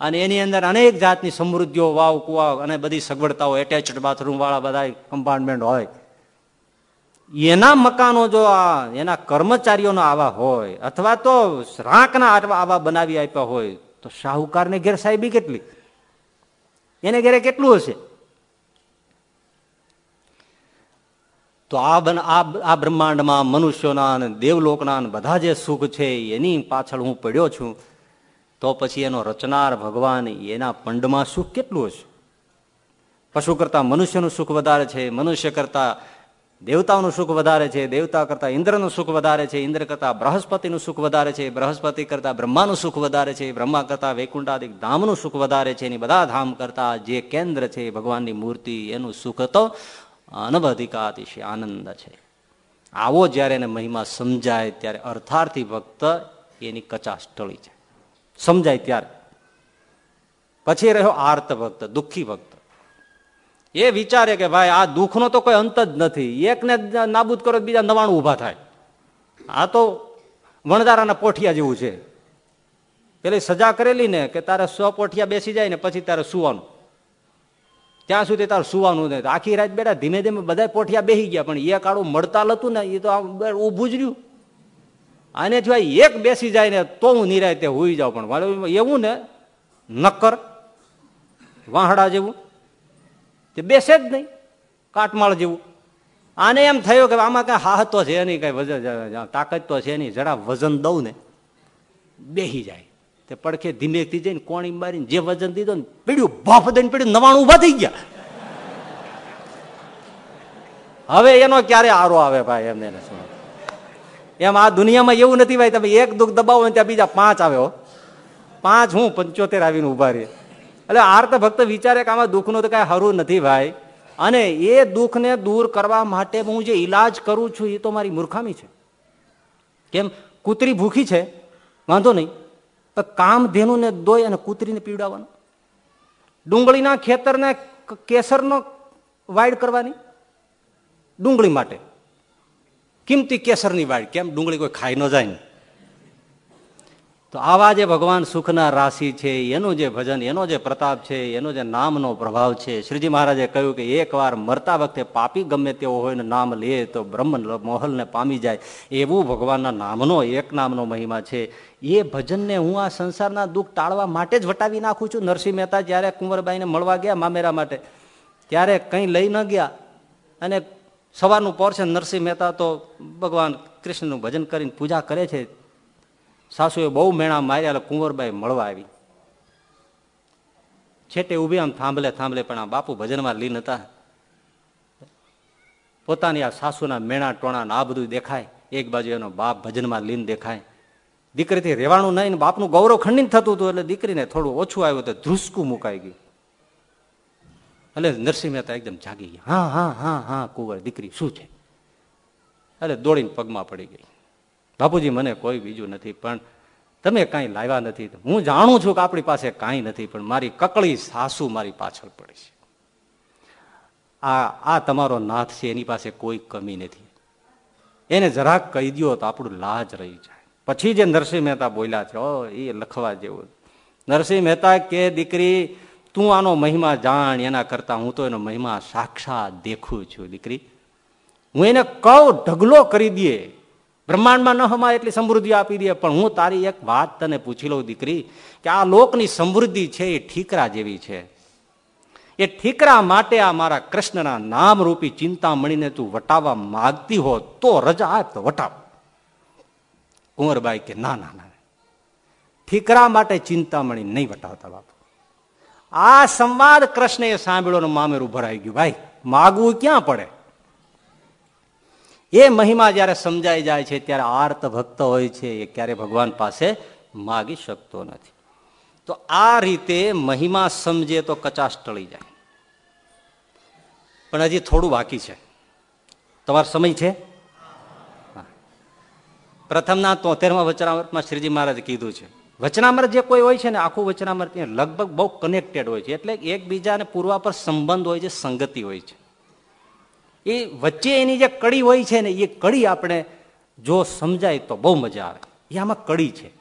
અને એની અંદર અનેક જાતની સમૃદ્ધિઓ, વાવ કુવા અને બધી સગવડતાઓ એટેચડ બાથરૂમ વાળા બધા કમ્પાર્ટમેન્ટ હોય. એના મકાનો જો એના કર્મચારીઓનો આવા હોય, અથવા તો રાંકના આવા બનાવી આપ્યા હોય, તો શાહુકારને ઘેર સાહેબી કેટલી? એને ઘેરે કેટલું હશે? તો આ આ બ્રહ્માંડમાં મનુષ્યોના અને દેવલોકના બધા જે સુખ છે, એની પાછળ હું પડ્યો છું. તો પછી એનો રચનાર ભગવાન એના પંડમાં સુખ કેટલું હશે? પશુ કરતા મનુષ્યનું સુખ વધારે છે, મનુષ્ય કરતા દેવતાઓનું સુખ વધારે છે, દેવતા કરતા ઇન્દ્રનું સુખ વધારે છે, ઇન્દ્ર કરતા બૃહસ્પતિનું સુખ વધારે છે, બૃહસ્પતિ કરતા બ્રહ્માનું સુખ વધારે છે, બ્રહ્મા કરતા વૈકુંઠાદિક ધામનું સુખ વધારે છે, એની બધા ધામ કરતા જે કેન્દ્ર છે ભગવાનની મૂર્તિ, એનું સુખ તો અનવધિકાતિશય આનંદ છે. આવો જ્યારે એને મહિમા સમજાય ત્યારે અર્થાર્થી ભક્ત એની કચાશ ટળી છે સમજાય ત્યારે. પછી રહ્યો આર્ત ભક્ત, દુઃખી ભક્ત. એ વિચારે કે ભાઈ આ દુઃખનો તો કોઈ અંત જ નથી. એકને નાબૂદ કરો બીજા નવાણું ઊભા થાય. આ તો વણદારાના પોઠિયા જેવું છે. પેલી સજા કરેલી ને કે તારે સો પોઠિયા બેસી જાય ને પછી તારે સુવાનું. ત્યાં સુધી તારે સુવાનું નહીં. આખી રાત બેઠા ધીમે ધીમે બધા પોઠિયા બેસી ગયા, પણ એ કાળું મળતાલ હતું ને, એ તો ઊભું જ રહ્યું. આને જો એક બેસી જાય ને તો હું નિરાય તે હોઈ જાઉં, પણ એવું ને, નક્કર, વાહડા જેવું, તે બેસે જ નહીં, કાટમાળ જેવું. આને એમ થયું કે આમાં કઈ હાહ તો છે નહીં, કઈ વજન તાકાત તો છે નહીં, જરા વજન દઉં ને બેસી જાય. તે પડખે ધીમેથી જઈને કોણી મારીને જે વજન દીધો ને પીડ્યું બાફ દઈને પીડ્યું, નવાણું ઊભા થઈ ગયા. હવે એનો ક્યારે આરો આવે ભાઈ, એમને એમ આ દુનિયામાં એવું નથી ભાઈ, તમે એક દુઃખ દબાવો ત્યાં બીજા પાંચ આવ્યો પાંચ હું, પંચોતેર આવીને ઊભા રહીએ એટલે આર્ત ભક્ત વિચારે કે આમાં દુઃખનું તો કાંઈ હરું નથી ભાઈ. અને એ દુઃખને દૂર કરવા માટે હું જે ઈલાજ કરું છું, એ તો મારી મૂર્ખામી છે. કેમ? કૂતરી ભૂખી છે, વાંધો નહીં. કામ ધેનુને દોય અને કૂતરીને પીવડાવવાનું. ડુંગળીના ખેતરને કેસરનો વાઇડ કરવાની. ડુંગળી માટે. કિંમતી કેસરની વાઇડ કેમ? ડુંગળી કોઈ ખાઈ ન જાય ને. તો આવા જે ભગવાન સુખના રાશિ છે, એનું જે ભજન, એનો જે પ્રતાપ છે, એનો જે નામનો પ્રભાવ છે, શ્રીજી મહારાજે કહ્યું કે એકવાર મરતા વખતે પાપી ગમે તેવો હોય ને નામ લે તો બ્રહ્મ મોહલને પામી જાય. એવું ભગવાનના નામનો એક નામનો મહિમા છે. એ ભજનને હું આ સંસારના દુઃખ ટાળવા માટે જ વટાવી નાખું છું. નરસિંહ મહેતા જ્યારે કુંવરબાઈને મળવા ગયા મામેરા માટે, ત્યારે કંઈ લઈ ન ગયા. અને સવારનું પોર્શન નરસિંહ મહેતા તો ભગવાન કૃષ્ણનું ભજન કરીને પૂજા કરે છે. સાસુએ બહુ મેણા માર્યા એટલે કુંવરબાઈ મળવા આવી. છેટે ઊભી આમ થાંભલે થાંભલે પણ આ બાપુ ભજનમાં લીન હતા. પોતાની આ સાસુના મેણા ટોણા આ બધું દેખાય. એક બાજુ એનો બાપ ભજનમાં લીન દેખાય. દીકરીથી રહેવાનું નહીં બાપનું ગૌરવ ખંડિત થતું હતું એટલે દીકરીને થોડું ઓછું આવ્યું તો ધ્રુસકું મુકાઈ ગયું. એટલે નરસિંહ મહેતા એકદમ જાગી ગયા. હા હા હા હા, કુંવર દીકરી, શું છે? એટલે દોડીને પગમાં પડી ગઈ. બાપુજી, મને કોઈ બીજું નથી, પણ તમે કાંઈ લાવ્યા નથી હું જાણું છું કે આપણી પાસે કાંઈ નથી, પણ મારી કકળી સાસુ મારી પાછળ પડે છે. આ આ તમારો નાથ છે, એની પાસે કોઈ કમી નથી. એને જરાક કહી દો તો આપણું લાજ રહી જાય. પછી જે નરસિંહ મહેતા બોલ્યા છે ઓ એ લખવા જેવું. નરસિંહ મહેતા કે, દીકરી, તું આનો મહિમા જાણ, એના કરતા હું તો એનો મહિમા સાક્ષાત દેખું છું, દીકરી. હું એને કહું ઢગલો કરી દઈએ બ્રહ્માંડમાં ન હમાય એટલી સમૃદ્ધિ આપી દે. પણ હું તારી એક વાત તને પૂછી લઉં, દીકરી, કે આ લોકની સમૃદ્ધિ છે એ ઠીકરા જેવી છે. એ ઠીકરા માટે આ મારા કૃષ્ણના નામ રૂપી ચિંતામણીને તું વટાવવા માગતી હો, તો રજા આપ, તો વટાવ. કુંવરબાઈ કે, ના ના ના, ઠીકરા માટે ચિંતામણી નહીં વટાવતા બાપુ. આ સંવાદ કૃષ્ણએ સાંભળ્યો મામેરું ભરાઈ ગયું. ભાઈ, માગવું ક્યાં પડે? એ મહિમા જયારે સમજાઈ જાય છે, ત્યારે આર્ત ભક્ત હોય છે, એ ક્યારે ભગવાન પાસે માગી શકતો નથી. તો આ રીતે મહિમા સમજે તો કચાશ ટળી જાય. પણ હજી થોડું બાકી છે. તમારો સમય છે? પ્રથમના તોતેરમાં વચનામૃતમાં શ્રીજી મહારાજે કીધું છે. વચનામૃત જે કોઈ હોય છે ને, આખું વચનામૃત લગભગ બહુ કનેક્ટેડ હોય છે. એટલે એકબીજાને પૂર્વા પર સંબંધ હોય છે, સંગતિ હોય છે. એ વચ્ચે એની જે કડી હોય છે ને, એ કડી આપણે જો સમજાય તો બહુ મજા આવે. એ આમાં કડી છે.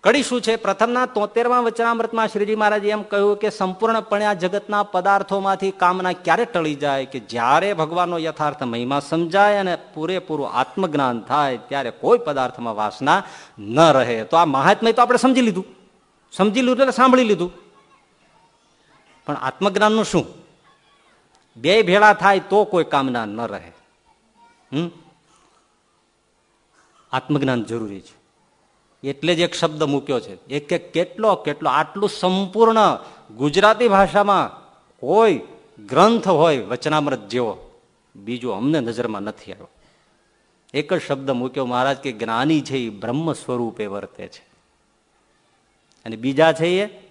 કડી શું છે? પ્રથમના તોતેરમા વચનામૃતમાં શ્રીજી મહારાજે એમ કહ્યું કે સંપૂર્ણપણે આ જગતના પદાર્થોમાંથી કામના ક્યારે ટળી જાય કે જ્યારે ભગવાનનો યથાર્થ મહિમા સમજાય અને પૂરેપૂરું આત્મજ્ઞાન થાય ત્યારે કોઈ પદાર્થમાં વાસના ન રહે. તો આ મહાત્મય તો આપણે સમજી લીધું. સમજી લીધું એટલે સાંભળી લીધું. પણ આત્મજ્ઞાનનું શું? બે ભેળા થાય તો કોઈ કામના ન રહે. હમ? આત્મજ્ઞાન જરૂરી છે. એટલે જ એક શબ્દ મૂક્યો છે. એક એક કેટલો કેટલો આટલું સંપૂર્ણ ગુજરાતી ભાષામાં કોઈ ગ્રંથ હોય વચનામૃત જેવો, બીજો અમને નજરમાં નથી આવ્યો. એક જ શબ્દ મૂક્યો, મહારાજ, કે જ્ઞાની છે એ બ્રહ્મ સ્વરૂપે વર્તે છે. અને બીજા છે એ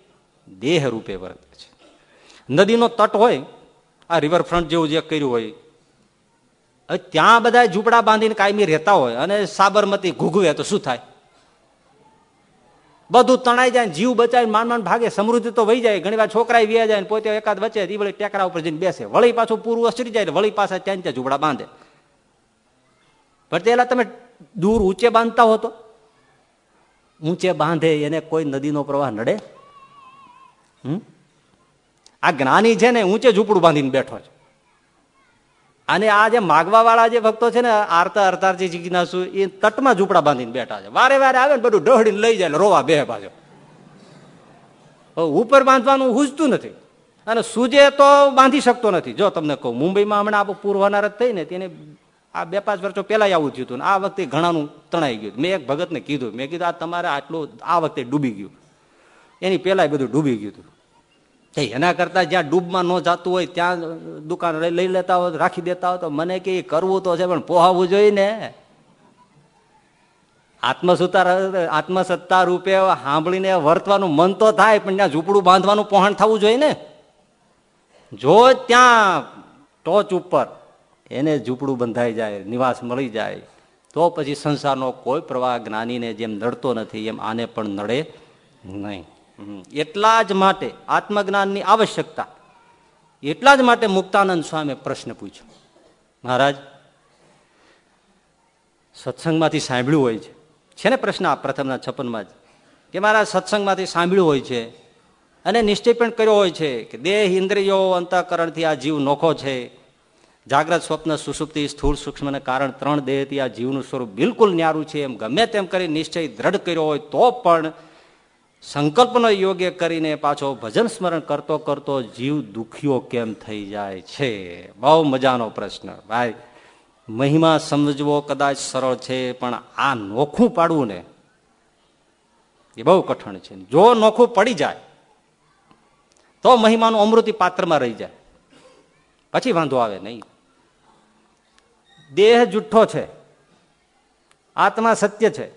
દેહ રૂપે વર્તે છે. નદીનો તટ હોય આ રિવરફ્રન્ટ જેવું જે કર્યું હોય. ત્યાં બધા ઝૂંપડા બાંધીને કાયમી રહેતા હોય અને સાબરમતી ઘૂઘવે તો શું થાય? બધું તણાઈ જાય જીવ બચાવી માંડ માન ભાગે, સમૃદ્ધિ તો વહી જાય. ઘણી વાર છોકરા વ્યા જાય પોતે એકાદ વચ્ચે એ ટેકરા ઉપર જઈને બેસે. વળી પાછું પૂરું અસરી જાય વળી પાછા ત્યાં ત્યાં ઝૂંપડા બાંધે. પણ તેલા તમે દૂર ઊંચે બાંધતા હો તો. ઊંચે બાંધે, એને કોઈ નદીનો પ્રવાહ નડે? હમ? આ જ્ઞાની છે ને ઊંચે ઝૂંપડું બાંધીને બેઠો છે. અને આ જે માગવા વાળા જે ભક્તો છે ને, આરતા અર્તારજી જિજ્ઞાસુ, એ તટમાં ઝૂંપડા બાંધીને બેઠા છે. વારે વારે આવે ને બધું ડહડીને લઈ જાય રોવા બે પાછો. ઉપર બાંધવાનું હુજતું નથી. અને સૂજે તો બાંધી શકતો નથી. જો તમને કહું, મુંબઈમાં હમણાં આ પૂર્વનાર થઈ ને, તેને આ બે પાંચ વર્ષો પહેલા આવું થયું હતું આ વખતે ઘણાનું તણાઈ ગયું. મેં એક ભગતને કીધું, મેં કીધું, આ તમારે આટલું, આ વખતે ડૂબી ગયું. એની પહેલા બધું ડૂબી ગયું હતું. એના કરતા જ્યાં ડૂબમાં ન જતું હોય, ત્યાં દુકાન લઈ લેતા હોય, રાખી દેતા હોય, તો મને કે કરવું તો છે, પણ પોહાવું જોઈએ ને. આત્મસુતા આત્મસત્તા રૂપે સાંભળીને વર્તવાનું મન તો થાય, પણ ત્યાં ઝૂંપડું બાંધવાનું પોહણ થવું જોઈએ ને. જો ત્યાં ટોચ ઉપર એને ઝૂંપડું બંધાઈ જાય, નિવાસ મળી જાય, તો પછી સંસારનો કોઈ પ્રવાહ જ્ઞાનીને જેમ નડતો નથી, એમ આને પણ નડે નહીં. એટલા જ માટે આત્મજ્ઞાનની આવશ્યકતા. એટલા જ માટે મુક્તાનંદ સ્વામી પ્રશ્ન પૂછ્યો. મહારાજ, સત્સંગમાંથી સાંભળ્યું હોય છે. છે ને પ્રશ્ન આ પ્રથમના છપ્પનમાં જ? કે મારા સત્સંગમાંથી સાંભળ્યું હોય છે. અને નિશ્ચય પણ કર્યો હોય છે કે દેહ ઇન્દ્રિયો અંતઃકરણથી આ જીવ નોખો છે. જાગ્રત સ્વપ્ન સુસુપ્તિ સ્થૂળ સૂક્ષ્મને કારણ ત્રણ દેહથી આ જીવનું સ્વરૂપ બિલકુલ ન્યારું છે. એમ ગમે તેમ કરી નિશ્ચય દ્રઢ કર્યો હોય તો પણ સંકલ્પનો યોગ્ય કરીને પાછો ભજન સ્મરણ કરતો કરતો જીવ દુખ્યો કેમ થઈ જાય છે? બહુ મજાનો પ્રશ્ન. ભાઈ, મહિમા સમજવો કદાચ સરળ છે, પણ આ નોખું પાડવું ને એ બહુ કઠણ છે. જો નોખું પડી જાય, તો મહિમાનું અમૃતિ પાત્રમાં રહી જાય. પછી વાંધો આવે નહીં. દેહ જુઠ્ઠો છે. આત્મા સત્ય છે.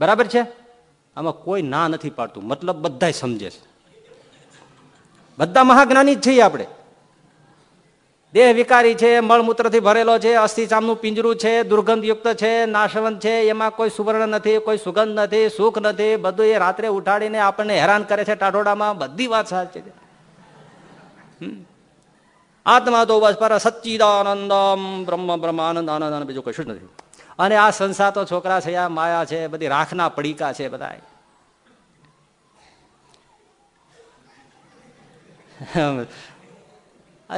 બરાબર છે? આમાં કોઈ ના નથી પાડતું. મતલબ બધા સમજે છે. બધા મહાજ્ઞાની જ છીએ આપણે. દેહ વિકારી છે મળમૂત્રથી ભરેલો છે અસ્થિચામનું પિંજરું છે, દુર્ગંધયુક્ત છે, નાશવંત છે, એમાં કોઈ સુવર્ણ નથી, કોઈ સુગંધ નથી, સુખ નથી. બધું એ રાત્રે ઉઠાડીને આપણને હેરાન કરે છે ટાઢોડામાં. બધી વાત સાચી છે. આત્મા તો બસ પર સચ્ચિદાનંદમ, બ્રહ્મ બ્રહ્મ આનંદ આનંદ, બીજું કશું જ નથી. અને આ સંસાર તો છોકરા છે, આ માયા છે, બધી રાખના પડીકા છે બધા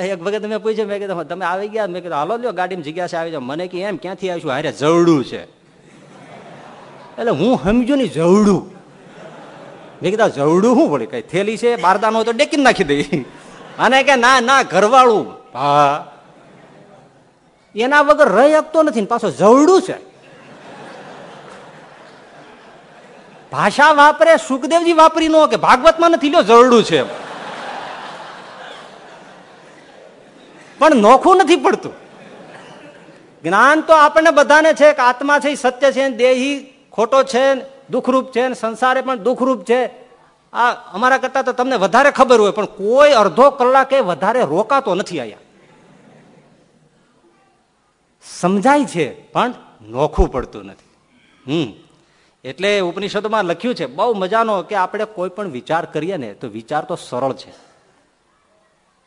એક વખત મેં પૂછ્યું, મેં કીધું, તમે આવી ગયા? મેં કીધું, હાલો, લ્યો, ગાડીમાં જગ્યા છે. આવી જાવ મને કે એમ, ક્યાંથી આવીશું? હારે જવડું છે. એટલે હું સમજુ ને જવડું. મેં કીધું જવડું શું વળી કઈ થેલી છે? બારદાનો તો ડેકી નાખી દઈ અને કે ના ના, ઘરવાળું. હા. એના વગર રહી શકતો નથી પાછો જવડું છે. ભાષા વાપરે, સુખદેવજી વાપરી નો કે ભાગવતમાં નથી લ્યો, જવડું છે પણ નોખું નથી પડતું. જ્ઞાન તો આપણને બધાને છે કે આત્મા છે સત્ય છે દેહી ખોટો છે દુઃખરૂપ છે સંસારે પણ દુઃખરૂપ છે. આ અમારા કરતા તો તમને વધારે ખબર હોય, પણ કોઈ અડધો કલાકે વધારે રોકાતો નથી આયા સમજાય છે, પણ નોખું પડતું નથી. હમ. એટલે ઉપનિષદોમાં લખ્યું છે, બહુ મજાનો કે આપણે કોઈ પણ વિચાર કરીએ ને, તો વિચાર તો સરળ છે.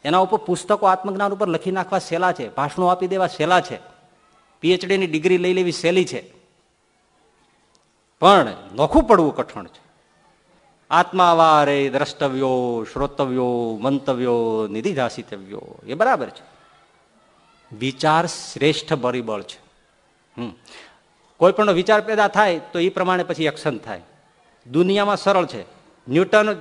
એના ઉપર પુસ્તકો આત્મજ્ઞાન ઉપર લખી નાખવા સહેલા છે, ભાષણો આપી દેવા સહેલા છે. પીએચડીની ડિગ્રી લઈ લેવી સહેલી છે. પણ નોખું પડવું કઠણ છે. આત્માવારે દ્રષ્ટવ્યો, શ્રોતવ્યો, મંતવ્યો નિધિધાસિતવ્યો એ બરાબર છે. વિચાર શ્રેષ્ઠ પરિબળ છે. કોઈ પણ વિચાર પેદા થાય તો એ પ્રમાણે પછી એક્શન થાય. દુનિયામાં સરળ છે. ન્યૂટન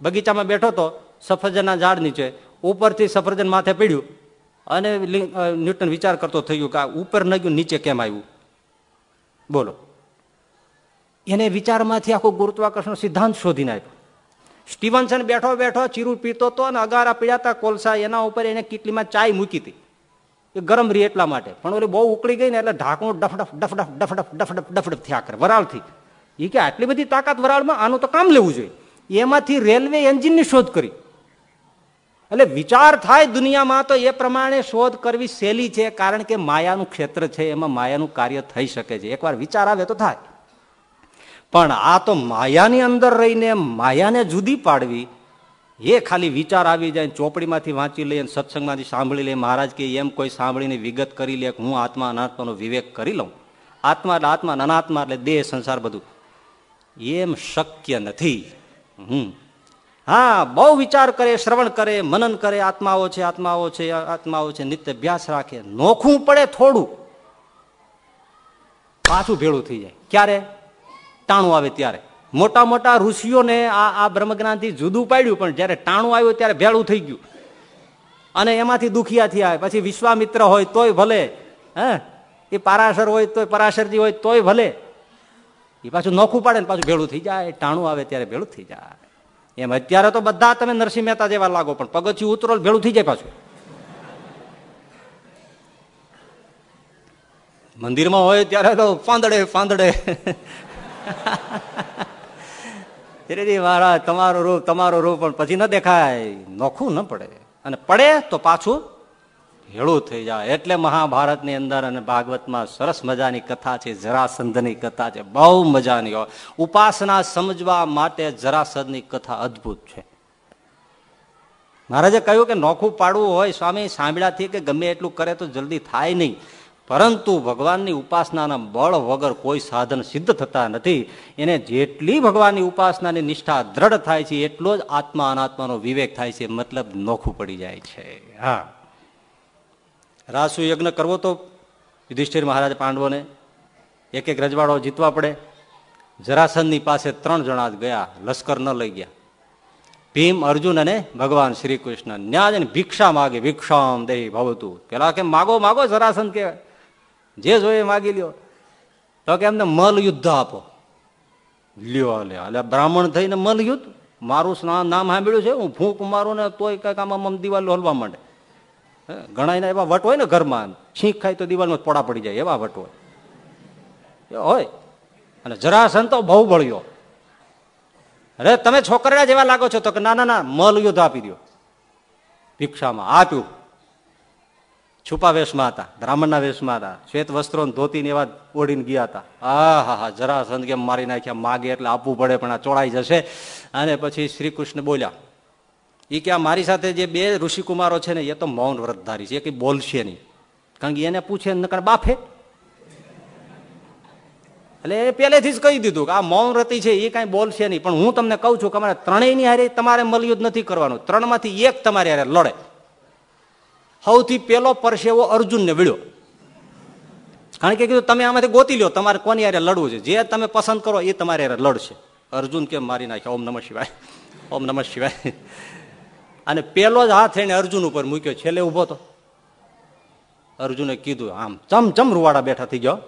બગીચામાં બેઠો તો સફરજનના ઝાડ નીચે, ઉપરથી સફરજન માથે પડ્યું અને ન્યૂટન વિચાર કરતો થઈ ગયો કે આ ઉપર ન ગયું, નીચે કેમ આવ્યું? બોલો. એને વિચારમાંથી આખો ગુરુત્વાકર્ષણ સિદ્ધાંત શોધીને આપ્યો. સ્ટીવનસન બેઠો બેઠો ચીરું પીતો હતો અને અગારા પીડાતા કોલસા એના ઉપર એને કીટલીમાં ચાય મૂકી હતી એ ગરમ રહી એટલા માટે પણ ઓલી બહુ ઉકળી ગઈ ને એટલે ઢાંકણું ડફડફ ડફડફ ડફડફ ડફડફ ડફડફ થયા કરે વરાળથી એ કે આટલી બધી તાકાત વરાળમાં આનું તો કામ લેવું જોઈએ એમાંથી રેલવે એન્જિનની શોધ કરી એટલે વિચાર થાય દુનિયામાં તો એ પ્રમાણે શોધ કરવી સહેલી છે કારણ કે માયાનું ક્ષેત્ર છે એમાં માયાનું કાર્ય થઈ શકે છે એકવાર વિચાર આવે તો થાય પણ આ તો માયાની અંદર રહીને માયાને જુદી પાડવી. એ ખાલી વિચાર આવી જાય ચોપડીમાંથી વાંચી લઈએ સત્સંગમાંથી સાંભળી લઈએ. મહારાજ કે એમ કોઈ સાંભળીને વિગત કરી લે હું આત્મા અનાત્માનો વિવેક કરી લઉં. આત્મા એટલે આત્મા અનાત્મા એટલે દેહ, સંસાર બધું. એમ શક્ય નથી. હમ. હા, બહુ વિચાર કરે, શ્રવણ કરે, મનન કરે, આત્માઓ છે આત્માઓ છે આત્માઓ છે, નિત્ય અભ્યાસ રાખે. નોખું પડે થોડું. પાછું ભેળું થઈ જાય. ક્યારે? ટાણું આવે ત્યારે. મોટા મોટા ઋષિઓને આ આ બ્રહ્મજ્ઞાનથી જુદું પાડ્યું, પણ જયારે ટાણું આવ્યું ત્યારે ભેળું થઈ ગયું. અને એમાંથી દુખિયા થયા પછી વિશ્વામિત્ર હોય તોય ભલે, હે? એ પારાશર હોય તોય પરાશરજી હોય તોય ભલે. એ પાછું નોખું પાડે ને પાછું ભેળું થઈ જાય. ટાણું આવે ત્યારે ભેળું થઈ જાય. એમ અત્યારે તો બધા તમે નરસિંહ મહેતા જેવા લાગો, પણ પગથિયું ઉતરો ભેળું થઈ જાય પાછું. મંદિરમાં હોય ત્યારે તો ફાંદડે પાંદડે [laughs] ધીરે મહારાજ, તમારું રૂપ તમારું રૂપ પણ પછી ન દેખાય. નોખું ન પડે. અને પડે તો પાછું હેળું થઈ જાય. એટલે મહાભારતની અંદર અને ભાગવતમાં સરસ મજાની કથા છે, જરાસંધની કથા છે. બહુ મજાની હોય. ઉપાસના સમજવા માટે જરાસંધની કથા અદભુત છે. મહારાજે કહ્યું કે નોખું પાડવું હોય, સ્વામી સાંભળ્યાથી કે ગમે એટલું કરે તો જલ્દી થાય નહીં. પરંતુ ભગવાનની ઉપાસનાના બળ વગર કોઈ સાધન સિદ્ધ થતા નથી. એને જેટલી ભગવાનની ઉપાસનાની નિષ્ઠા દ્રઢ થાય છે, એટલો જ આત્મા અનાત્માનો વિવેક થાય છે, મતલબ નોખું પડી જાય છે. હા. રાસુ યજ્ઞ કરવો તો યુધિષ્ઠિર મહારાજ પાંડવોને એક એક રજવાડો જીતવા પડે. જરાસનની પાસે ત્રણ જણા જ ગયા, લશ્કર ન લઈ ગયા. ભીમ, અર્જુન અને ભગવાન શ્રી કૃષ્ણ ન્યાજ ભિક્ષા માગે, ભિક્ષામ દેહી ભવતું. પેલા કે, માગો માગો જરાસન કહેવાય જે જોઈએ માગી લ્યો. તો કે એમને મલ યુદ્ધ આપો. લ્યો લે એટલે બ્રાહ્મણ થઈને મલ યુદ્ધ મારું નામ સાંભળ્યું છે, હું ફૂંક મારું ને તોય કંઈક આમાં મમ દિવાલ હલવા માંડે. ઘણા એવા વટ હોય ને ઘરમાં, છીંક ખાય તો દિવાલમાં પોડા પડી જાય એવા વટ હોય. હોય. અને જરાસન તો બહુ બળ્યો. અરે, તમે છોકરા જેવા લાગો છો તો કે ના ના ના મલ યુદ્ધ આપી દો ભિક્ષામાં આપ્યું. છુપા વેશમાં હતા, બ્રાહ્મણના વેશમાં હતા. શ્વેત વસ્ત્રો ધોતી એવા ઓઢીને ગયા હતા. આ હા હા જરાસંધ કેમ મારી નાખ્યા, માગે એટલે આપવું પડે, પણ આ ચોળાઈ જશે. અને પછી શ્રી કૃષ્ણ બોલ્યા એ કે મારી સાથે જે બે ઋષિકુમારો છે ને, એ તો મૌન વ્રતધારી છે, એ કઈ બોલશે નહીં. કારણ કે એને પૂછે, નકર બાફે. એટલે એ પહેલેથી જ કહી દીધું કે આ મૌન વ્રતી છે, એ કાંઈ બોલશે નહીં. પણ હું તમને કહું છું કે અમારે ત્રણેયની હારે તમારે મલયુદ્ધ નથી કરવાનું. ત્રણમાંથી એક તમારી હારે લડે. સૌથી પેલો પરસેવો અર્જુનને વળ્યો. કારણ કે કીધું, તમે આમાંથી ગોતી લો તમારે કોની યારે લડવું છે? જે તમે પસંદ કરો, એ તમારે યારે લડશે. અર્જુન કેમ મારી નાખ્યા ઓમ નમઃ શિવાય. ઓમ નમઃ શિવાય. અને પેલો જ હાથ એને અર્જુન ઉપર મૂક્યો. છેલ્લે ઊભો તો. અર્જુને કીધું, આમ ચમ ચમ રૂવાડા બેઠા થઈ ગયો?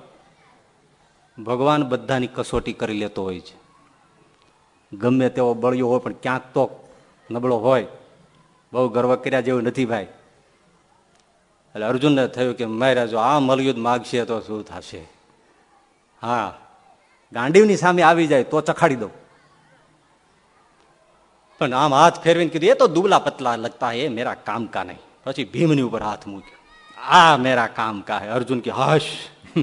ભગવાન બધાની કસોટી કરી લેતો હોય છે. ગમે તેવો બળ્યો હોય, પણ ક્યાંક તો નબળો હોય. બહુ ગર્વ કર્યા જેવું નથી ભાઈ. એટલે અર્જુનને થયું કે મારા જો આ મલયુદ્ધ માગશે તો શું થશે? હા, ગાંડીવની સામે આવી જાય તો ચખાડી દઉં. પણ આમ હાથ ફેરવીને કીધું, એ તો દુબલા પતલા લગતા એ મેરા કામ કા નહીં. પછી ભીમની ઉપર હાથ મૂક્યો. આ મેરા કામ કા હે. અર્જુન કે, હશ. [laughs]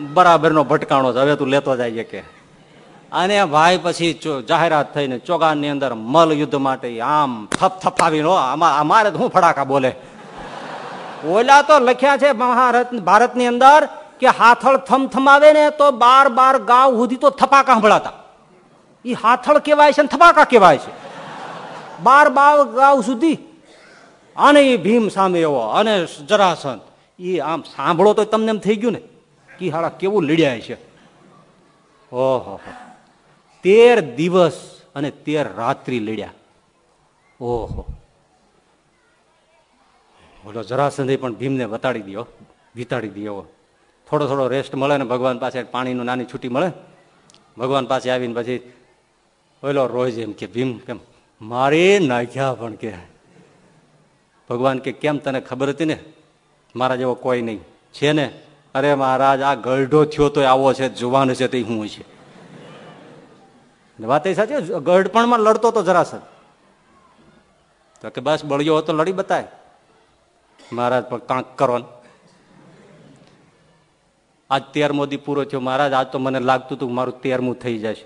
બરાબરનો ભટકાણો છે, હવે તું લેતો જાય કે અને ભાઈ પછી જાહેરાત થઈને ચોગાનની અંદર મલ યુદ્ધ માટે આમ થપ થપાવીનો અમારે હું ફડાકા બોલે. ઓલા તો લખ્યા છે મહારત ભારતની અંદર કે હાથળ થમથમાવે ને તો બાર બાર ગાવ સુધી તો થપાકા સંભળાતા. એ હાથળ કેવાય છે ને થપાકા કેવાય છે. બાર બાર ગાવ સુધી અને એ ભીમ સામે એવો અને જરાસન એ આમ સાંભળો તો તમને એમ થઈ ગયું ને? કે હાડા કેવું લડ્યા છે. ઓહો તેર દિવસ અને તેર રાત્રિ લડ્યા. ઓહો. ઓલો જરાસંધી પણ ભીમને બતાડી દો વિતાડી દે થોડો થોડો રેસ્ટ મળે ને ભગવાન પાસે પાણીનું નાની છૂટી મળે. ભગવાન પાસે આવીને પછી, ઓલો રોજ એમ કે, ભીમ, કેમ? મારે નાખ્યા પણ કે. ભગવાન કે, કેમ તને ખબર હતી ને? મારા જેવો કોઈ નહીં. છે ને? અરે મહારાજ, આ ગઢો થયો તો આવો છે, જુવાન છે તે હું છે. વાત એ સાચી ગઢપણમાં લડતો તો જરાસર. તો કે, બસ બળ્યો હતો, લડી બતાય. મહારાજ, પણ કાંક કરો આજ તેરમો દી પૂરો થયો. મહારાજ, આજ તો મને લાગતું હતું મારું તેરમું થઈ જશે.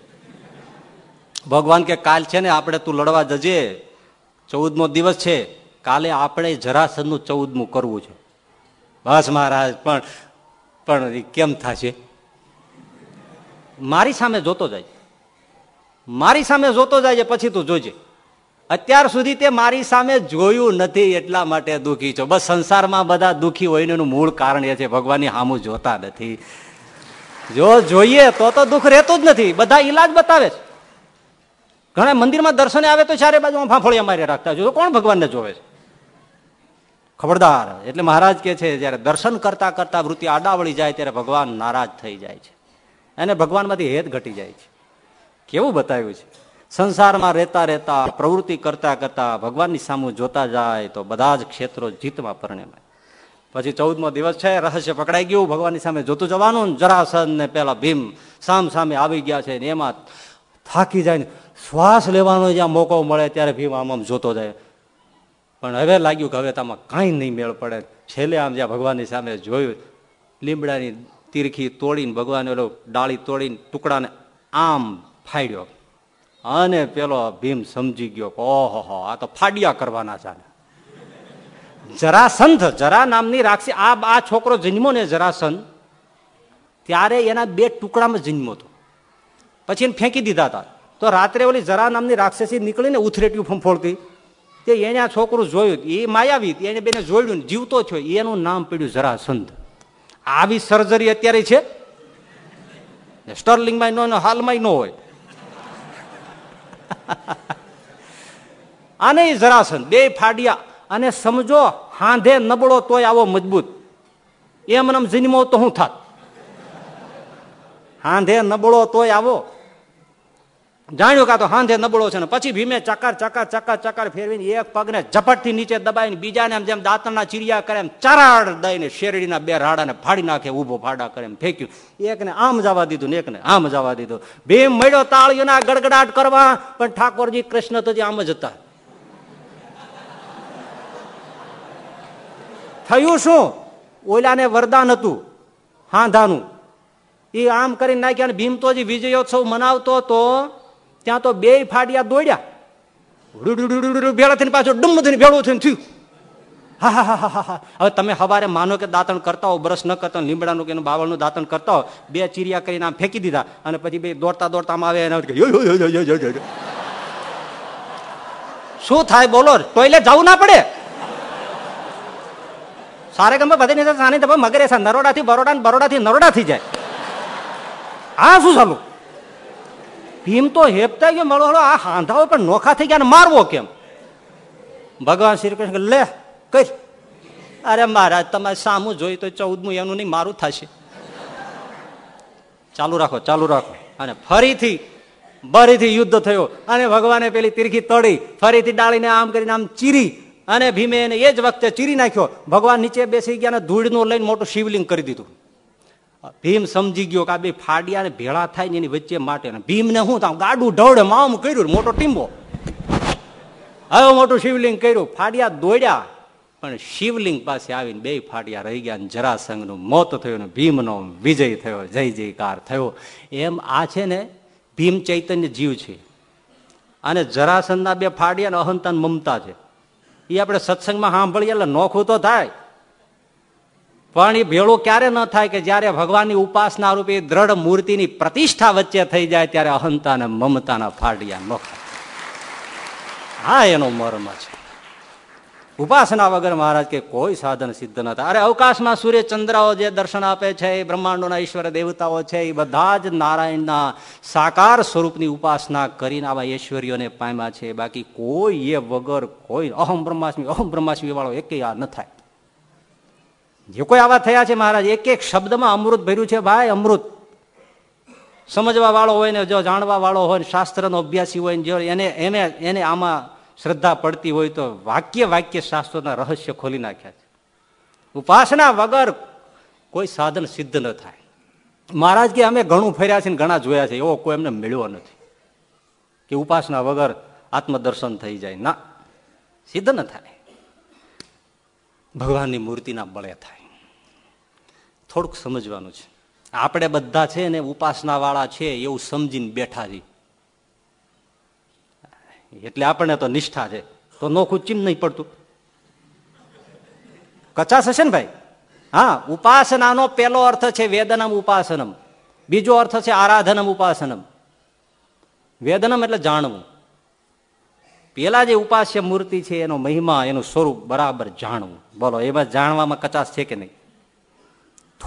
ભગવાન કે કાલ છે ને આપણે તું લડવા જજે. ચૌદમો દિવસ છે. કાલે આપણે જરાસનનું ચૌદમું કરવું છે. બસ મહારાજ, પણ પણ કેમ થશે? મારી સામે જોતો જાય. મારી સામે જોતો જાય પછી તું જોજે. અત્યાર સુધી તે મારી સામે જોયું નથી એટલા માટે દુઃખી છો. બસ સંસારમાં બધા દુઃખી હોય એનું મૂળ કારણ એ છે, ભગવાનની સામું જોતા નથી. જો જોઈએ તો તો દુઃખ રહેતું જ નથી. બધા ઈલાજ બતાવે છે. ઘણા મંદિરમાં દર્શને આવે તો ચારે બાજુ ફાંફળિયા મારી રાખતા જો કોણ ભગવાનને જોવે છે? ખબરદાર. એટલે મહારાજ કે છે, જયારે દર્શન કરતા કરતા વૃત્તિ આડાવળી જાય ત્યારે ભગવાન નારાજ થઈ જાય છે. અને ભગવાનમાંથી હેત ઘટી જાય છે. કેવું બતાવ્યું છે? સંસારમાં રહેતા રહેતા, પ્રવૃત્તિ કરતા કરતા ભગવાનની સામે જોતા જાય તો બધા જ ક્ષેત્રો જીતમાં પરિણમે પછી ચૌદમો દિવસ છે, રહસ્ય પકડાઈ ગયું, ભગવાનની સામે જોતું જવાનું, જરાસન ને પેલા ભીમ સામ સામે આવી ગયા છે ને એમાં થાકી જાય શ્વાસ લેવાનો જ્યાં મોકો મળે ત્યારે ભીમ આમ આમ જોતો જાય. પણ હવે લાગ્યું કે હવે તામાં કાંઈ નહીં મેળ પડે. છેલ્લે આમ જ્યાં ભગવાનની સામે જોયું, લીમડાની તીરખી તોડીને ભગવાન ઓલો ડાળી તોડીને ટુકડાને આમ ફાડ્યો. અને પેલો ભીમ સમજી ગયો ઓહો આ તો ફાડિયા કરવાના છે જરાસંધ જરા નામની રાક્ષી, આ આ છોકરો જન્મો ને જરાસંધ ત્યારે એના બે ટુકડામાં જન્મો હતો. પછી એને ફેંકી દીધા હતા. તો રાત્રે ઓલી જરા નામની રાક્ષસી નીકળીને ઉથરેટ્યું ફંફોડતી તે એને આ છોકરું જોયું, એ માયાવી એને બેને જોયું જીવતો થયો. એનું નામ પડ્યું જરાસંધ આવી સર્જરી અત્યારે છે? સ્ટર્લિંગમાં ન હાલમાં ન હોય. [laughs] આને જરાસન બે ફાડિયા, અને સમજો, હાંધે નબળો તોય આવો મજબૂત. એમ નમ જન્મો તો હું થાત. હાંધે નબળો તોય આવો. જાણ્યું કા તો હાંધે નબળો છે ને પછી ભીમે ચકર ચકર ચકર ચકર ફેરવીને એક પગને ઝપટથી નીચે દબાવીને બીજાને જેમ દાંતણના ચીરિયા કરે એમ ચરાડ દઈને શેરડીના બે રાડાને ફાડી નાખે ઊભો ફાડા કરે એમ ફેંક્યું. એકને આમ જવા દીધું ને એકને આમ જવા દીધું. ભીમ મળ્યો તાળીઓના ગડગડાટ કરવા, પણ ઠાકોરજી કૃષ્ણ તો આમ જ હતા. થયું શું? ઓલાને વરદાન હતું, હાંધાનું. એ આમ કરીને નાખ્યા ભીમ તો જે વિજયોત્સવ મનાવતો તો ત્યાં તો બે ફાડિયા દોડ્યા. ભેળા થઈને પાછો ડુમ થઈને ભેળું થઈને થયું હા હા હા હા હા હવે તમે સવારે માનો કે દાંતણ કરતા હો બ્રશ ન કરતા લીમડાનું કે બાવળનું દાંતણ કરતા હો બે ચીરિયા કરીને આમ ફેંકી દીધા અને પછી બે દોડતા દોડતા આમ આવે શું થાય બોલો ટોયલેટ જવું ના પડે સારે ગમે બધી સાની તમે મગરે નરોડાથી બરોડા બરોડાથી નરોડા થઈ જાય હા શું ચાલુ ભીમ તો હેપતા ગયો મળો આ હાંધાઓ પણ નોખા થઈ ગયા મારવો કેમ? ભગવાન શ્રી કૃષ્ણ લે કઈ અરે મહારાજ, તમારે સામું જોઈ તો ચૌદમું એનું નહીં, મારું થશે. ચાલુ રાખો ચાલુ રાખો. અને ફરીથી ફરીથી યુદ્ધ થયો અને ભગવાને પેલી તીરખી તળી, ફરીથી ડાળીને આમ કરીને આમ ચીરી અને ભીમે એને એ જ વખતે ચીરી નાખ્યો. ભગવાન નીચે બેસી ગયા અને ધૂળનું લઈને મોટું શિવલિંગ કરી દીધું. ભીમ સમજી ગયો કે આ બે ફાડિયા ને ભેળા થાય ને એની વચ્ચે માટે ભીમને શું થાય ગાડું ઢવડે મામ કર્યું મોટો ટીમ્બો હવે મોટું શિવલિંગ કર્યું. ફાડિયા દોડ્યા, પણ શિવલિંગ પાસે આવીને બે ફાડિયા રહી ગયા જરાસંઘનું મોત થયું ને ભીમનો વિજય થયો, જય જયકાર થયો. એમ આ છે ને ભીમ ચૈતન્ય જીવ છે. અને જરાસંઘના બે ફાડિયા ને અહંતા મમતા છે. એ આપણે સત્સંગમાં સાંભળીએ એટલે નોખું તો થાય. પણ એ ભેળું ક્યારે ન થાય કે જયારે ભગવાનની ઉપાસના રૂપે દ્રઢ મૂર્તિની પ્રતિષ્ઠા વચ્ચે થઈ જાય ત્યારે અહંતા ને મમતાના ફાડિયા નોખા હા, એનો મર્મ છે. ઉપાસના વગર મહારાજ કે કોઈ સાધન સિદ્ધ ન થાય. અરે અવકાશમાં સૂર્ય ચંદ્રાઓ જે દર્શન આપે છે, એ બ્રહ્માંડોના ઈશ્વર દેવતાઓ છે, એ બધા જ નારાયણના સાકાર સ્વરૂપની ઉપાસના કરીને આવા ઐશ્વર્યોને પામ્યા છે. બાકી કોઈ એ વગર કોઈ અહમ બ્રહ્માસ્મી અહમ બ્રહ્માસ્મી વાળો એક આ ન થાય. જે કોઈ આવા થયા છે મહારાજ, એક એક શબ્દમાં અમૃત ભર્યું છે, ભાઈ, અમૃત. સમજવા વાળો હોય ને, જો જાણવા વાળો હોય ને, શાસ્ત્રનો અભ્યાસી હોય ને, જો એને એને એને આમાં શ્રદ્ધા પડતી હોય તો વાક્ય વાક્ય શાસ્ત્રોના રહસ્ય ખોલી નાખ્યા છે. ઉપાસના વગર કોઈ સાધન સિદ્ધ ન થાય. મહારાજ કે, અમે ઘણું ફર્યા છે ઘણા જોયા છે, એવો કોઈ એમને મળ્યો નથી. કે ઉપાસના વગર આત્મદર્શન થઈ જાય. ના, સિદ્ધ ન થાય. ભગવાનની મૂર્તિના બળે થાય. થોડુંક સમજવાનું છે. આપણે બધા છે ને ઉપાસના વાળા છે એવું સમજીને બેઠા છીએ. એટલે આપણને તો નિષ્ઠા છે. તો નોખું ચીમ નહીં પડતું. કચાસ હશે ને ભાઈ? હા, ઉપાસનાનો પેલો અર્થ છે વેદનમ ઉપાસનમ. બીજો અર્થ છે આરાધનમ ઉપાસનમ. વેદનમ એટલે જાણવું. પેલા જે ઉપાસ્ય મૂર્તિ છે એનો મહિમા, એનું સ્વરૂપ બરાબર જાણવું. બોલો, એમાં જાણવામાં કચાસ છે કે નહીં?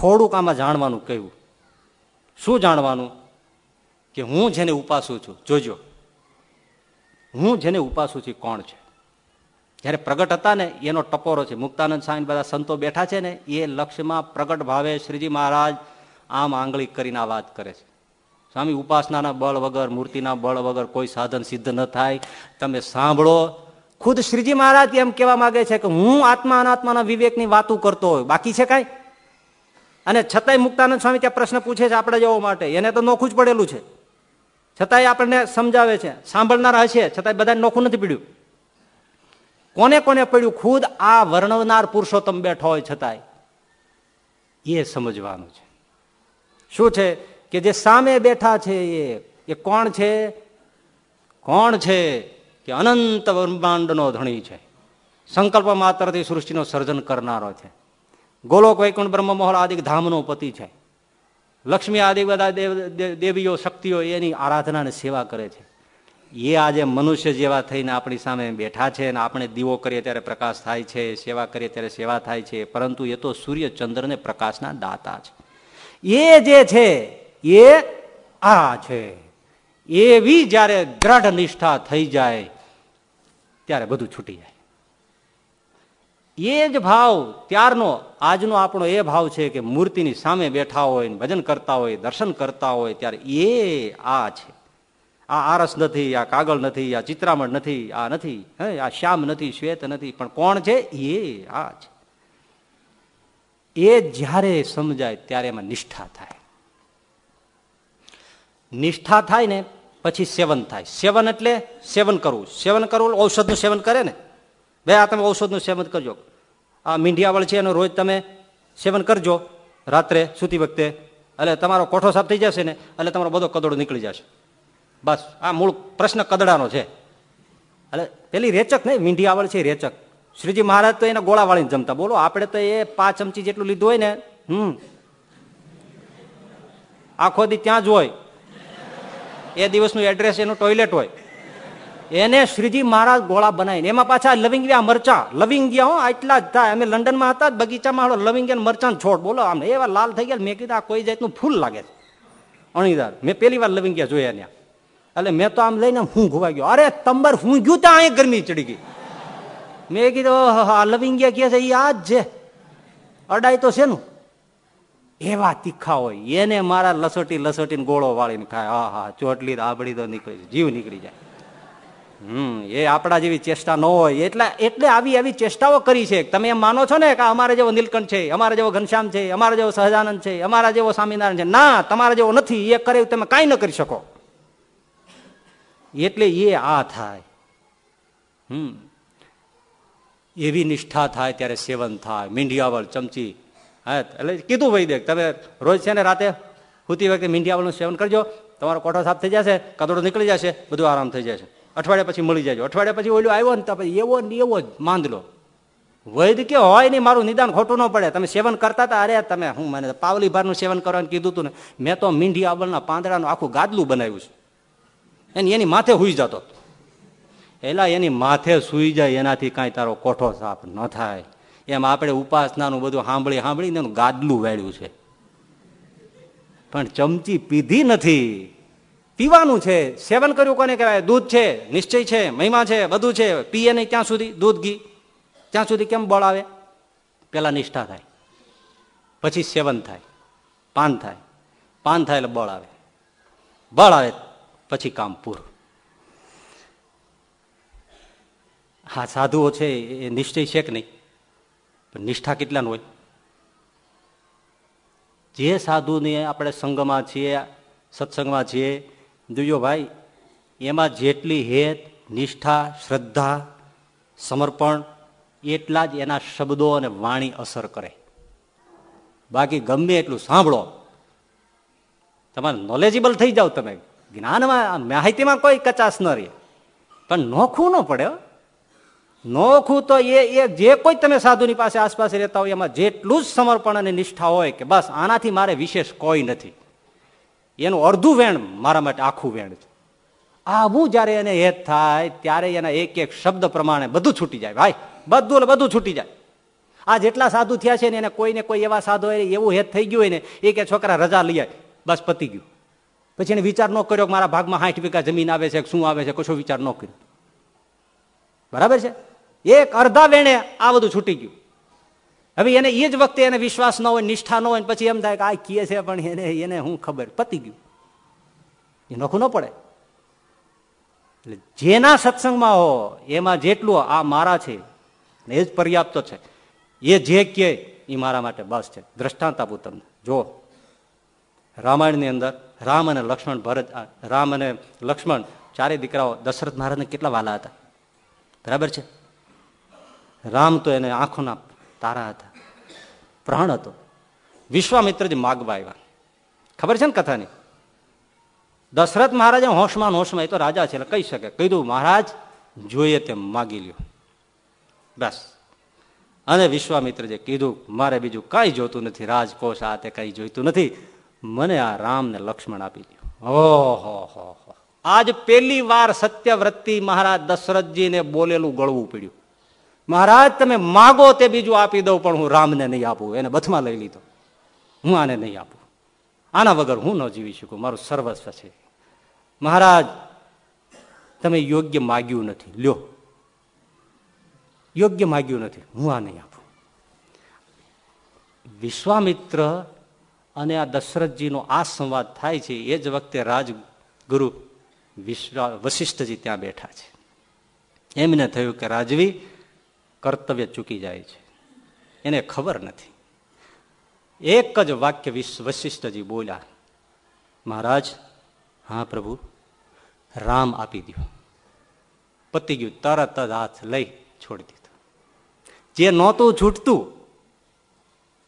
થોડુંક આમાં જાણવાનું કહ્યું. શું જાણવાનું? કે હું જેને ઉપાસું છું, જોજો. હું જેને ઉપાસું છું કોણ છે? જ્યારે પ્રગટ હતા ને, એનો ટપોરો છે. મુક્તાનંદ સ્વામી બધા સંતો બેઠા છે ને, એ લક્ષ્યમાં પ્રગટ ભાવે શ્રીજી મહારાજ આમ આંગળી કરીને આ વાત કરે છે. સ્વામી, ઉપાસનાના બળ વગર, મૂર્તિના બળ વગર કોઈ સાધન સિદ્ધ ન થાય. તમે સાંભળો. ખુદ શ્રીજી મહારાજ એમ કહેવા માંગે છે કે હું આત્મા અનાત્માના વિવેકની વાતો કરતો હોય. બાકી છે કાંઈ? અને છતાંય મુક્તાનંદ સ્વામી ત્યાં પ્રશ્ન પૂછે છે આપણે જવા માટે. એને તો નોખું જ પડેલું છે. છતાંય આપણને સમજાવે છે. સાંભળનારા હશે, છતાંય બધાને નોખું નથી પડ્યું. કોને કોને પડ્યું? ખુદ આ વર્ણવનાર પુરુષોત્તમ બેઠો હોય છતાંય. એ સમજવાનું છે. શું છે? કે જે સામે બેઠા છે એ એ કોણ છે? કોણ છે? કે અનંત બ્રહ્માંડનો ધણી છે. સંકલ્પ માત્રથી સૃષ્ટિનો સર્જન કરનારો છે. ગોલોક વૈકુંઠ બ્રહ્મ મહોલ આદિ ધામનો પતિ છે. લક્ષ્મી આદિ બધા દેવીઓ, શક્તિઓ એની આરાધના અને સેવા કરે છે. એ આજે મનુષ્ય જેવા થઈને આપણી સામે બેઠા છે અને આપણે દીવો કરીએ ત્યારે પ્રકાશ થાય છે, સેવા કરીએ ત્યારે સેવા થાય છે, પરંતુ એ તો સૂર્ય ચંદ્રને પ્રકાશના દાતા છે. એ જે છે, એ આ છે. એવી જ્યારે દ્રઢ નિષ્ઠા થઈ જાય, ત્યારે બધું છૂટી જાય. એ જ ભાવ ત્યારનો, આજનો આપણો એ ભાવ છે કે મૂર્તિની સામે બેઠા હોય ભજન કરતા હોય, દર્શન કરતા હોય, ત્યારે એ આ છે. આ આરસ નથી, આ કાગળ નથી, આ ચિત્રામણ નથી, આ નથી આ શ્યામ નથી, શ્વેત નથી, પણ કોણ છે? એ આ છે. એ જ્યારે સમજાય ત્યારે એમાં નિષ્ઠા થાય. નિષ્ઠા થાય ને પછી સેવન થાય. સેવન એટલે સેવન કરવું. સેવન કરવું ઔષધનું સેવન કરે ને. બે આ તમે ઔષધનું સેવન કરજો. આ મીંઢિયાવળ છે, એનું રોજ તમે સેવન કરજો રાત્રે સૂતી વખતે. એટલે તમારો કોઠો સાફ થઈ જશે ને, એટલે તમારો બધો કદડો નીકળી જશે. બસ, આ મૂળ પ્રશ્ન કદડાનો છે. એટલે પેલી રેચક નહીં, મીંઢિયાવળ છે રેચક. શ્રીજી મહારાજ તો એને ગોળા વાળીને જમતા. બોલો, આપણે તો એ પાંચ ચમચી જેટલું લીધું હોય ને, હમ. આખો દી ત્યાં જ હોય. એ દિવસનું એડ્રેસ એનું ટોયલેટ હોય. એને શ્રીજી મહારાજ ગોળા બનાવીને. એમાં પાછા લવિંગિયા મરચા. લવિંગિયા હો, આટલા જ થાય. અમે લંડનમાં હતા બગીચામાં લવિંગિયા મરચાં છોડ. બોલો, આમ એવા લાલ થઈ ગયા મેં કીધું, આ કોઈ જાતનું ફૂલ લાગે છે. અણીદાર, મેં પેલી વાર લવિંગિયા જોયા ત્યાં. એટલે મેં તો આમ લઈને હું ઘુવાઈ ગયો. અરે, તંબર હું ગયું ત્યાં અહીં ગરમી ચડી ગઈ. મેં કીધું આ લવિંગિયા કે છે એ આ જ છે. અડાય તો છે નું એવા તીખા હોય. એને મારા લસોટી લસોટીને ગોળો વાળીને ખાય. હા હા, ચોટલી આબડી તો નીકળી જીવ નીકળી જાય. હમ, એ આપણા જેવી ચેષ્ટા ન હોય. એટલે એટલે આવી આવી ચેષ્ટાઓ કરી છે. તમે એમ માનો છો ને કે અમારે જેવો નીલકંઠ છે, અમારા જેવો ઘનશ્યામ છે, અમારા જેવો સહજાનંદ છે, અમારા જેવો સ્વામિનારાયણ છે. ના, તમારા જેવો નથી. એ કરે તમે કાંઈ ન કરી શકો. એટલે એ આ થાય. હમ. એવી નિષ્ઠા થાય ત્યારે સેવન થાય. મીંઢિયાવળ ચમચી. હા, એટલે કીધું ભાઈ દેખ, તમે રોજ છે ને રાતે સુતી વખતે મીંઢિયાવળનું સેવન કરજો. તમારો કોઠો સાફ થઈ જશે કદડો નીકળી જશે, બધું આરામ થઈ જશે. અઠવાડિયા પછી મળી જાય અઠવાડિયા પછી ઓલું આવ્યો ને પછી એવો ને એવો જ માંદલો. વૈદ કે હોય નહીં, મારું નિદાન ખોટું ન પડે. તમે સેવન કરતા હતા, અરે તમે હું મને પાવલી ભારનું સેવન કરવાનું કીધું હતું ને, મેં તો મીંઢી આવલના પાંદડાનું આખું ગાદલું બનાવ્યું છે. એની એની માથે સુઈ જતો. એલા, એની માથે સુઈ જાય, એનાથી કાંઈ તારો કોઠો સાફ ન થાય. એમ આપણે ઉપાસનાનું બધું સાંભળી સાંભળીને એનું ગાદલું વાળ્યું છે. પણ ચમચી પીધી નથી. પીવાનું છે, સેવન કર્યું કોને કહેવાય? દૂધ છે, નિશ્ચય છે, મહિમા છે, બધું છે. પીએ નહીં ત્યાં સુધી? દૂધ, ઘી. ત્યાં સુધી? કેમ બળ આવે? પેલા નિષ્ઠા થાય. પછી સેવન થાય. પાન થાય. પાન થાય એટલે બળ આવે. બળ આવે પછી કામ પૂરું. હા, સાધુઓ છે, એ નિશ્ચય છે કે નહીં? પણ નિષ્ઠા કેટલાનું હોય? જે સાધુની આપણે સંઘમાં છીએ, સત્સંગમાં છીએ જોયો ભાઈ, એમાં જેટલી હેત, નિષ્ઠા, શ્રદ્ધા, સમર્પણ, એટલા જ એના શબ્દો અને વાણી અસર કરે. બાકી ગમે એટલું સાંભળો, તમારે નોલેજેબલ થઈ જાઓ તમે. જ્ઞાનમાં માહિતીમાં કોઈ કચાશ ન રહે. પણ નોખું ન પડે નોખું તો એ એ જે કોઈ તમે સાધુની પાસે આસપાસ રહેતા હોય, એમાં જેટલું જ સમર્પણ અને નિષ્ઠા હોય કે બસ આનાથી મારે વિશેષ કોઈ નથી. એનું અડધું વેણ મારા માટે આખું વેણ છે. આવું જયારે એને હેત થાય, ત્યારે એના એક એક શબ્દ પ્રમાણે બધું છૂટી જાય. ભાઈ, બધું બધું છૂટી જાય. આ જેટલા સાધુ થયા છે ને, એને કોઈને કોઈ એવા સાધુ હોય, એવું હેત થઈ ગયું હોય ને, એ કે છોકરા રજા લઈ આવે બસ પતી ગયું. પછી એને વિચાર ન કર્યો કે મારા ભાગમાં સાઠ વીઘા જમીન આવે છે શું આવે છે, કશો વિચાર ન કર્યો. બરાબર છે? એક અડધા વેણે આ બધું છૂટી ગયું. હવે એને એ જ વખતે એને વિશ્વાસ ન હોય, નિષ્ઠા ન હોય પછી એમ થાય કે આ કીએ છે પણ એને એને હું ખબર પતી ગયું. એ નોખું ન પડે. એટલે જેના સત્સંગમાં હો, એમાં જેટલું આ મારા છે એ જ પર્યાપ્ત છે. એ જે કે, એ મારા માટે બસ છે. દ્રષ્ટાંત આપું તમને જો, રામાયણની અંદર રામ અને લક્ષ્મણ ભરત રામ અને લક્ષ્મણ ચારે દીકરાઓ દશરથ મહારાજને કેટલા વાલા હતા? બરાબર છે? રામ તો એને આંખોના તારા હતા. પ્રાણ હતો. વિશ્વામિત્રજી માગવા આવ્યા. ખબર છે ને કથાની? દશરથ મહારાજે હોશમાં હોશમાં એ તો રાજા છે, એટલે કહી શકે. કીધું મહારાજ, જોઈએ તેમ માગી લ્યો. બસ. અને વિશ્વામિત્રજે કીધું, મારે બીજું કઈ જોતું નથી, રાજકોષ આ તે કઈ જોઈતું નથી. મને આ રામ ને લક્ષ્મણ આપી દો ઓહો, હો આજ પેલી વાર સત્યવ્રતિ મહારાજ દશરથજીને બોલેલું ગળવું પડ્યું. મહારાજ, તમે માગો તે બીજું આપી દઉં, પણ હું રામને નહીં આપું. એને બથમાં લઈ લીધો. હું આને નહીં આપું. આના વગર હું ન જીવી શકું. મારું સર્વસ્વ છે. મહારાજ, તમે યોગ્ય માગ્યું નથી. લ્યો. યોગ્ય માગ્યું નથી. હું આ નહીં આપું. વિશ્વામિત્ર અને આ દશરથજીનો આ સંવાદ થાય છે, એ જ વખતે રાજગુરુ વિશ્વા વશિષ્ઠજી ત્યાં બેઠા છે. એમને થયું કે રાજવી કર્તવ્ય ચૂકી જાય છે. એને ખબર નથી. એક જ વાક્ય વશિષ્ઠજી બોલ્યા, મહારાજ, હા પ્રભુ, રામ આપી દો પતી ગયું, તરત જ હાથ લઈ છોડી દીધો. જે નહોતું છૂટતું,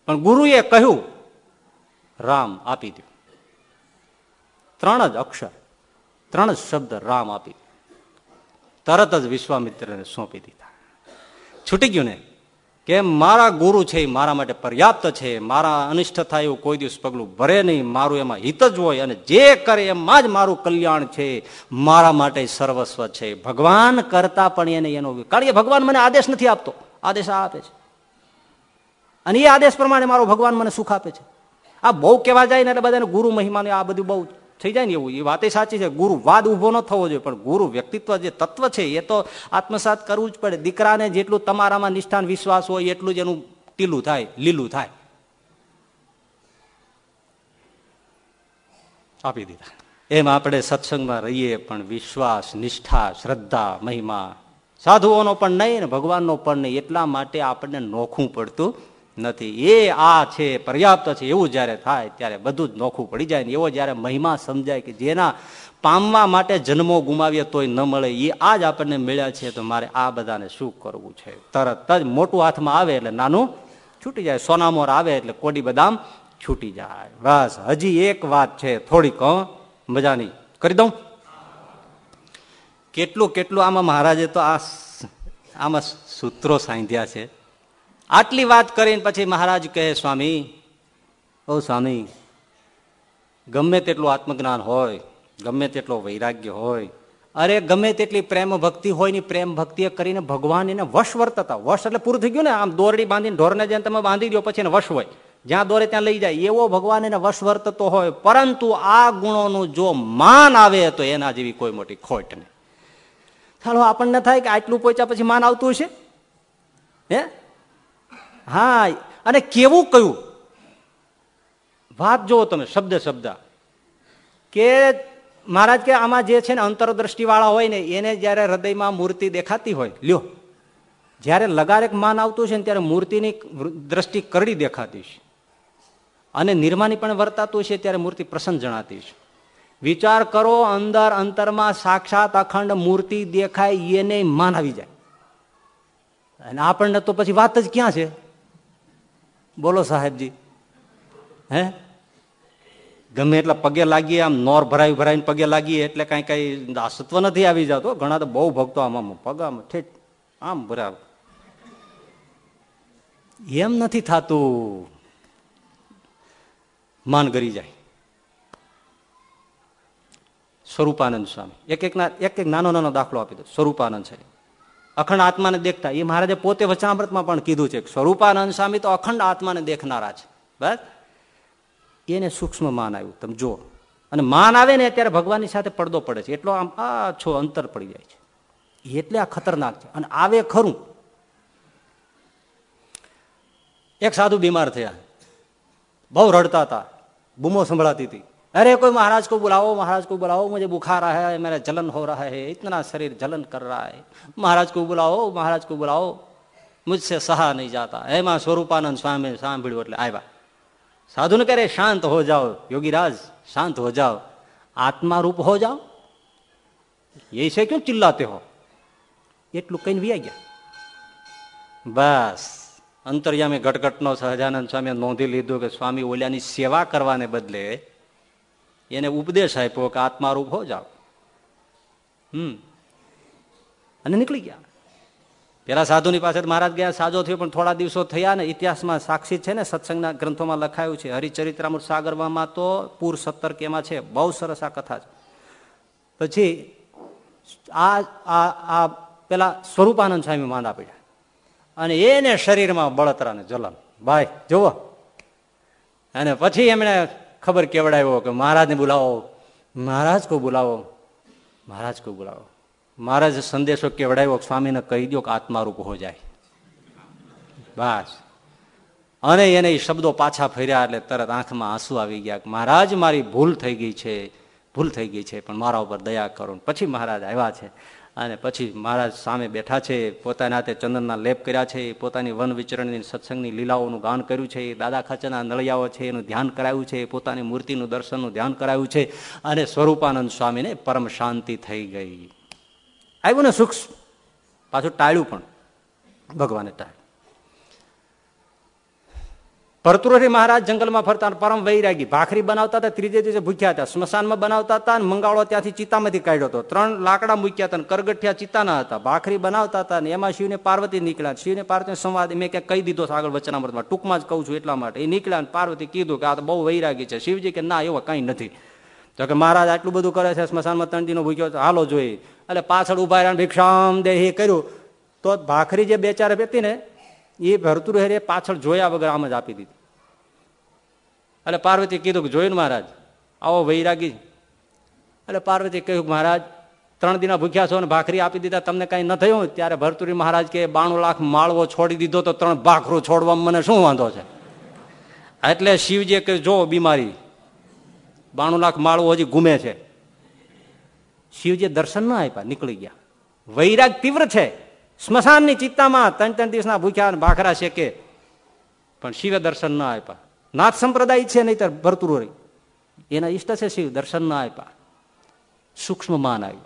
પણ ગુરુએ કહ્યું, રામ આપી દો ત્રણ જ અક્ષર, ત્રણ જ શબ્દ રામ આપી તરત જ વિશ્વામિત્રને સોંપી દીધા. છૂટી ગયું ને, કે મારા ગુરુ છે એ મારા માટે પર્યાપ્ત છે, મારા અનિષ્ટ થાય એવું કોઈ દિવસ પગલું ભરે નહીં, મારું એમાં હિત જ હોય અને જે કરે એમાં જ મારું કલ્યાણ છે, મારા માટે સર્વસ્વ છે. ભગવાન કરતા પણ એને એનો કારણ કે ભગવાન મને આદેશ નથી આપતો. આદેશ આપે છે. અને એ આદેશ પ્રમાણે મારો ભગવાન મને સુખ આપે છે. આ બહુ કહેવા જાય ને એટલે બધાને ગુરુ મહિમાને આ બધું બહુ થઈ જાય ને એવું, એ વાતે સાચી છે. ગુરુ વાદ ઊભો ન થવો જોઈએ, પણ ગુરુ વ્યક્તિત્વ જે તત્વ છે, એ તો આત્મસાત કરવું જ પડે. દીકરાને જેટલું તમારામાં નિષ્ઠાન, વિશ્વાસ હોય, એટલું જ એનું ટીલું થાય, લીલું થાય. આપી દીધા. એમ આપણે સત્સંગમાં રહીએ, પણ વિશ્વાસ, નિષ્ઠા, શ્રદ્ધા, મહિમા, સાધુઓનો પણ નહીં ને ભગવાનનો પણ નહીં, એટલા માટે આપણને નોખું પડતું નથી. એ આ છે, પર્યાપ્ત છે, એવું જયારે થાય ત્યારે બધું જ નોખું પડી જાય ને એવો જયારે મહિમા સમજાય કે જેના પામવા માટે જન્મો ગુમાવીએ તોય ન મળે, એ આ જ આપણને મળ્યા છે, તો મારે આ બધાને શું કરવું છે? તરત જ મોટું હાથમાં આવે એટલે નાનું છૂટી જાય સોનામોર આવે એટલે કોડી બદામ છૂટી જાય. બસ, હજી એક વાત છે, થોડીક મજાની. કરી દઉં? કેટલું કેટલું આમાં મહારાજે તો આ આમાં સૂત્રો સાંધ્યા છે. આટલી વાત કરીને પછી મહારાજ કહે, સ્વામી, ઓ સ્વામી, ગમે તેટલું આત્મજ્ઞાન હોય, ગમે તેટલો વૈરાગ્ય હોય, અરે ગમે તેટલી પ્રેમ ભક્તિ હોયની પ્રેમ ભક્તિ કરીને ભગવાન એને વશ વર્તતા. વશ એટલે પૂરું થઈ ગયું ને, આમ દોરડી બાંધીને ઢોરને જેમ તમે બાંધી દો પછી એને વશ હોય. જ્યાં દોરે ત્યાં લઈ જાય. એવો ભગવાન એને વશ વર્તતો હોય. પરંતુ આ ગુણોનું જો માન આવે તો એના જેવી કોઈ મોટી ખોટ નહીં. ચાલો આપણને થાય કે આટલું પહોંચ્યા પછી માન આવતું હશે? હે? હા, અને કેવું કયું? વાત જુઓ તમે, શબ્દ શબ્દ. કે મહારાજ કે આમાં જે છે ને અંતરદ્રષ્ટિવાળા હોય ને, એને જયારે હૃદયમાં મૂર્તિ દેખાતી હોય, લ્યો. જ્યારે લગારેક માન આવતું છે ને, ત્યારે મૂર્તિની દ્રષ્ટિ કરડી દેખાતી છે. અને નિર્માની પણ વર્તાતું છે, ત્યારે મૂર્તિ પ્રસન્ન જણાતી છે. વિચાર કરો, અંદર અંતરમાં સાક્ષાત અખંડ મૂર્તિ દેખાય, એને માન આવી જાય. અને આપણને તો પછી વાત જ ક્યાં છે? બોલો સાહેબજી. હે? ગમે એટલા પગે લાગીએ, આમ નોર ભરાવી ભરાવીને પગે લાગીએ, એટલે કાંઈ કાંઈ દાસત્વ નથી આવી જતો ઘણા તો બહુ ભક્તો આમ પગ આમ ઠેઠ આમ ભરાવ એમ નથી થતું. માન કરી જાય. સ્વરૂપાનંદ સ્વામી. એક એક એક એક નાનો નાનો દાખલો આપી દો સ્વરૂપાનંદ છે અખંડ આત્માને દેખતા. એ મહારાજે પોતે વચનામૃતમાં પણ કીધું છે સ્વરૂપાનંદ સ્વામી તો અખંડ આત્માને દેખનારા છે. બસ? એને સૂક્ષ્મ માન આવ્યું. તમે જુઓ. અને માન આવે ને ત્યારે ભગવાનની સાથે પડદો પડે છે. એટલો આમ આ છો અંતર પડી જાય છે. એટલે આ ખતરનાક છે. અને આવે ખરું. એક સાધુ બીમાર થયા. બહુ રડતા હતા. બૂમો સંભળાતી હતી. अरे कोई महाराज को बुलाओ, महाराज को बुलाओ, मुझे बुखार आया है, मेरा जलन हो रहा है, इतना शरीर जलन कर रहा है। महाराज को बुलाओ, महाराज को बुलाओ, मुझसे सहा नहीं जाता। है माँ स्वरूपानंद स्वामी स्वामी भीड़ એટલે આવ્યા સાધુ ને કહે શાંત હો જાઓ યોગીરાજ शांत हो जाओ। આત્મારૂપ હો જાઓ એસે ક્યું ચિલ્લાતે હો कहीं भी आ गया। બસ અંતરિયામે ઘટઘટનો સહજાનંદ સ્વામીએ નોંધી લીધું કે સ્વામી ઓલિયાની સેવા કરવાને બદલે એને ઉપદેશ આપ્યો કે આત્મારૂપ હો જાઓ. હમ. અને નીકળી ગયા. પેલા સાધુની પાસે મહારાજ ગયા, સાજો થયો, પણ થોડા દિવસો થયા ને ઇતિહાસમાં સાક્ષી છે ને, સત્સંગના ગ્રંથોમાં લખાયું છે હરિચરિત્રામૃત સાગરમાં તો પૂર સત્તર કેમાં છે, બહુ સરસ આ કથા છે. પછી આ આ પેલા સ્વરૂપાનંદ સ્વામી માંદા પડ્યા અને એને શરીરમાં બળતરા ને જલન. ભાઈ, જુઓ. અને પછી એમણે ખબર કેવડાવ્યો કે મહારાજને બોલાવો. મહારાજ કો બોલાવો. મહારાજ કો બોલાવો. મહારાજ સંદેશો કેવડાવ્યો સ્વામીને કહી દો કે આત્મારૂપ હો જાય. બસ. અને એને એ શબ્દો પાછા ફર્યા એટલે તરત આંખમાં આંસુ આવી ગયા મહારાજ, મારી ભૂલ થઈ ગઈ છે. ભૂલ થઈ ગઈ છે, પણ મારા ઉપર દયા કરો. પછી મહારાજ આવ્યા છે. અને પછી મહારાજ સામે બેઠા છે, પોતાના હાથે ચંદનના લેપ કર્યા છે, પોતાની વન વિચરણની સત્સંગની લીલાઓનું ગાન કર્યું છે, દાદા ખાચાના નળિયાઓ છે, એનું ધ્યાન કરાયું છે, પોતાની મૂર્તિનું દર્શનનું ધ્યાન કરાયું છે અને સ્વરૂપાનંદ સ્વામીને પરમ શાંતિ થઈ ગઈ. આવ્યું ને સુખ? પાછું ટાળ્યું પણ ભગવાને ટાળ્યું. ભરતુરથી મહારાજ જંગલમાં ફરતા પરમ વૈરાગી ભાખરી બનાવતા હતા, ત્રીજે દિવસે ભૂખ્યા હતા. સ્મશાનમાં બનાવતા હતા અને મંગાળો ત્યાંથી ચિત્તામાંથી કાઢ્યો હતો. ત્રણ લાકડા મૂક્યા હતા કરગઠિયા ચિત્તાના હતા. ભાખરી બનાવતા હતા અને એમાં શિવને પાર્વતી નીકળ્યા. શિવને પાર્વતી સંવાદ મેં ક્યાંક કહી દીધો આગળ વચનામૃતમાં. ટૂંકમાં જ કહું છું એટલા માટે. એ નીકળ્યા પાર્વતી કીધું કે આ તો બહુ વૈરાગી છે. શિવજી કે ના, એવો કઈ નથી. તો કે મહારાજ આટલું બધું કરે છે, સ્મશાનમાં દિનો ભૂખ્યો હાલો જોઈએ. એટલે પાછળ ઊભા રહ્યા ભિક્ષામ દેહી કર્યું. તો ભાખરી જે બે ચાર હતી ને એ ભરતુર હેરે પાછળ જોયા વગર આમ જ આપી દીધી. એટલે પાર્વતી કીધું કે જોયું મહારાજ, આવો વૈરાગી. એટલે પાર્વતી કહ્યું મહારાજ, ત્રણ દિના ભૂખ્યા છો અને ભાખરી આપી દીધા, તમને કઈ ન થયું? ત્યારે ભરતુરી મહારાજ કે, બાણું લાખ માળવો છોડી દીધો તો ત્રણ ભાખરું છોડવામાં મને શું વાંધો છે? એટલે શિવજીએ કે જો બીમારી, બાણું લાખ માળવો હજી ગુમે છે. શિવજી દર્શન ના આપ્યા, નીકળી ગયા. વૈરાગ તીવ્ર છે. સ્મશાનની ચિત્તામાં ત્રણ ત્રણ દિવસના ભૂખ્યા ભાખરા છે કે, પણ શિવે દર્શન ના આપ્યા. નાથ સંપ્રદાય છે નહીતર ભરતુરો એના ઈષ્ટ છે શિવ, દર્શન ના આપ્યા. સૂક્ષ્મ માન આવ્યું.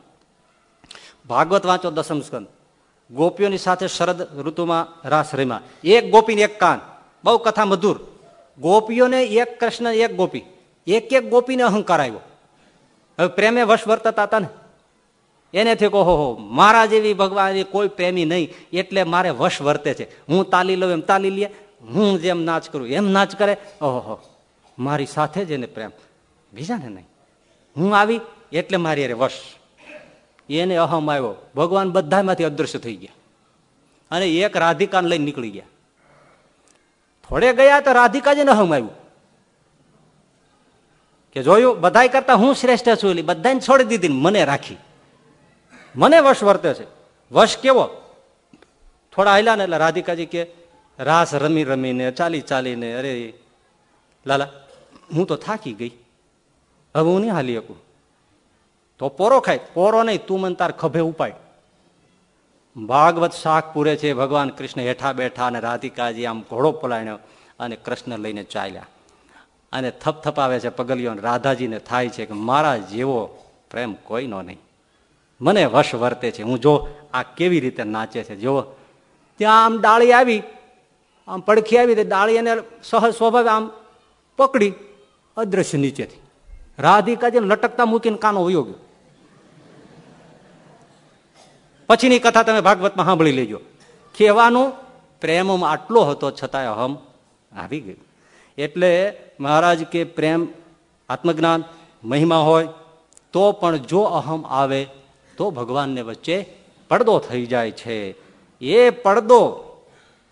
ભાગવત વાંચો દસમ સ્કંદ. ગોપીઓની સાથે શરદ ઋતુમાં રાસ રમ્યા. એક ગોપીને એક કાન. બહુ કથા મધુર. ગોપીઓને એક કૃષ્ણ, એક ગોપી. એક એક ગોપીને અહંકાર આવ્યો. હવે પ્રેમે વશ વર્તતા હતા ને? એનેથી કહો હો મારા જેવી ભગવાન કોઈ પ્રેમી નહીં. એટલે મારે વશ વર્તે છે. હું તાલી લઉં એમ તાલી લે. હું જેમ નાચ કરું, એમ નાચ કરે? ઓહો, મારી સાથે જ એને પ્રેમ. બીજાને નહીં. હું આવી એટલે મારી અરે વશ. એને અહમ આવ્યો. ભગવાન બધામાંથી અદૃશ્ય થઈ ગયા. અને એક રાધિકાને લઈને નીકળી ગયા. થોડે ગયા તો રાધિકા જ અહમ આવ્યું. કે જોયું, બધાય કરતા હું શ્રેષ્ઠ છું એટલે બધાને છોડી દીધી મને રાખી. મને વશ વર્તે છે. વશ કેવો? થોડા હાલ્યા ને એટલે રાધિકાજી કે રાસ રમી રમીને, ચાલી ચાલીને, અરે, લાલા, હું તો થાકી ગઈ. હવે હું નહીં હાલી શકું. તો પોરો ખાય. પોરો નહીં, તું મને તાર ખભે ઉપાય ભાગવત શાક પૂરે છે, ભગવાન કૃષ્ણ હેઠા બેઠા અને રાધિકાજી આમ ઘોડો પલાણ્યો અને કૃષ્ણ લઈને ચાલ્યા. અને થપથપાવે છે પગલીઓ રાધાજીને થાય છે કે મારા જેવો પ્રેમ કોઈનો નહીં. મને વશ વર્તે છે. હું જો આ કેવી રીતે નાચે છે જો ત્યાં આમ ડાળી આવી. આમ પડખી આવી ડાળી એને સહજ સ્વભાવે આમ પકડી અદ્રશ્ય નીચેથી. રાધિકાજી લટકતા મૂકીને કાનો વયો ગયો. પછીની કથા તમે ભાગવતમાં સાંભળી લેજો. કહેવાનું પ્રેમમાં આટલો હતો છતાંય અહમ આવી ગયું. એટલે મહારાજ કે પ્રેમ, આત્મજ્ઞાન, મહિમા હોય, તો પણ જો અહમ આવે, તો ભગવાનને વચ્ચે પડદો થઈ જાય છે. એ પડદો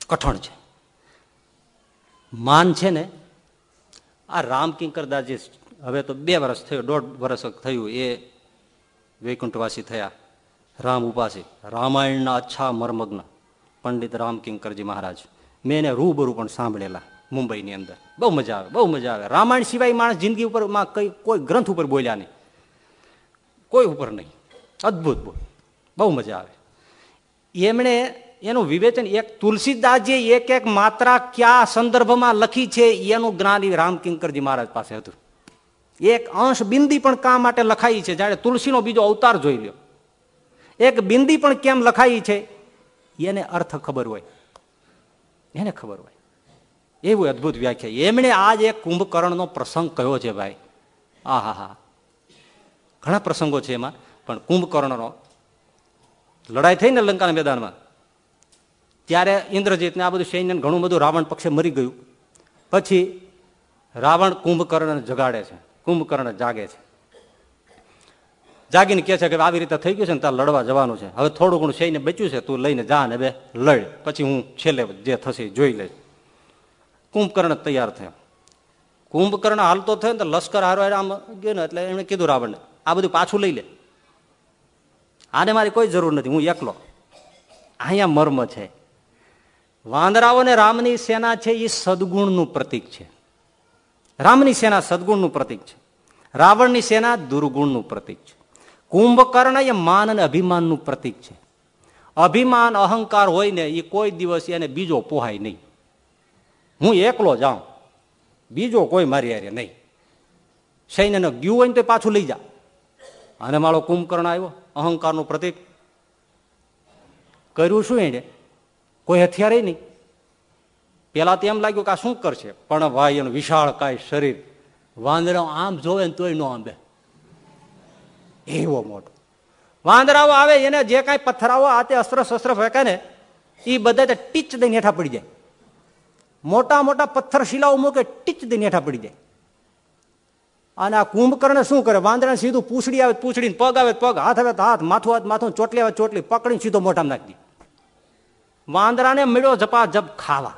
કઠણ છે. માન છે ને, આ રામ કિંકરદાસજી હવે તો બે વર્ષ થયું, દોઢ વર્ષ થયું એ વૈકુંઠવાસી થયા. રામ ઉપાસી. રામાયણના અચ્છા મર્મગ્ન પંડિત રામ કિંકરજી મહારાજ. મેં એને રૂબરૂ પણ સાંભળેલા મુંબઈની અંદર. બહુ મજા આવે, બહુ મજા આવે. રામાયણ સિવાય માણસ જિંદગી ઉપરમાં કઈ, કોઈ ગ્રંથ ઉપર બોલ્યા નહીં. કોઈ ઉપર નહીં. અદભુત બોલ. બહુ મજા આવે. એમણે એનું વિવેચન એક તુલસીદાસજી એક એક માત્રા કયા સંદર્ભમાં લખી છે, એનું જ્ઞાન રામકિંકરજી મહારાજ પાસે હતું. એક અંશ બિંદી પણ કા માટે લખાઈ છે? જ્યારે તુલસીનો બીજો અવતાર જોઈ લ્યો. એક બિંદી પણ કેમ લખાઈ છે? એને અર્થ ખબર હોય. એને ખબર હોય. એવું અદભુત વ્યાખ્યા. એમણે આજ એક કુંભકર્ણનો પ્રસંગ કયો છે ભાઈ? આ હા ઘણા પ્રસંગો છે એમાં, પણ કુંભકર્ણનો. લડાઈ થઈ ને લંકાના મેદાનમાં? ત્યારે ઇન્દ્રજીતને આ બધું સૈન્યને ઘણું બધું રાવણ પક્ષે મરી ગયું. પછી રાવણ કુંભકર્ણ જગાડે છે, કુંભકર્ણ જાગે છે. જાગીને કહે છે કે આવી રીતે થઈ ગયું છે ને તારે લડવા જવાનું છે. હવે થોડું ઘણું સૈન્ય બચ્યું છે, તું લઈને જા ને બે લડ. પછી હું છેલ્લે જે થશે જોઈ લઈશ. કુંભકર્ણ તૈયાર થયો. કુંભકર્ણ હાલતો થયો ને તો લશ્કર હારો આમ ગયો ને એટલે એમણે કીધું રાવણને, આ બધું પાછું લઈ લે. આને મારી કોઈ જરૂર નથી, હું એકલો. અહીંયા મર્મ છે. વાંદરાઓ ને રામની સેના છે એ સદગુણનું પ્રતીક છે. રામની સેના સદગુણનું પ્રતીક છે. રાવણની સેના દુર્ગુણનું પ્રતીક છે. કુંભકર્ણ એ માન અને અભિમાનનું પ્રતીક છે. અભિમાન, અહંકાર હોય ને એ કોઈ દિવસ એને બીજો પોહાય નહીં. હું એકલો જાઉં બીજો કોઈ મારી હારે નહીં. સૈન્યને ગયું હોય ને તો પાછું લઈ જા. અને મારો કુંભકર્ણ આવ્યો, અહંકારનું પ્રતીક. કર્યું શું એને? કોઈ હથિયારે નહીં. પેલા તો એમ લાગ્યું કે આ શું કરશે? પણ ભાઈ, એનું વિશાળ કાય શરીર. વાંદરા આમ જોવે ને તોય ન આંબે. એવો મોટો. વાંદરાઓ આવે, એને જે કાંઈ પથ્થરાઓ આ તે અસ્ત્ર શસ્ત્ર ફેંકે ને એ બધા ટીચ દઈને હેઠા પડી જાય. મોટા મોટા પથ્થર શિલાઓ મૂકે, ટીચ દઈને હેઠા પડી જાય. અને આ કુંભકર્ણ શું કરે? વાંદરાને સીધું પૂછડી આવે પૂછડી પગ આવે, પગ, હાથ આવે હાથ, માથું હાથ માથું, ચોટલી આવે ચોટલી, પકડીને સીધો મોઢામાં નાખી દે. વાંદરાને મળ્યો જપા જપ ખાવા.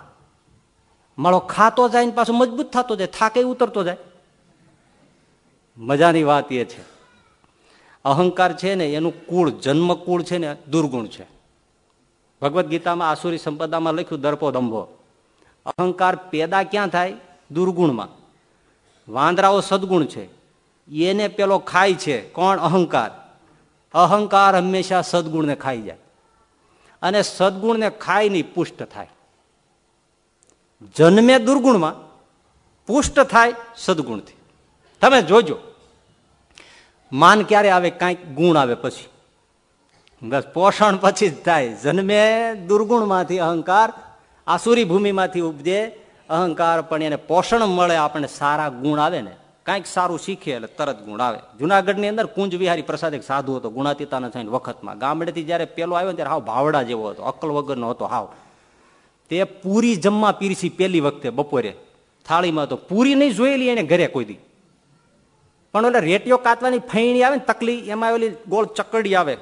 મળો ખાતો જાય ને પાછું મજબૂત થતો જાય, થાકે ઉતરતો જાય. મજાની વાત એ છે. અહંકાર છે ને, એનું કુળ જન્મ કુળ છે ને, દુર્ગુણ છે. ભગવદ્ ગીતામાં આસુરી સંપદામાં લખ્યું, દર્પો દંભો. અહંકાર પેદા ક્યાં થાય? દુર્ગુણમાં. વાંદરાઓ સદગુણ છે. એને પેલો ખાય છે. કોણ? અહંકાર. અહંકાર હંમેશા સદગુણને ખાઈ જાય. અને સદગુણને ખાઈ નહીં પુષ્ટ થાય. જન્મે દુર્ગુણમાં પુષ્ટ થાય સદગુણથી. તમે જોજો. માન ક્યારે આવે, કાંઈક ગુણ આવે પછી. બસ પોષણ પછી જ થાય. જન્મે દુર્ગુણમાંથી અહંકાર આસુરી ભૂમિમાંથી ઉપજે અહંકાર, પણ એને પોષણ મળે, આપણને સારા ગુણ આવે ને કાંઈક સારું શીખે એટલે તરત ગુણ આવે. જુનાગઢની અંદર કુંજ વિહારી પ્રસાદ એક સાધુ હતો, ગુણાતીતાના થઈને વખતમાં. ગામડેથી જયારે પેલો આવ્યો ત્યારે હાવ ભાવડા જેવો હતો, અક્કલ વગરનો હતો હાવ. તે પૂરી જમવા પીરસી પેલી વખતે બપોરે. થાળીમાં તો પૂરી નહીં જોયેલી એને ઘરે કોઈ દી. પણ એટલે રેટીઓ કાતવાની ફૈણી આવે ને તકલી, એમાં આવેલી ગોળ ચકડી આવે.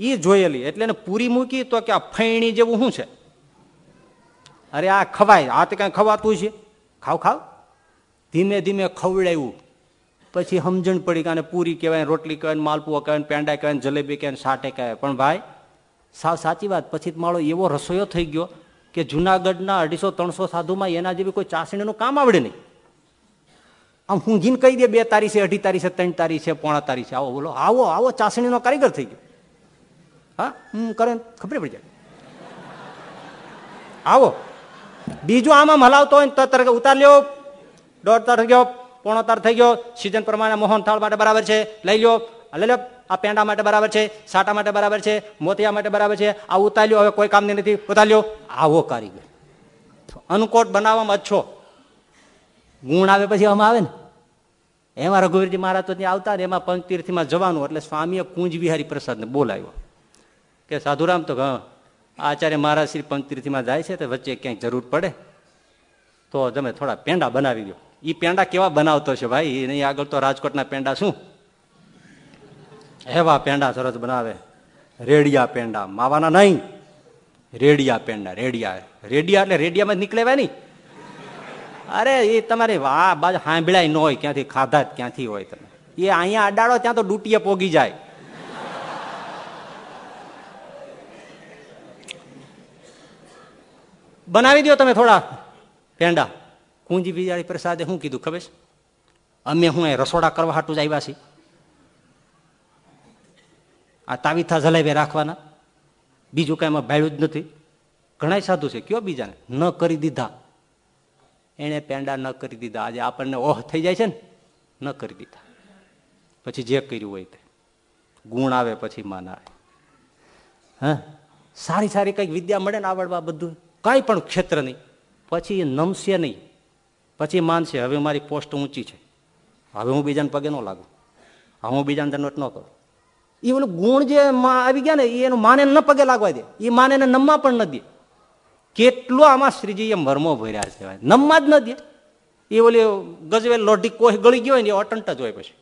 એ જોયેલી. એટલે એને પૂરી મૂકી તો કે આ ફૈણી જેવું શું છે? અરે આ ખવાય. આ તો કાંઈ ખવાતું છે ખાવ ખાવ. ધીમે ધીમે ખવડાવ્યું પછી સમજણ પડી કે પૂરી કહેવાય, રોટલી કહેવાય માલપુઓ કહેવાય પેંડા કહેવાય જલેબી કહેવાય સાટે કહેવાય. પણ ભાઈ, સાવ સાચી વાત. પછી મારો એવો રસોઈયો થઈ ગયો કે જુનાગઢના અઢીસો, ત્રણસો સાધુમાં એના જેવી કોઈ ચાસણીનું કામ આવડે નહીં. આમ હું જીન કહી દે, બે તારીખે અઢી તારી છે, ત્રણ તારીખ છે, પોણા તારી છે. આવો બોલો, આવો આવો ચાસણીનો કારીગર થઈ ગયો. હા? હું કરે ખબર પડી જાય. આવો. બીજું આમાં હલાવતો હોય તો તરકે ઉતાર લ્યો. દોઢ તાર થઈ ગયો, પોણો તાર થઈ ગયો. સિઝન પ્રમાણે મોહન થાળ માટે બરાબર છે. લઈ લો લઈ લો આ પેંડા માટે બરાબર છે. સાટા માટે બરાબર છે. મોતિયા માટે બરાબર છે. આ ઉતાર્યો. હવે કોઈ કામની નથી. ઉતાર્યો. આવો કારીગર. અનુકોટ બનાવવામાં અચ્છો ગુણ આવે પછી આમાં આવે ને. એમાં રઘુવીરજી મહારાજ તો ત્યાં આવતા ને એમાં પંચતીર્થીમાં જવાનું. એટલે સ્વામીએ કુંજ વિહારી પ્રસાદને બોલાવ્યો. કે સાધુરામ તો આચાર્ય મહારાજ શ્રી પંચતીર્થીમાં જાય છે તો વચ્ચે ક્યાંક જરૂર પડે. તો તમે થોડા પેંડા બનાવી દો. એ પેંડા કેવા બનાવતો છે ભાઈ? એની આગળ તો રાજકોટના પેંડા શું? એવા પેંડા સરસ બનાવે. રેડિયા પેંડા. માવાના નહીં. રેડિયા પેંડા. રેડિયા. રેડિયા એટલે રેડિયામાં નીકળેવા નહીં. અરે, એ તમારી આ બાજુ સાંભળાય ન હોય, ક્યાંથી ખાધા ક્યાંથી હોય તમે. એ અહીંયા અડાડો, ત્યાં તો ડૂટીએ પોગી જાય. બનાવી દો તમે થોડા પેંડા. કુંજી બિજાડી પ્રસાદે શું કીધું ખબર અમે હું એ રસોડા કરવા હાટું જ આવ્યા છીએ. આ તાવીથા જલાવી રાખવાના. બીજું કાંઈ એમાં ભાડ્યું જ નથી. ઘણા સાધુ છે. કયો બીજાને? ન કરી દીધા. એને પેંડા ન કરી દીધા. આજે આપણને ઓહ થઈ જાય છે ને? ન કરી દીધા. પછી જે કર્યું હોય તે. ગુણ આવે પછી માન આવે. હા? સારી સારી કંઈક વિદ્યા મળે ને આવડવા બધું. કાંઈ પણ ક્ષેત્ર નહીં. પછી એ નમશે નહીં. પછી માનશે, હવે મારી પોસ્ટ ઊંચી છે. હવે હું બીજાને પગે ન લાગુ. હવે હું બીજાને દંડવટ ન કરું. એ ઓલું ગુણ જે આવી ગયા ને એનું માને ન પગે લાગવા દે. એ માને નમવા પણ ન દે. કેટલો આમાં શ્રીજીએ મરમો ભર્યા છે નમવા જ ન દે. એ ઓલી ગજવેલ લોઢી કોઈ ગળી ગયો હોય ને, એ અટંટ જ હોય પછી.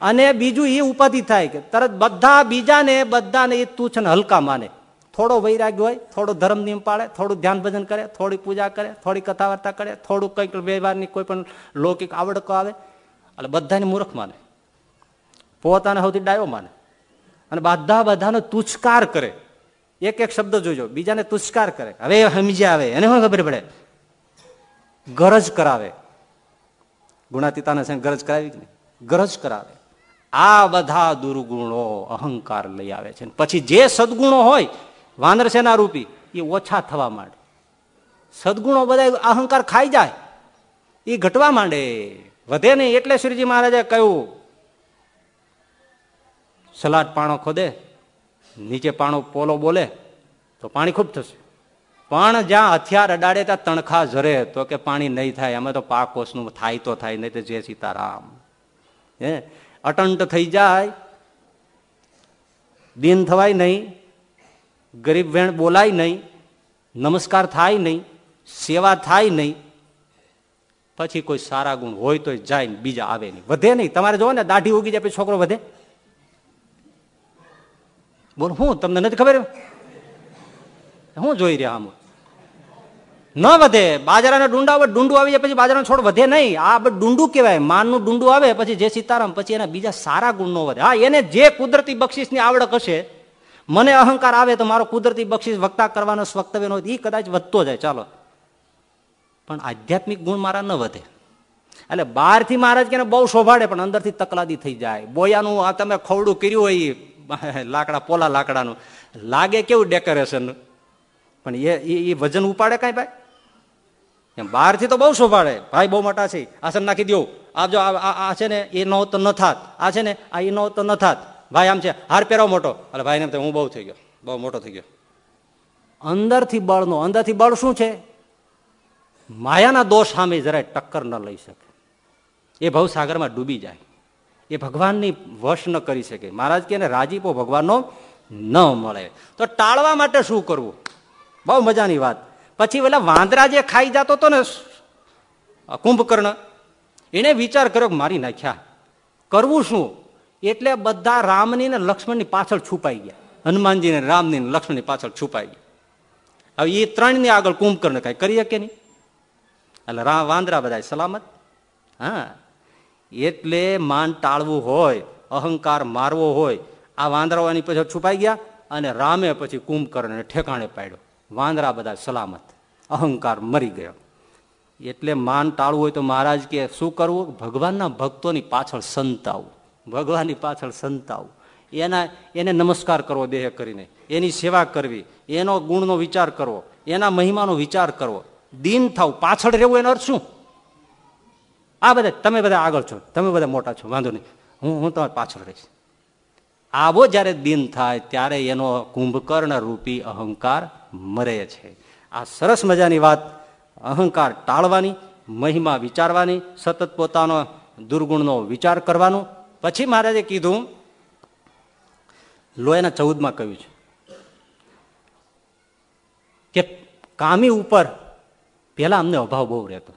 અને બીજું એ ઉપાધિ થાય કે, તરત બધા બીજાને, બધાને એ તું છે ને હલકા માને. થોડો વૈરાગ્ય હોય, થોડો ધર્મ નિયમ પાળે, થોડું ધ્યાન ભજન કરે, થોડી પૂજા કરે, થોડી કથા વાર્તા કરે, થોડું કંઈક વ્યવહારની કોઈ પણ લૌકિક આવડકો આવે, એટલે બધાને મૂર્ખ માને. પોતાને સૌથી ડાયો માને. અને બધા બધાનો તુચકાર કરે. એક એક શબ્દ જોજો, બીજાને તુષ્કાર કરે. હવે સમજી આવે, એને શું ખબર પડે? ગરજ કરાવે. ગુણાતીતાને છે ગરજ કરાવી કે ગરજ કરાવે. આ બધા દુર્ગુણો અહંકાર લઈ આવે છે. પછી જે સદગુણો હોય વાનરસેના રૂપી, એ ઓછા થવા માંડે. સદગુણો બધા અહંકાર ખાઈ જાય, એ ઘટવા માંડે. વધે નહીં એટલે શ્રીજી મહારાજે કહ્યું, સલાડ પાણો ખોદે, નીચે પાણો પોલો બોલે, તો પાણી ખૂબ થશે. પણ જ્યાં હથિયાર અડાડે ત્યાં તણખા ઝરે, તો કે પાણી નહીં થાય. અમે તો પાક કોષનું થાય તો થાય, નહીં તો જય સીતારામ. હે? અટંટ થઈ જાય, દિન થવાય નહીં ગરીબ વેણ બોલાય નહીં, નમસ્કાર થાય નહીં, સેવા થાય નહીં, પછી કોઈ સારા ગુણ હોય તો જાય ને બીજા આવે નહીં. વધે નહીં. તમારે જોવો ને, દાઢી ઉગી જાય પછી છોકરો વધે. બોલ, હું? તમને નથી ખબર? હું જોઈ રહ્યા આમ. ન વધે. બાજરાના ડુંડા આવે ડુંડું આવી જાય પછી બાજરાનો છોડ વધે નહીં. આ બધું ડુંડું કહેવાય. માનનું ડુંડું આવે, પછી જે સીતારામ, પછી એના બીજા સારા ગુણ નો વધે. હા, એને જે કુદરતી બક્ષિસની આવડત હશે મને અહંકાર આવે તો મારો કુદરતી બક્ષિસ વક્તા કરવાનો વક્તવ્યનો એ કદાચ વધતો જાય, ચાલો. પણ આધ્યાત્મિક ગુણ મારા ન વધે. એટલે બહારથી મહારાજ કે બહુ શોભાડે પણ અંદરથી તકલાદી થઈ જાય. બોયાનું, આ તમે ખવડું કર્યું હોય [laughs] લાકડા, પોલા લાકડાનું. લાગે કેવું ડેકોરેશન? પણ એ એ વજન ઉપાડે કાંઈ ભાઈ? એમ બહારથી તો બહુ શોભાડે ભાઈ બહુ મોટા છે. આસન નાખી દો આ જો આ છે ને, એ નો તો ન થાત. આ છે ને, આ એ નો તો ન થાત. ભાઈ આમ છે, હાર પહેરો મોટો. એટલે ભાઈને હું બહુ થઈ ગયો. બહુ મોટો થઈ ગયો. અંદરથી બળનો, અંદરથી બળ શું છે? માયાના દોષ સામે જરાય ટક્કર ન લઈ શકે. એ ભવસાગરમાં ડૂબી જાય. એ ભગવાનની વશ ન કરી શકે. મહારાજ કે રાજીપો ભગવાનનો ન મળે. તો ટાળવા માટે શું કરવું? બહુ મજાની વાત. પછી પેલા વાંદરા જે ખાઈ જતો હતો ને કુંભકર્ણ એને વિચાર કર્યો મારી નાખ્યા. કરવું શું? એટલે બધા રામની ને લક્ષ્મણની પાછળ છુપાઈ ગયા. હનુમાનજી ને રામની ને લક્ષ્મણની પાછળ છુપાઈ ગયા. હવે એ ત્રણની આગળ કુંભકર્ણ કઈ કરી શકે નહીં. એટલે રામ વાંદરા બધા સલામત. હા. એટલે માન ટાળવું હોય, અહંકાર મારવો હોય, આ વાંદરાઓની પછી છુપાઈ ગયા અને રામે પછી કુંભકર્ણને ઠેકાણે પાડ્યો. વાંદરા બધા સલામત. અહંકાર મરી ગયો. એટલે માન ટાળવું હોય તો મહારાજ કે શું કરવું? ભગવાનના ભક્તોની પાછળ સંતાવું ભગવાનની પાછળ સંતાવું. એના, એને નમસ્કાર કરવો, દેહ કરીને. એની સેવા કરવી, એનો ગુણનો વિચાર કરવો, એના મહિમાનો વિચાર કરવો. દિન થવું, પાછળ રહેવું એનો અર્થ શું? આ બધા, તમે બધા આગળ છો, તમે બધા મોટા છો, વાંધો નહીં. હું હું તમારે પાછળ રહીશ. આવો જ્યારે દિન થાય, ત્યારે એનો કુંભકર્ણ રૂપી અહંકાર મરે છે. આ સરસ મજાની વાત, અહંકાર ટાળવાની, મહિમા વિચારવાની, સતત પોતાનો દુર્ગુણનો વિચાર કરવાનો પછી મહારાજે કીધું લોયાના ચૌદમાં કહ્યું છે કે કામી ઉપર પહેલા અમને અભાવ બહુ રહેતો.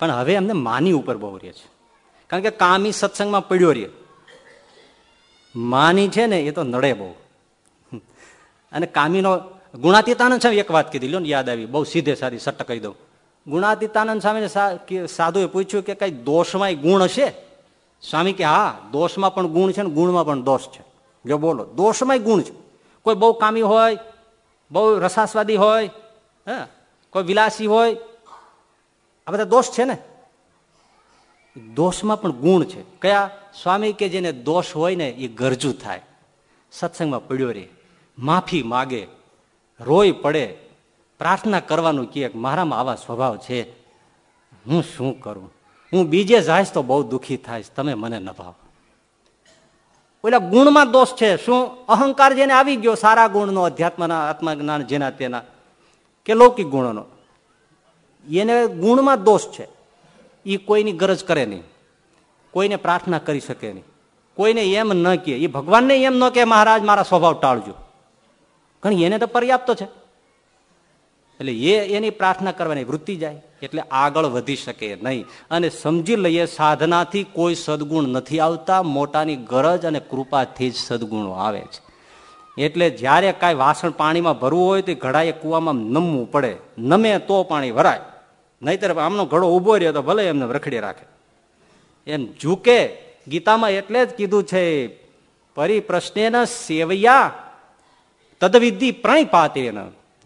પણ હવે અમને માની ઉપર બહુ રહે છે. કારણ કે કામી સત્સંગમાં પડ્યો રહે માની છે ને એ તો નડે બહુ. અને કામીનો ગુણાતીતાનંદ સામે એક વાત કીધી, લો ને યાદ આવી, બહુ સીધે સારી સટ્ટ કહી દઉં. ગુણાતીતાનંદ સામે સાધુએ પૂછ્યું કે કઈ દોષમાં ગુણ હશે? સ્વામી કે, હા, દોષમાં પણ ગુણ છે ને ગુણમાં પણ દોષ છે. જો બોલો દોષમાં ગુણ છે. કોઈ બહુ કામી હોય, બહુ રસાસ્વાદી હોય, હે, કોઈ વિલાસી હોય, આ બધા દોષ છે ને? દોષમાં પણ ગુણ છે. કયા? સ્વામી કે જેને દોષ હોય ને એ ગરજુ થાય. સત્સંગમાં પડ્યો રે. માફી માગે. રોય પડે. પ્રાર્થના કરવાનું કે મારામાં આવા સ્વભાવ છે. હું શું કરું? હું બીજે જાય તો બહુ દુઃખી થાય તમે મને નભાવ ઓલા ગુણમાં દોષ છે. શું? અહંકાર જેને આવી ગયો સારા ગુણનો, અધ્યાત્મના, આત્મજ્ઞાન જેના તેના, કે લૌકિક ગુણોનો. એને ગુણમાં દોષ છે. એ કોઈની ગરજ કરે નહીં. કોઈને પ્રાર્થના કરી શકે નહીં. કોઈને એમ ન કહે. એ ભગવાનને એમ ન કહે, મહારાજ, મારા સ્વભાવ ટાળજો. કારણ એને તો પર્યાપ્ત છે. એટલે એ એની પ્રાર્થના કરવાની વૃત્તિ જાય. એટલે આગળ વધી શકે નહીં. અને સમજી લઈએ, સાધનાથી કોઈ સદગુણ નથી આવતા, મોટાની ગરજ અને કૃપાથી જ સદગુણો આવે છે. એટલે જ્યારે કાંઈ વાસણ પાણીમાં ભરવું હોય તો ઘડાએ કૂવામાં નમવું પડે. નમે તો પાણી ભરાય. નહીતર આમનો ઘડો ઊભો રહ્યો તો ભલે એમને રખડી રાખે. એમ ઝૂકે. ગીતામાં એટલે જ કીધું છે, પરિપ્રશ્નેન સેવૈયા તદવિધિ પ્રણિપાતેન.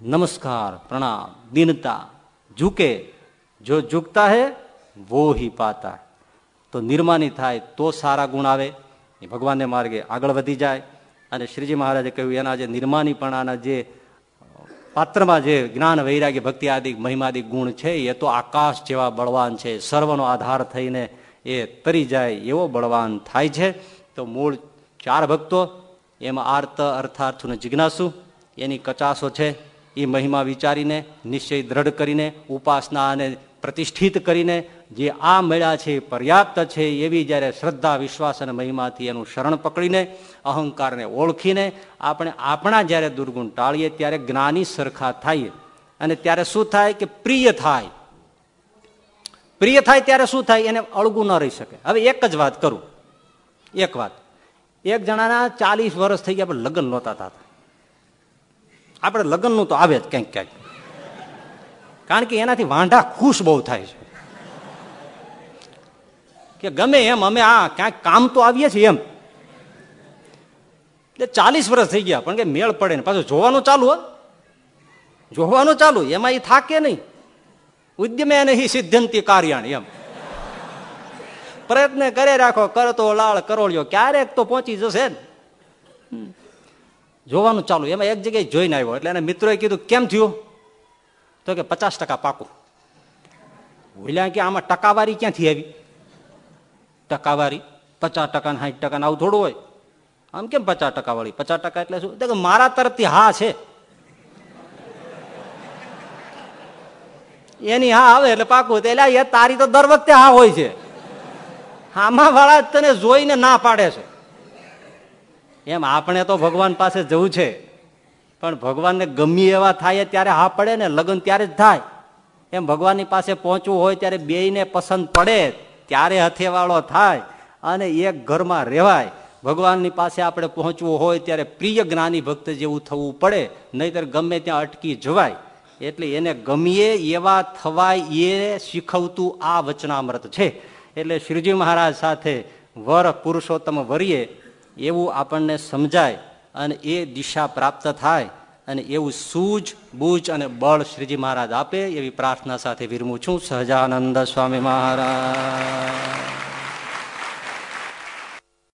નમસ્કાર, પ્રણામ, દીનતા. ઝૂકે. જો ઝૂકતા હે, વો હી પાતા તો નિર્માની થાય તો સારા ગુણ આવે, એ ભગવાનને માર્ગે આગળ વધી જાય. અને શ્રીજી મહારાજે કહ્યું, એના જે નિર્માનીપણાના જે પાત્રમાં જે જ્ઞાન, વૈરાગ્ય, ભક્તિ આદિ, મહિમાદિ ગુણ છે, એ તો આકાશ જેવા બળવાન છે. સર્વનો આધાર થઈને એ તરી જાય એવો બળવાન થાય છે. તો મૂળ ચાર ભક્તો, એમાં આર્ત, અર્થાર્થ જિજ્ઞાસુ, એની કચાસો છે. એ મહિમા વિચારીને, નિશ્ચય દ્રઢ કરીને, ઉપાસના અને પ્રતિષ્ઠિત કરીને જે આ મળ્યા છે પર્યાપ્ત છે એવી જ્યારે શ્રદ્ધા, વિશ્વાસ અને મહિમાથી એનું શરણ પકડીને, અહંકારને ઓળખીને આપણે આપણા જ્યારે દુર્ગુણ ટાળીએ ત્યારે જ્ઞાની સરખા થાય. અને ત્યારે શું થાય કે પ્રિય થાય. પ્રિય થાય ત્યારે શું થાય? એને અળગું ન રહી શકે. હવે એક જ વાત કરું. એક વાત. એક જણાના ચાલીસ વર્ષ થઈ ગયા આપણે લગ્ન નહોતા થતા. આપણે લગ્નનું તો આવે જ ક્યાંક ક્યાંક. કારણ કે એનાથી વાંઢા ખુશ બહુ થાય છે. કે ગમે એમ અમે આ ક્યાંક કામ તો આવીએ છીએ એમ. એટલે ચાલીસ વર્ષ થઈ ગયા પણ કે મેળ પડે ને. પાછું જોવાનું ચાલુ જોવાનું ચાલુ એમાં એ થાકે નહીં. ઉદ્યમે નહીં સિદ્ધંતિ કાર્યાણી એમ. પ્રયત્ન કરે રાખો કરતો લાળ કરોળ્યો ક્યારેક તો પહોંચી જશે ને. જોવાનું ચાલુ એમાં એક જગ્યાએ જોઈને આવ્યો એટલે એને મિત્રોએ કીધું કેમ થયું? તો કે પચાસ ટકા પાકું. ભૂલ્યા કે આમાં ટકાવારી ક્યાંથી આવી? ટકાવારી પચાસ ટકા ને સાઠ ટકા આવું થોડું હોય. આમ કેમ પચાસ ટકા વાળી? પચાસ ટકા એટલે શું? કે મારા તરફથી હા છે. એની હા આવે એટલે પાકું એટલે તારી તો દર વખતે હા હોય છે. આમાં વાળા તને જોઈને ના પાડે છે. એમ આપણે તો ભગવાન પાસે જવું છે. પણ ભગવાનને ગમી એવા થાય ત્યારે હા પડે ને, લગ્ન ત્યારે જ થાય. એમ ભગવાનની પાસે પહોંચવું હોય ત્યારે બેયને પસંદ પડે, ત્યારે હથેવાળો થાય અને એક ઘરમાં રહેવાય. ભગવાનની પાસે આપણે પહોંચવું હોય ત્યારે પ્રિય જ્ઞાની ભક્ત જેવું થવું પડે, નહીતર ગમે ત્યાં અટકી જવાય. એટલે એને ગમીએ એવા થવાય એ શીખવતું આ વચનામૃત છે. એટલે શ્રીજી મહારાજ સાથે વર પુરુષોત્તમ વરીએ એવું આપણને સમજાય. અને એ દિશા પ્રાપ્ત થાય અને એવું સૂજ, બૂજ અને બળ શ્રીજી મહારાજ આપે એવી પ્રાર્થના સાથે વિરમું છું. સહજાનંદ સ્વામી મહારાજ.